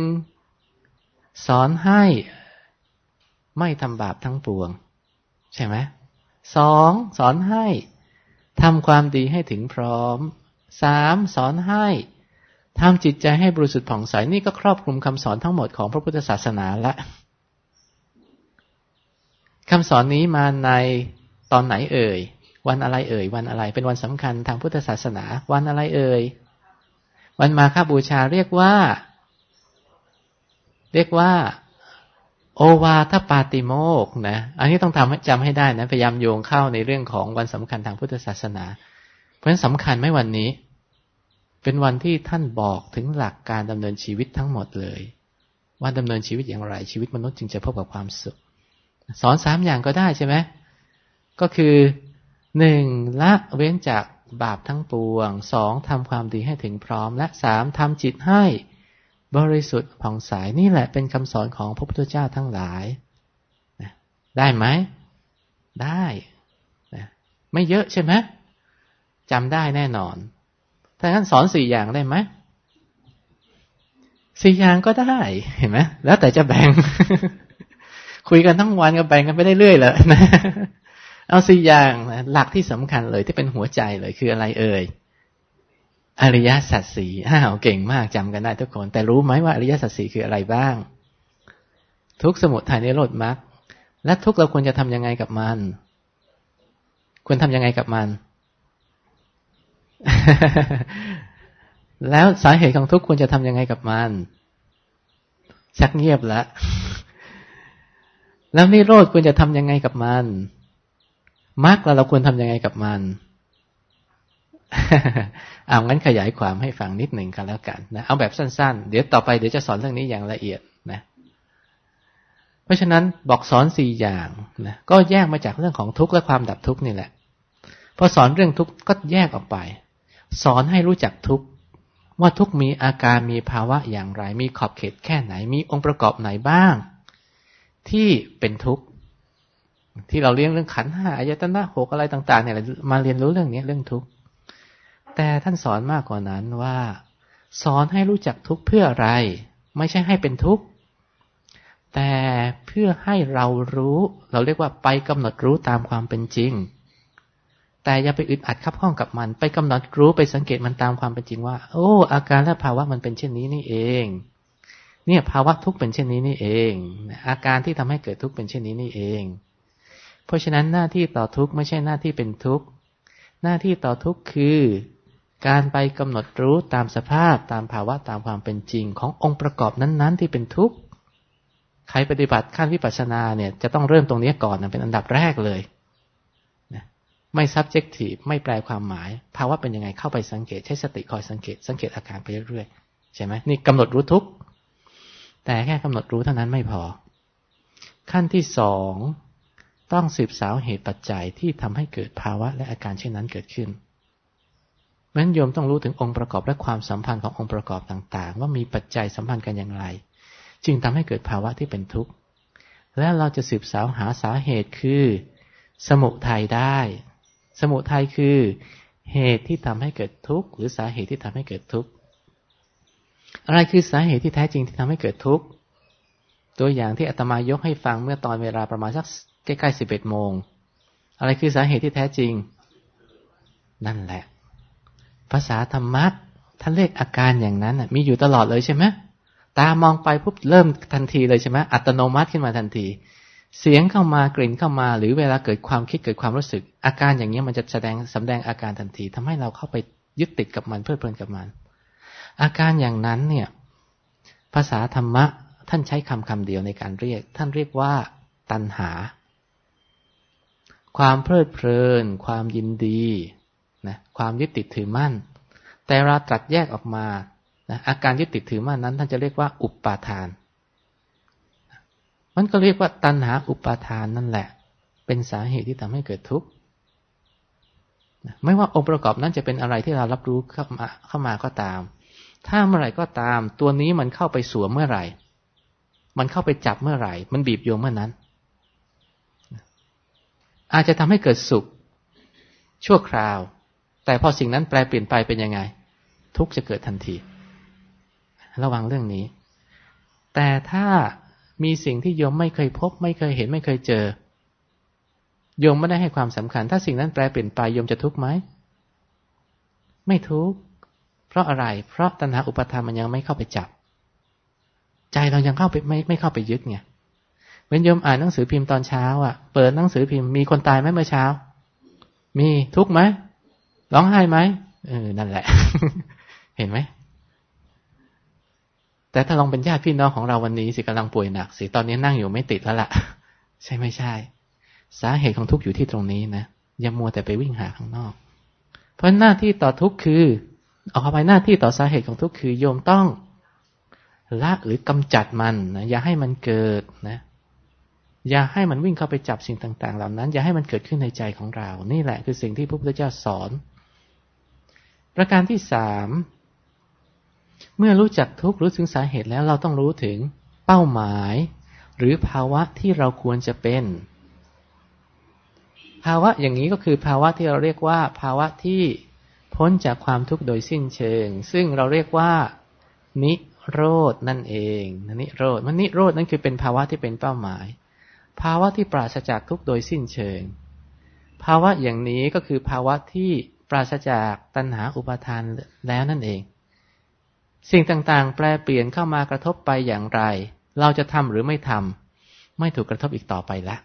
สอนให้ไม่ทำบาปทั้งปวง ใช่ไหมสองสอนให้ ทำความดีให้ถึงพร้อมสามสอนให้ทำจิตใจให้บริสุทธิ์ผ่องใสนี่ก็ครอบคลุมคำสอนทั้งหมดของพระพุทธศาสนาละคำสอนนี้มาในตอนไหนเอ่ย วันอะไรเอ่ย วันอะไร เป็นวันสำคัญทางพุทธศาสนา วันอะไรเอ่ย วันมาฆบูชาเรียกว่า เรียกว่า โอวาทปาติโมกนะ อันนี้ต้องทำจำให้ได้นะ พยายามโยงเข้าในเรื่องของวันสำคัญทางพุทธศาสนา เพราะฉะนั้นสำคัญไหมวันนี้ เป็นวันที่ท่านบอกถึงหลักการดำเนินชีวิตทั้งหมดเลย ว่าดำเนินชีวิตอย่างไร ชีวิตมนุษย์จึงจะพบกับความสุข สอนสามอย่างก็ได้ใช่ไหมก็คือหนึ่งละเว้นจากบาปทั้งปวงสองทำความดีให้ถึงพร้อม และสามทำจิตให้ บริสุทธิ์ผ่องใสนี่แหละเป็นคำสอนของพระพุทธเจ้าทั้งหลายได้ไหมได้ไม่เยอะใช่ไหมจำได้แน่นอน ถ้างั้นสอนสี่อย่างได้ไหมสี่อย่างก็ได้เห็นไหมแล้วแต่จะแบ่ง คุยกันทั้งวันก็แบ่งกันไปได้เรื่อยเลยนะเอาสี่อย่างหลักที่สำคัญเลยที่เป็นหัวใจเลยคืออะไรเอ่ย อริยสัจสี่อ้าวเก่งมากจำกันได้ทุกคน แต่รู้ไหมว่าอริยสัจสี่คืออะไรบ้าง ทุกสมุทัยในโลดมรรคและทุกเราควรจะทำยังไงกับมัน ควรทำยังไงกับมัน แล้วสาเหตุของทุกควรจะทำยังไงกับมัน ชักเงียบล้วแล้วนิโรธควรจะทำยังไงกับมันมรรคเราควรทำยังไงกับมัน เอางั้นขยายความให้ฟังนิดหนึ่งกันแล้วกันนะเอาแบบสั้นๆ เดี๋ยวต่อไปเดี๋ยวจะสอนเรื่องนี้อย่างละเอียดนะ เพราะฉะนั้นบอกสอนสี่อย่างนะก็แยกมาจากเรื่องของทุกข์และความดับทุกข์นี่แหละพอสอนเรื่องทุกข์ก็แยกออกไป สอนให้รู้จักทุกข์ว่าทุกมีอาการมีภาวะอย่างไร มีขอบเขตแค่ไหน มีองค์ประกอบไหนบ้าง ที่เป็นทุกข์ที่เราเรียนเรื่องขันห้าอายตนะหกอะไรต่าง ๆ เนี่ยมาเรียนรู้เรื่องนี้เรื่องทุกข์ แต่ท่านสอนมากกว่านั้นว่า สอนให้รู้จักทุกข์เพื่ออะไร ไม่ใช่ให้เป็นทุกข์ แต่เพื่อให้เรารู้ เราเรียกว่าไปกำหนดรู้ตามความเป็นจริง แต่อย่าไปอึดอัดขับข้องกับมัน ไปกำหนดรู้ไปสังเกตมันตามความเป็นจริงว่า โอ้ อาการและภาวะมันเป็นเช่นนี้นี่เอง เนี่ยภาวะทุกข์เป็นเช่นนี้นี่เอง อาการที่ทำให้เกิดทุกข์เป็นเช่นนี้นี่เอง เพราะฉะนั้นหน้าที่ต่อทุกข์ไม่ใช่หน้าที่เป็นทุกข์ หน้าที่ต่อทุกข์คือ การไปกำหนดรู้ตามสภาพตามภาวะตามความเป็นจริง ขององค์ประกอบนั้น ๆ ที่เป็นทุกข์ใครปฏิบัติขั้นวิปัสสนาเนี่ยจะต้องเริ่มตรงนี้ก่อนเป็นอันดับแรกเลยไม่ subjective ไม่แปลความหมาย ภาวะเป็นยังไงเข้าไปสังเกตใช้สติคอยสังเกต สังเกตอาการไปเรื่อยๆใช่ไหมนี่กำหนดรู้ทุกข์แต่แค่กำหนดรู้เท่านั้นไม่พอ ขั้นที่สองต้องสืบสาวเหตุปัจจัยที่ทำให้เกิดภาวะและอาการเช่นนั้นเกิดขึ้น เพราะฉะนั้นโยมต้องรู้ถึงองค์ประกอบและความสัมพันธ์ขององค์ประกอบต่างๆ ว่ามีปัจจัยสัมพันธ์กันอย่างไร จึงทำให้เกิดภาวะที่เป็นทุกข์ และเราจะสืบสาวหาสาเหตุคือ สมุทัยได้ สมุทัยคือเหตุที่ทำให้เกิดทุกข์หรือสาเหตุที่ทำให้เกิดทุกข์ อะไรคือสาเหตุที่แท้จริงที่ทำให้เกิดทุกข์ ตัวอย่างที่อาตมายกให้ฟังเมื่อตอนเวลาประมาณสักใกล้ๆสิบเอ็ดโมง อะไรคือสาเหตุที่แท้จริง นั่นแหละ ภาษาธรรมะท่านเรียกอาการอย่างนั้นมีอยู่ตลอดเลยใช่ไหมตามองไปปุ๊บเริ่มทันทีเลยใช่ไหมอัตโนมัติขึ้นมาทันที เสียงเข้ามากลิ่นเข้ามา หรือเวลาเกิดความคิดเกิดความรู้สึก อาการอย่างนี้มันจะแสดงสำแดงอาการทันทีทำให้เราเข้าไปยึดติดกับมันเพลิดเพลินกับมัน อาการอย่างนั้นเนี่ย ภาษาธรรมะท่านใช้คำคำเดียวในการเรียก ท่านเรียกว่า ตัณหา ความเพลิดเพลิน ความยินดี นะความยึดติดถือมั่น แต่เราตรัสแยกออกมานะอาการยึดติดถือมั่นนั้น ท่านจะเรียกว่าอุปปาทาน มันก็เรียกว่าตัณหาอุปาทานนั่นแหละ เป็นสาเหตุที่ทำให้เกิดทุกข์ไม่ว่าองค์ประกอบนั้นจะเป็นอะไรที่เรารับรู้เข้ามาเข้ามาก็ตาม ถ้าเมื่อไหร่ก็ตาม ตัวนี้มันเข้าไปสวมเมื่อไหร่ มันเข้าไปจับเมื่อไหร่ มันบีบโยงเมื่อนั้น อาจจะทำให้เกิดสุข ชั่วคราว แต่พอสิ่งนั้นแปลเปลี่ยนไปเป็นยังไง ทุกจะเกิดทันที ระวังเรื่องนี้ แต่ถ้ามีสิ่งที่โยมไม่เคยพบ ไม่เคยเห็นไม่เคยเจอ โยมไม่ได้ให้ความสำคัญ ถ้าสิ่งนั้นแปลเปลี่ยนไปโยมจะทุกข์ไหมไม่ทุกข์เพราะอะไร เพราะตัณหาอุปทานมันยังไม่เข้าไปจับ ใจเรายังเข้าไปไม่ไม่เข้าไปยึดไงเว้นโยมอ่านหนังสือพิมพ์ตอนเช้า อะ เปิดหนังสือพิมพ์มีคนตายไหมเมื่อเช้า มีทุกข์ไหม ร้องไห้ไหมเออนั่นแหละ เห็นไหมแต่ถ้าลองเป็นญาติพี่น้องของเราวันนี้สิกำลังป่วยหนักสิตอนนี้นั่งอยู่ไม่ติดแล้วล่ะ ใช่ไม่ใช่ สาเหตุของทุกข์อยู่ที่ตรงนี้นะอย่ามัวแต่ไปวิ่งหาข้างนอก เพราะหน้าที่ต่อทุกข์คือเอาไปหน้าที่ต่อสาเหตุของทุกข์คือโยมต้องละหรือกำจัดมันนะอย่าให้มันเกิดนะ อย่าให้มันวิ่งเข้าไปจับสิ่งต่าง ๆ เหล่านั้น อย่าให้มันเกิดขึ้นในใจของเรา นี่แหละคือสิ่งที่พระพุทธเจ้าสอน ประการที่สามเมื่อรู้จักทุกข์รู้ถึงสาเหตุแล้วเราต้องรู้ถึงเป้าหมาย หรือภาวะที่เราควรจะเป็น ภาวะอย่างนี้ก็คือภาวะที่เราเรียกว่า ภาวะที่พ้นจากความทุกข์โดยสิ้นเชิง ซึ่งเราเรียกว่านิโรดนั่นเองนิโรดมันนิโรดนั่นคือเป็นภาวะที่เป็นเป้าหมาย ภาวะที่ปราศจากทุกข์โดยสิ้นเชิง ภาวะอย่างนี้ก็คือภาวะที่ ปราศจากตัณหาอุปาทานแล้วนั่นเอง สิ่งต่างๆ แปลเปลี่ยนเข้ามากระทบไปอย่างไร เราจะทำหรือไม่ทำไม่ถูกกระทบอีกต่อไปแล้ว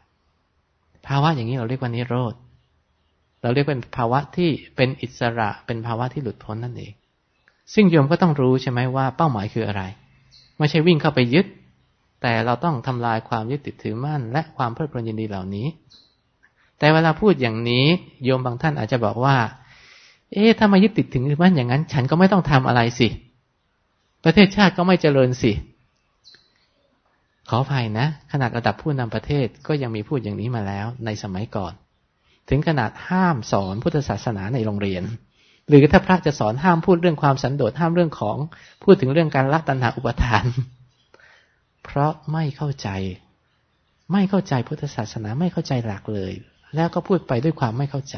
ภาวะอย่างนี้เราเรียกว่านิโรธเราเรียกเป็นภาวะที่เป็นอิสระเป็นภาวะที่หลุดพ้นนั่นเอง ซึ่งโยมก็ต้องรู้ใช่ไหมว่าเป้าหมายคืออะไร ไม่ใช่วิ่งเข้าไปยึด แต่เราต้องทำลายความยึดติดถือมั่น และความเพลิดเพลินยินดีเหล่านี้ แต่เวลาพูดอย่างนี้โยมบางท่านอาจจะบอกว่า เอ๊ะถ้ามายึดติดถึงมั่นอย่างนั้น ฉันก็ไม่ต้องทำอะไรสิ ประเทศชาติก็ไม่เจริญสิ ขออภัยนะ ขนาดระดับผู้นำประเทศก็ยังมีพูดอย่างนี้มาแล้วในสมัยก่อน ถึงขนาดห้ามสอนพุทธศาสนาในโรงเรียน หรือถ้าพระจะสอนห้ามพูดเรื่องความสันโดษห้ามเรื่องของพูดถึงเรื่องการละตัณหาอุปทาน เพราะไม่เข้าใจ ไม่เข้าใจพุทธศาสนาไม่เข้าใจหลักเลย แล้วก็พูดไปด้วยความไม่เข้าใจ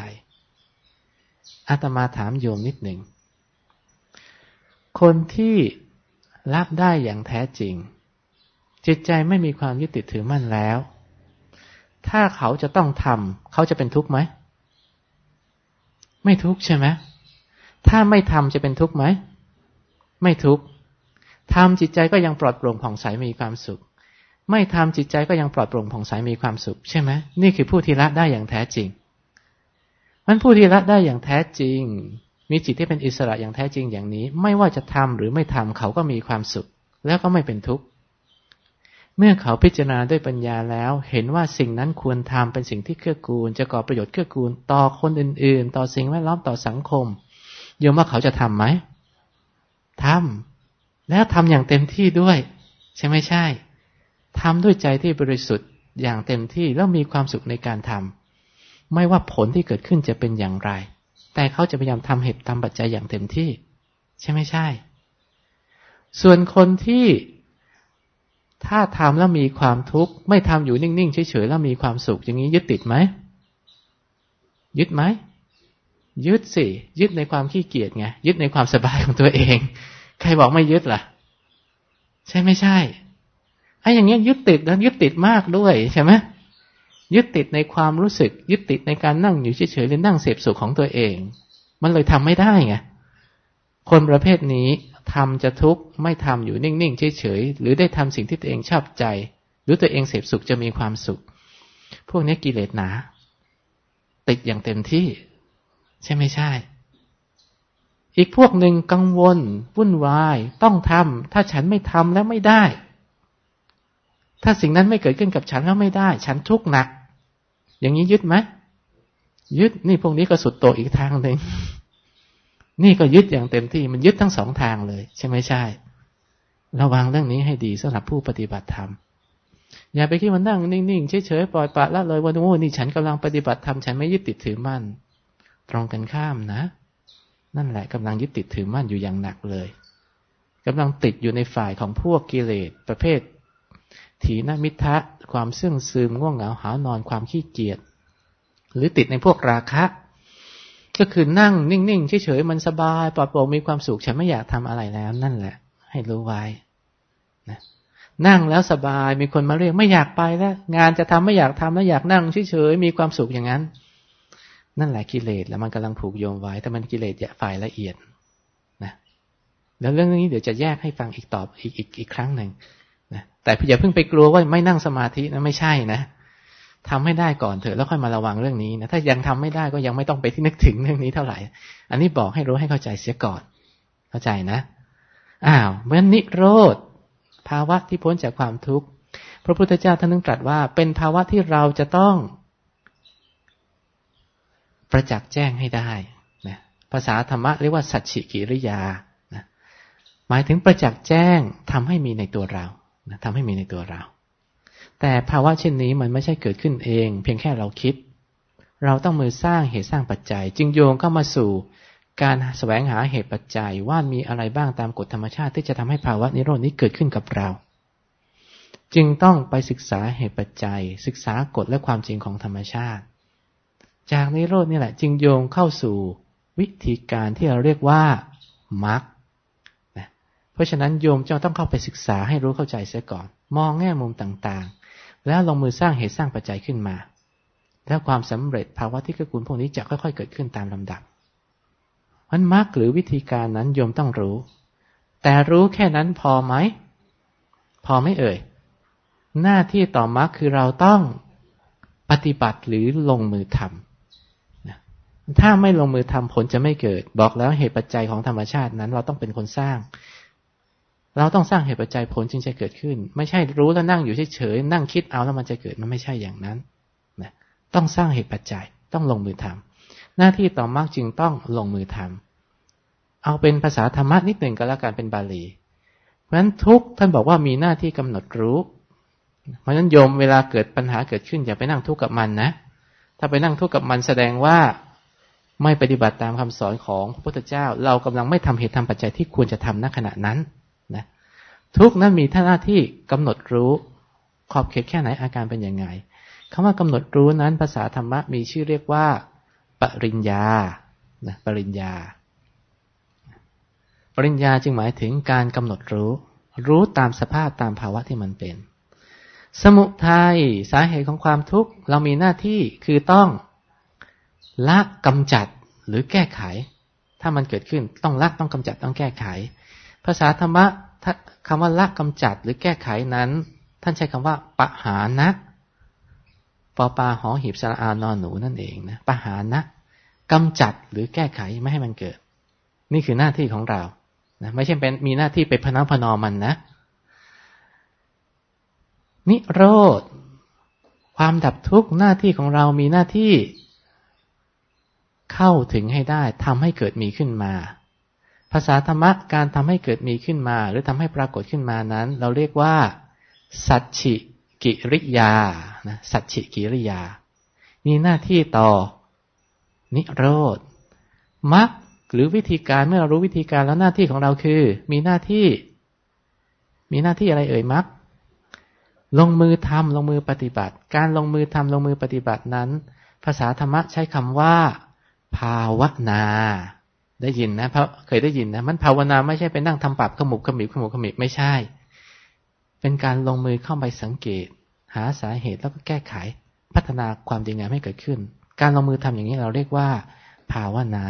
อาตมาถามโยมนิดหนึ่ง คนที่ละได้อย่างแท้จริง จิตใจไม่มีความยึดติดถือมั่นแล้ว ถ้าเขาจะต้องทำเขาจะเป็นทุกข์ไหม ไม่ทุกข์ใช่ไหมถ้าไม่ทำจะเป็นทุกข์ไหม ไม่ทุกข์ทำจิตใจก็ยังปลอดโปร่งผ่องใสมีความสุข ไม่ทำจิตใจก็ยังปลอดโปร่งผ่องใสมีความสุข ใช่ไหมนี่คือผู้ที่ละได้อย่างแท้จริง มันผู้ที่ละได้อย่างแท้จริง มีจิตที่เป็นอิสระอย่างแท้จริงอย่างนี้ ไม่ว่าจะทำหรือไม่ทำเขาก็มีความสุข แล้วก็ไม่เป็นทุกข์เมื่อเขาพิจารณาด้วยปัญญาแล้ว เห็นว่าสิ่งนั้นควรทำเป็นสิ่งที่เกื้อกูล จะก่อประโยชน์เกื้อกูล ต่อคนอื่น ๆ ต่อสิ่งแวดล้อมต่อสังคมโยมว่าเขาจะทํำไหมทำแล้วทำอย่างเต็มที่ด้วย ใช่ไม่ใช่ทำด้วยใจที่บริสุทธิ์อย่างเต็มที่แล้วมีความสุขในการทำ ไม่ว่าผลที่เกิดขึ้นจะเป็นอย่างไร แต่เขาจะพยายามทำเหตุตามปัจจัยอย่างเต็มที่ ใช่ไม่ใช่ ส่วนคนที่ถ้าทำแล้วมีความทุกข์ ไม่ทำอยู่นิ่งๆเฉยๆแล้วมีความสุข อย่างนี้ยึดติดไหม ยึดไหม ยึดสิ ยึดในความขี้เกียจไง ยึดในความสบายของตัวเอง ใครบอกไม่ยึดล่ะ ใช่ไม่ใช่ไอ้อย่างเงี้ยยึดติดแล้วยึดติดมากด้วยใช่ไหม ยึดติดในความรู้สึก ยึดติดในการนั่งอยู่เฉยๆหรือนั่งเสพสุขของตัวเอง มันเลยทำไม่ได้ไงคนประเภทนี้ทำจะทุกข์ไม่ทำอยู่นิ่งๆเฉยๆหรือได้ทำสิ่งที่ตัวเองชอบใจ หรือตัวเองเสพสุขจะมีความสุข พวกนี้กิเลสหนา ติดอย่างเต็มที่ ใช่ไม่ใช่ อีกพวกหนึ่งกังวล วุ่นวาย ต้องทำถ้าฉันไม่ทำแล้วไม่ได้ถ้าสิ่งนั้นไม่เกิดขึ้นกับฉันแล้วไม่ได้ ฉันทุกข์หนัก อย่างนี้ยึดไหมยึดนี่พวกนี้ก็สุดโตอีกทางหนึ่งนี่ก็ยึดอย่างเต็มที่มันยึดทั้งสองทางเลย ใช่ไหมใช่ ระวังเรื่องนี้ให้ดีสำหรับผู้ปฏิบัติธรรมอย่าไปคิดว่านั่งนิ่งๆเฉยๆปล่อยปละละเลยวันโอ้นี่ฉันกำลังปฏิบัติธรรมฉันไม่ยึดติดถือมั่น ตรงกันข้ามนะ นั่นแหละกำลังยึดติดถือมั่นอยู่อย่างหนักเลยกำลังติดอยู่ในฝ่ายของพวกกิเลสประเภท ถีนมิทะความซึ่งซึมง่วงเหงาหานอนความขี้เกียจหรือติดในพวกราคะ ก็คือนั่งนิ่งๆเฉยๆมันสบายปลอดโปร่งมีความสุขฉันไม่อยากทำอะไรแล้ว นั่นแหละ ให้รู้ไว้นะนั่งแล้วสบายมีคนมาเรียกไม่อยากไปแล้ว งานจะทำไม่อยากทำแล้วอยากนั่งเฉยๆมีความสุขอย่างนั้น นั่นแหละกิเลสแล้วมันกำลังผูกโยงไว้ แต่มันกิเลสฝ่ายละเอียดนะแล้วเรื่องนี้เดี๋ยวจะแยกให้ฟังอีกตอบอีกอีกอีกครั้งหนึ่ง นะแต่อย่าเพิ่งไปกลัวว่าไม่นั่งสมาธินะไม่ใช่นะทำให้ได้ก่อนเถอะแล้วค่อยมาระวังเรื่องนี้นะถ้ายังทำไม่ได้ก็ยังไม่ต้องไปที่นึกถึงเรื่องนี้เท่าไหร่ อันนี้บอกให้รู้ให้เข้าใจเสียก่อน เข้าใจนะอ้าวเมื่อนิโรธภาวะที่พ้นจากความทุกข์ พระพุทธเจ้าท่านนึงตรัสว่า เป็นภาวะที่เราจะต้อง ประจักษ์แจ้งให้ได้นะภาษาธรรมะเรียกว่าสัจฉิกิริยานะหมายถึงประจักษ์แจ้งทำให้มีในตัวเรา นะทำให้มีในตัวเรา แต่ภาวะเช่นนี้มันไม่ใช่เกิดขึ้นเอง เพียงแค่เราคิด เราต้องมือสร้างเหตุสร้างปัจจัย จึงโยงเข้ามาสู่การแสวงหาเหตุปัจจัยว่ามีอะไรบ้างตามกฎธรรมชาติ ที่จะทำให้ภาวะนิโรดนี้เกิดขึ้นกับเรา จึงต้องไปศึกษาเหตุปัจจัย ศึกษากฎและความจริงของธรรมชาติ จากนิโรดนี่แหละ จึงโยงเข้าสู่วิธีการที่เราเรียกว่ามรรค เพราะฉะนั้นโยมจะต้องเข้าไปศึกษาให้รู้เข้าใจเสียก่อน มองแง่มุมต่างๆ แล้วลงมือสร้างเหตุสร้างปัจจัยขึ้นมา แล้วความสำเร็จภาวะที่เกิดกุลพวกนี้จะค่อย ๆ เกิดขึ้นตามลำดับมันมรรคหรือวิธีการนั้นโยมต้องรู้ แต่รู้แค่นั้นพอไหม พอไม่เอ่ย หน้าที่ต่อมรรคคือเราต้องปฏิบัติหรือลงมือทำถ้าไม่ลงมือทำผลจะไม่เกิด บอกแล้วเหตุปัจจัยของธรรมชาตินั้น เราต้องเป็นคนสร้าง เราต้องสร้างเหตุปัจจัยผลจึงจะเกิดขึ้น ไม่ใช่รู้แล้วนั่งอยู่เฉยๆนั่งคิดเอาแล้วมันจะเกิดมันไม่ใช่อย่างนั้นนะต้องสร้างเหตุปัจจัยต้องลงมือทำหน้าที่ต่อมากจึงต้องลงมือทำเอาเป็นภาษาธรรมะนิดหนึ่งก็แล้วกันเป็นบาลี เพราะฉะนั้นทุกท่านบอกว่ามีหน้าที่กำหนดรู้ เพราะฉะนั้นโยมเวลาเกิดปัญหาเกิดขึ้นอย่าไปนั่งทุกข์กับมันนะ ถ้าไปนั่งทุกข์กับมันแสดงว่าไม่ปฏิบัติตามคำสอนของพระพุทธเจ้า เรากำลังไม่ทำเหตุทำปัจจัยที่ควรจะทำณขณะนั้น ทุกนั้นมีท่าหน้าที่กำหนดรู้ ขอบเขตแค่ไหนอาการเป็นยังไงคำว่ากำหนดรู้นั้นภาษาธรรมะมีชื่อเรียกว่า ปริญญานะปริญญา ปริญญาจึงหมายถึงการกำหนดรู้ รู้ตามสภาพตามภาวะที่มันเป็น สมุทัยสาเหตุของความทุกข์เรามีหน้าที่คือต้องละกำจัดหรือแก้ไข ถ้ามันเกิดขึ้นต้องละต้องกำจัดต้องแก้ไข ภาษาธรรมะ คำว่าละกำจัดหรือแก้ไขนั้น ท่านใช้คำว่าปะหานะปอปาหอหีบสระอานอนหนูนั่นเองนะปะหานะกำจัดหรือแก้ไขไม่ให้มันเกิด นี่คือหน้าที่ของเรานะไม่ใช่เป็นมีหน้าที่ไปพนัพนอมันนะ นิโรธ ความดับทุกข์หน้าที่ของเรามีหน้าที่เข้าถึงให้ได้ทำให้เกิดมีขึ้นมาาษาธรรมะการทำให้เกิดมีขึ้นมา หรือทำให้ปรากฏขึ้นมานั้น เราเรียกว่า สัจฉิกิริยานะสัจฉิกิริยา มีหน้าที่ต่อ นิโรธมักหรือวิธีการเมื่อเรารู้วิธีการแล้วหน้าที่ของเราคือ มีหน้าที่ มีหน้าที่อะไรเอ่ยมักลงมือทำลงมือปฏิบัติ การลงมือทำลงมือปฏิบัตินั้น ภาษาธรรมะใช้คำว่า ภาวนา ได้ยินนะเพราะเคยได้ยินนะ มันภาวนาไม่ใช่ไปนั่งทำปรับขมุบขมิบขมุบขมิบไม่ใช่ เป็นการลงมือเข้าไปสังเกต หาสาเหตุแล้วก็แก้ไข พัฒนาความดีงามให้เกิดขึ้น การลงมือทำอย่างนี้เราเรียกว่า ภาวนา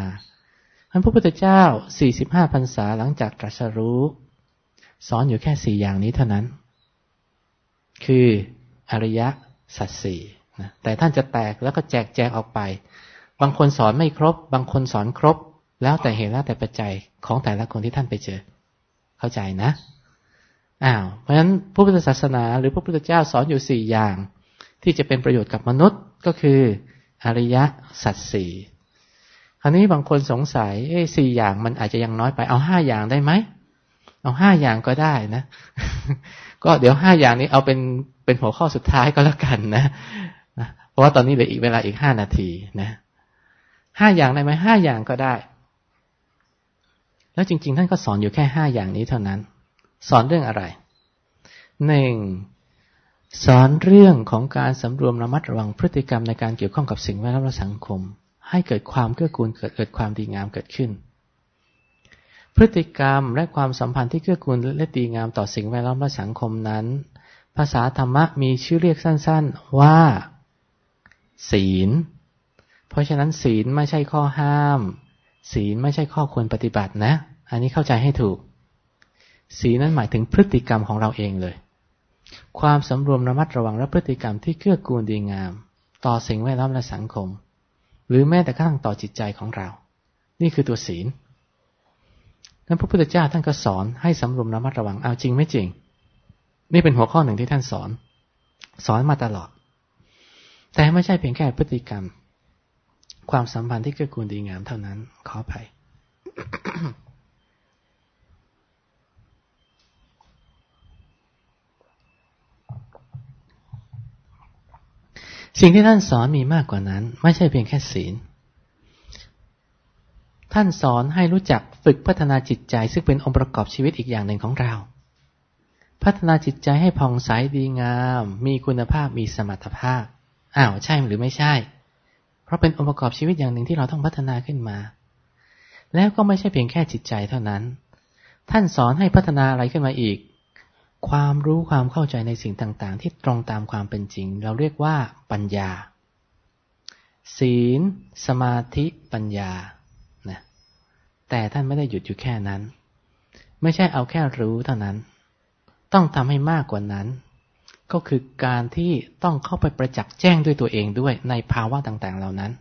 ท่านพระพุทธเจ้า 45พรรษาหลังจากตรัสรู้สอนอยู่แค่สี่อย่างนี้เท่านั้น คืออริยสัจสี่นะแต่ท่านจะแตกแล้วก็แจกแจงออกไป บางคนสอนไม่ครบ บางคนสอนครบ แล้วแต่เหตุแล้วแต่ปัจจัยของแต่ละคนที่ท่านไปเจอ เข้าใจนะอ้าวเพราะฉะนั้นพระพุทธศาสนา หรือพระพุทธเจ้าสอนอยู่สี่อย่าง ที่จะเป็นประโยชน์กับมนุษย์ก็คืออริยสัจสี่คราวนี้บางคนสงสัยเอ้สี่อย่างมันอาจจะยังน้อยไปเอาห้าอย่างได้ไหมเอาห้าอย่างก็ได้นะ ก็เดี๋ยวห้าอย่างนี้เอาเป็นเป็นหัวข้อสุดท้ายก็แล้วกันนะนะเพราะว่าตอนนี้เหลืออีกเวลาอีกห้านาทีนะห้าอย่างได้ไหมห้าอย่างก็ได้ แล้วจริง ๆ ท่านก็สอนอยู่แค่ห้าอย่างนี้เท่านั้น สอนเรื่องอะไรหนึ่งสอนเรื่องของการสำรวมระมัดระวังพฤติกรรมในการเกี่ยวข้องกับสิ่งแวดล้อมและสังคม ให้เกิดความเกื้อกูลเกิดเกิดความดีงามเกิดขึ้น พฤติกรรมและความสัมพันธ์ที่เกื้อกูลและดีงามต่อสิ่งแวดล้อมและสังคมนั้น ภาษาธรรมะมีชื่อเรียกสั้น ๆว่า ศีล เพราะฉะนั้นศีลไม่ใช่ข้อห้าม ศีลไม่ใช่ข้อควรปฏิบัตินะ อันนี้เข้าใจให้ถูก ศีลนั้นหมายถึงพฤติกรรมของเราเองเลย ความสำรวมระมัดระวังและพฤติกรรมที่เกื้อกูลดีงาม ต่อสิ่งแวดล้อมและสังคม หรือแม้แต่กระทั่งต่อจิตใจของเรา นี่คือตัวศีลนั้นพระพุทธเจ้าท่านก็สอนให้สำรวมระมัดระวังเอาจริงไม่จริง นี่เป็นหัวข้อหนึ่งที่ท่านสอน สอนมาตลอด แต่ไม่ใช่เพียงแค่พฤติกรรม ความสัมพันธ์ที่เกื้อกูลดีงามเท่านั้น ขออภัยสิ่งที่ท่านสอนมีมากกว่านั้น ไม่ใช่เพียงแค่ศีล ท่านสอนให้รู้จักฝึกพัฒนาจิตใจ ซึ่งเป็นองค์ประกอบชีวิตอีกอย่างหนึ่งของเรา พัฒนาจิตใจให้ผ่องใสดีงาม มีคุณภาพมีสมรรถภาพอ้าวใช่หรือไม่ใช่ เพราะเป็นองค์ประกอบชีวิตอย่างหนึ่งที่เราต้องพัฒนาขึ้นมา แล้วก็ไม่ใช่เพียงแค่จิตใจเท่านั้น ท่านสอนให้พัฒนาอะไรขึ้นมาอีก ความรู้ความเข้าใจในสิ่งต่างๆ ที่ตรงตามความเป็นจริง เราเรียกว่าปัญญา ศีล สมาธิ ปัญญานะแต่ท่านไม่ได้หยุดอยู่แค่นั้น ไม่ใช่เอาแค่รู้เท่านั้น ต้องทำให้มากกว่านั้น ก็คือการที่ต้องเข้าไปประจักษ์แจ้งด้วยตัวเองด้วยในภาวะต่างๆ เหล่านั้น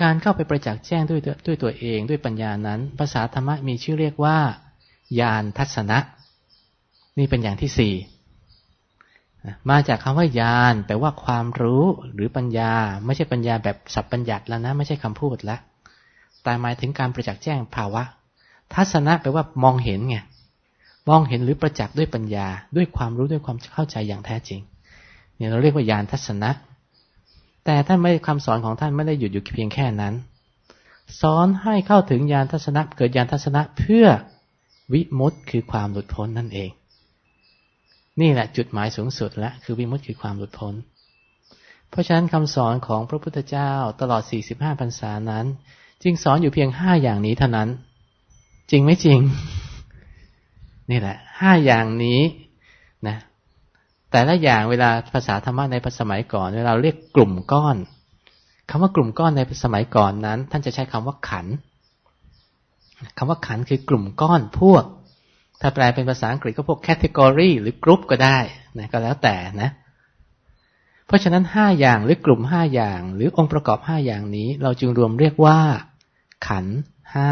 การเข้าไปประจักษ์แจ้งด้วยด้วยตัวเองด้วยปัญญานั้น ภาษาธรรมะมีชื่อเรียกว่าญาณทัศนะ นี่เป็นอย่างที่สี่มาจากคำว่ายานแปลว่าความรู้หรือปัญญา ไม่ใช่ปัญญาแบบสับปัญญัติแล้วนะ ไม่ใช่คำพูดแล้วแต่หมายถึงการประจักษ์แจ้งภาวะ ทัศนะแปลว่ามองเห็นไง มองเห็นหรือประจักษ์ด้วยปัญญา ด้วยความรู้ด้วยความเข้าใจอย่างแท้จริง เนี่ยเราเรียกว่ายานทัศนะ แต่ท่านไม่คำสอนของท่านไม่ได้หยุดอยู่เพียงแค่นั้น สอนให้เข้าถึงยานทัศนะ เกิดยานทัศนะเพื่อวิมุตต์คือความหลุดพ้นนั่นเอง นี่แหละจุดหมายสูงสุดและคือวิมุตติคือความหลุดพ้น เพราะฉะนั้นคำสอนของพระพุทธเจ้าตลอด 45พรรษานั้น จึงสอนอยู่เพียงห้าอย่างนี้เท่านั้น จริงไม่จริง นี่แหละห้าอย่างนี้นะ แต่ละอย่างเวลาภาษาธรรมะในสมัยก่อนเวลาเรียกกลุ่มก้อนคำว่ากลุ่มก้อนในสมัยก่อนนั้น ท่านจะใช้คำว่าขันคำว่าขันคือกลุ่มก้อนพวก ถ้าแปลเป็นภาษาอังกฤษก็พวก category หรือกรุ๊ปก็ได้นะก็แล้วแต่นะ เพราะฉะนั้นห้าอย่างหรือกลุ่มห้าอย่าง หรือองค์ประกอบห้าอย่างนี้ เราจึงรวมเรียกว่า ขันห้า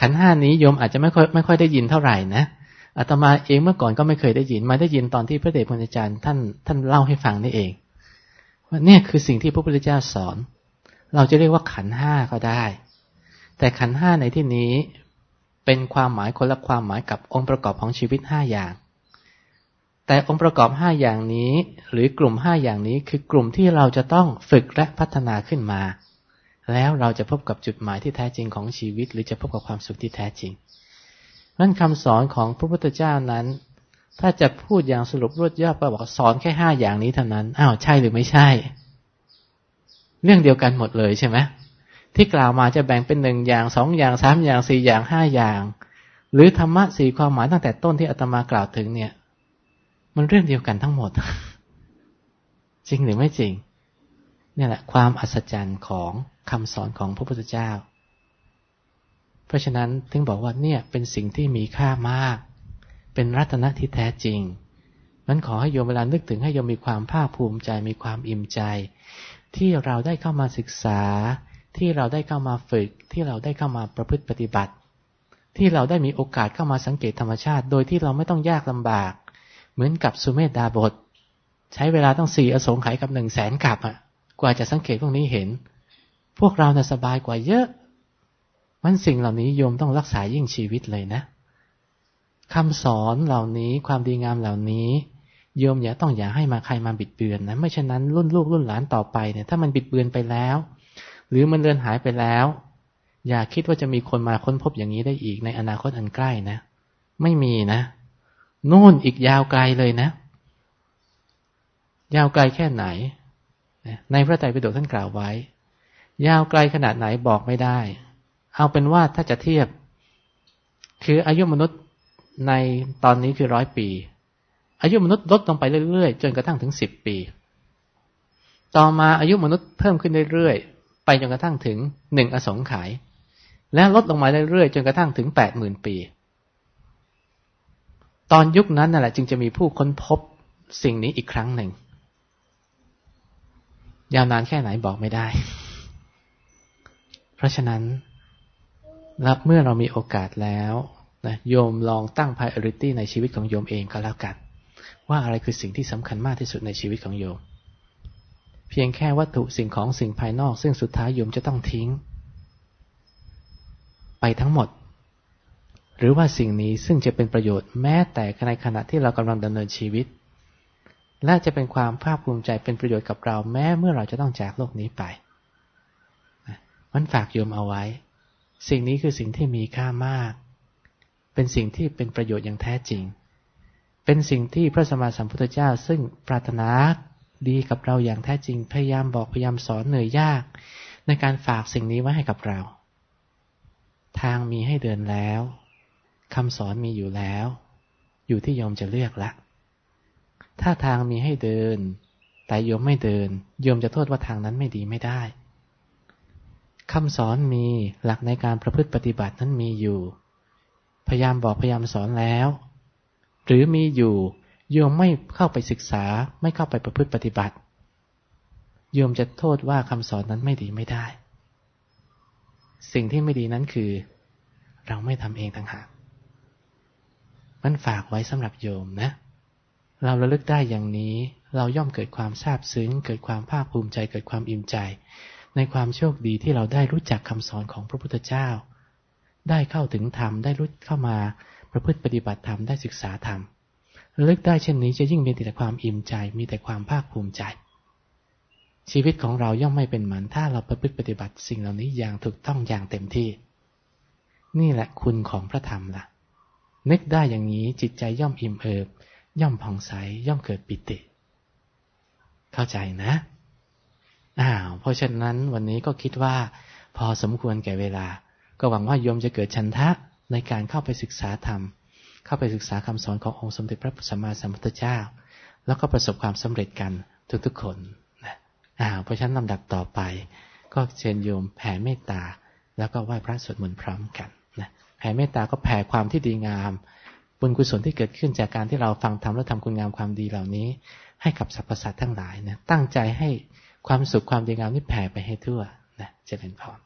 ขันห้านี้โยมอาจจะไม่ค่อยไม่ค่อยได้ยินเท่าไหร่นะอาตมาเองเมื่อก่อนก็ไม่เคยได้ยิน มาได้ยินตอนที่พระเดชพระอาจารย์ท่านท่านเล่าให้ฟังนี่เองว่าเนี่ยคือสิ่งที่พระพุทธเจ้าสอน เราจะเรียกว่าขันห้าก็ได้ แต่ขันห้าในที่นี้เป็นความหมายคนละความหมายกับองค์ประกอบของชีวิตห้าอย่าง แต่องค์ประกอบห้าอย่างนี้ หรือกลุ่มห้าอย่างนี้คือกลุ่มที่เราจะต้องฝึกและพัฒนาขึ้นมา แล้วเราจะพบกับจุดหมายที่แท้จริงของชีวิต หรือจะพบกับความสุขที่แท้จริงนั่นคำสอนของพระพุทธเจ้านั้น ถ้าจะพูดอย่างสรุปรวดยอดก็บอกสอนแค่ห้าอย่างนี้เท่านั้นอ้าวใช่หรือไม่ใช่ เรื่องเดียวกันหมดเลยใช่ไหมที่กล่าวมาจะแบ่งเป็นหนึ่งอย่างสองอย่างสามอย่างสี่อย่างห้าอย่าง หรือธรรมะสี่ความหมายตั้งแต่ต้นที่อาตมากล่าวถึงเนี่ย มันเรื่องเดียวกันทั้งหมด จริงหรือไม่จริงนี่แหละ ความอัศจรรย์ของ คำสอนของพระพุทธเจ้า เพราะฉะนั้นถึงบอกว่าเนี่ยเป็นสิ่งที่มีค่ามาก เป็นรัตนะที่แท้จริงนั้นขอให้โยมเวลานึกถึงให้โยมมีความภาคภูมิใจมีความอิ่มใจ ที่เราได้เข้ามาศึกษา ที่เราได้เข้ามาฝึก ที่เราได้เข้ามาประพฤติปฏิบัติ ที่เราได้มีโอกาสเข้ามาสังเกตธรรมชาติ โดยที่เราไม่ต้องยากลำบาก เหมือนกับสุเมธดาบท ใช้เวลาต้องสี่อสงไขยกับหนึ่งแสนกับอะกว่าจะสังเกตพวกนี้เห็น พวกเราน่ะสบายกว่าเยอะมันสิ่งเหล่านี้โยมต้องรักษายิ่งชีวิตเลยนะคำสอนเหล่านี้ความดีงามเหล่านี้ โยมอย่าต้องอย่าให้มาใครมาบิดเบือนนะไม่เช่นนั้นรุ่นลูกรุ่นหลานต่อไปเนี่ยถ้ามันบิดเบือนไปแล้ว หรือมันเลือนหายไปแล้ว อย่าคิดว่าจะมีคนมาค้นพบอย่างนี้ได้อีกในอนาคตอันใกล้นะ ไม่มีนะนู่นอีกยาวไกลเลยนะ ยาวไกลแค่ไหน ในพระไตรปิฎกท่านกล่าวไว้ ยาวไกลขนาดไหนบอกไม่ได้ เอาเป็นว่าถ้าจะเทียบ คืออายุมนุษย์ในตอนนี้คือร้อยปี อายุมนุษย์ลดลงไปเรื่อยๆ จนกระทั่งถึงสิบปี ต่อมาอายุมนุษย์เพิ่มขึ้นเรื่อยๆ ไปจนกระทั่งถึงหนึ่งอสงไขยและลดลงมาเรื่อยๆ จนกระทั่งถึงแปดหมื่นปี ตอนยุคนั้นนั่นแหละจึงจะมีผู้ค้นพบสิ่งนี้อีกครั้งหนึ่ง ยาวนานแค่ไหนบอกไม่ได้ เพราะฉะนั้นรับเมื่อเรามีโอกาสแล้วนะโยมลองตั้ง priority ในชีวิตของโยมเองก็แล้วกัน ว่าอะไรคือสิ่งที่สำคัญมากที่สุดในชีวิตของโยม เพียงแค่วัตถุสิ่งของสิ่งภายนอก ซึ่งสุดท้ายโยมจะต้องทิ้ง ไปทั้งหมด หรือว่าสิ่งนี้ซึ่งจะเป็นประโยชน์แม้แต่ในขณะที่เรากำลังดำเนินชีวิต และจะเป็นความภาคภูมิใจเป็นประโยชน์กับเราแม้เมื่อเราจะต้องจากโลกนี้ไป มันฝากโยมเอาไว้ สิ่งนี้คือสิ่งที่มีค่ามาก เป็นสิ่งที่เป็นประโยชน์อย่างแท้จริง เป็นสิ่งที่พระสมมาสัมพุทธเจ้า ซึ่งปรารถนาดีกับเราอย่างแท้จริง พยายามบอกพยายามสอนเหนื่อยยาก ในการฝากสิ่งนี้ไว้ให้กับเรา ทางมีให้เดินแล้วคำสอนมีอยู่แล้ว อยู่ที่โยมจะเลือกละ ถ้าทางมีให้เดิน แต่โยมไม่เดิน โยมจะโทษว่าทางนั้นไม่ดีไม่ได้ คำสอนมีหลักในการประพฤติปฏิบัตินั้นมีอยู่ พยายามบอกพยายามสอนแล้ว หรือมีอยู่โยมไม่เข้าไปศึกษาไม่เข้าไปประพฤติปฏิบัติโยมจะโทษว่าคำสอนนั้นไม่ดีไม่ได้ สิ่งที่ไม่ดีนั้นคือ เราไม่ทำเองต่างหากมันฝากไว้สำหรับโยมนะ เราระลึกได้อย่างนี้ เราย่อมเกิดความซาบซึ้ง เกิดความภาคภูมิใจ เกิดความอิ่มใจ ในความโชคดีที่เราได้รู้จักคำสอนของพระพุทธเจ้า ได้เข้าถึงธรรมได้รู้เข้ามาประพฤติปฏิบัติธรรมได้ศึกษาธรรมระลึกได้เช่นนี้จะยิ่งมีแต่ความอิ่มใจ มีแต่ความภาคภูมิใจ ชีวิตของเราย่อมไม่เป็นหมือนถ้าเราประพฤติปฏิบัติสิ่งเหล่านี้อย่างถูกต้องอย่างเต็มที่ นี่แหละคุณของพระธรรมละ่ะ นึกได้อย่างนี้จิตใจย่อมอิ่มเอิบ ย่อมผ่องใสย่อมเกิดปิติ เข้าใจนะ อ้าวเพราะฉะนั้นวันนี้ก็คิดว่า พอสมควรแก่เวลา ก็หวังว่าโยมจะเกิดชันทะในการเข้าไปศึกษาธรรม เข้าไปศึกษาคำสอนขององค์สมเด็จพระสัมมาสัมพุทธเจ้า แล้วก็ประสบความสำเร็จกันทุกๆคนนะอ่าเพราะฉะนั้นลำดับต่อไป ก็เชิญโยมแผ่เมตตา แล้วก็ไหว้พระสวดมนต์พร้อมกันนะแผ่เมตตาก็แผ่ความที่ดีงามบุญกุศลที่เกิดขึ้นจากการที่เราฟังธรรมและทำคุณงามความดีเหล่านี้ ให้กับสรรพสัตว์ทั้งหลายนะตั้งใจให้ ความสุขความดีงามนี้แผ่ไปให้ทั่วนะเจริญพร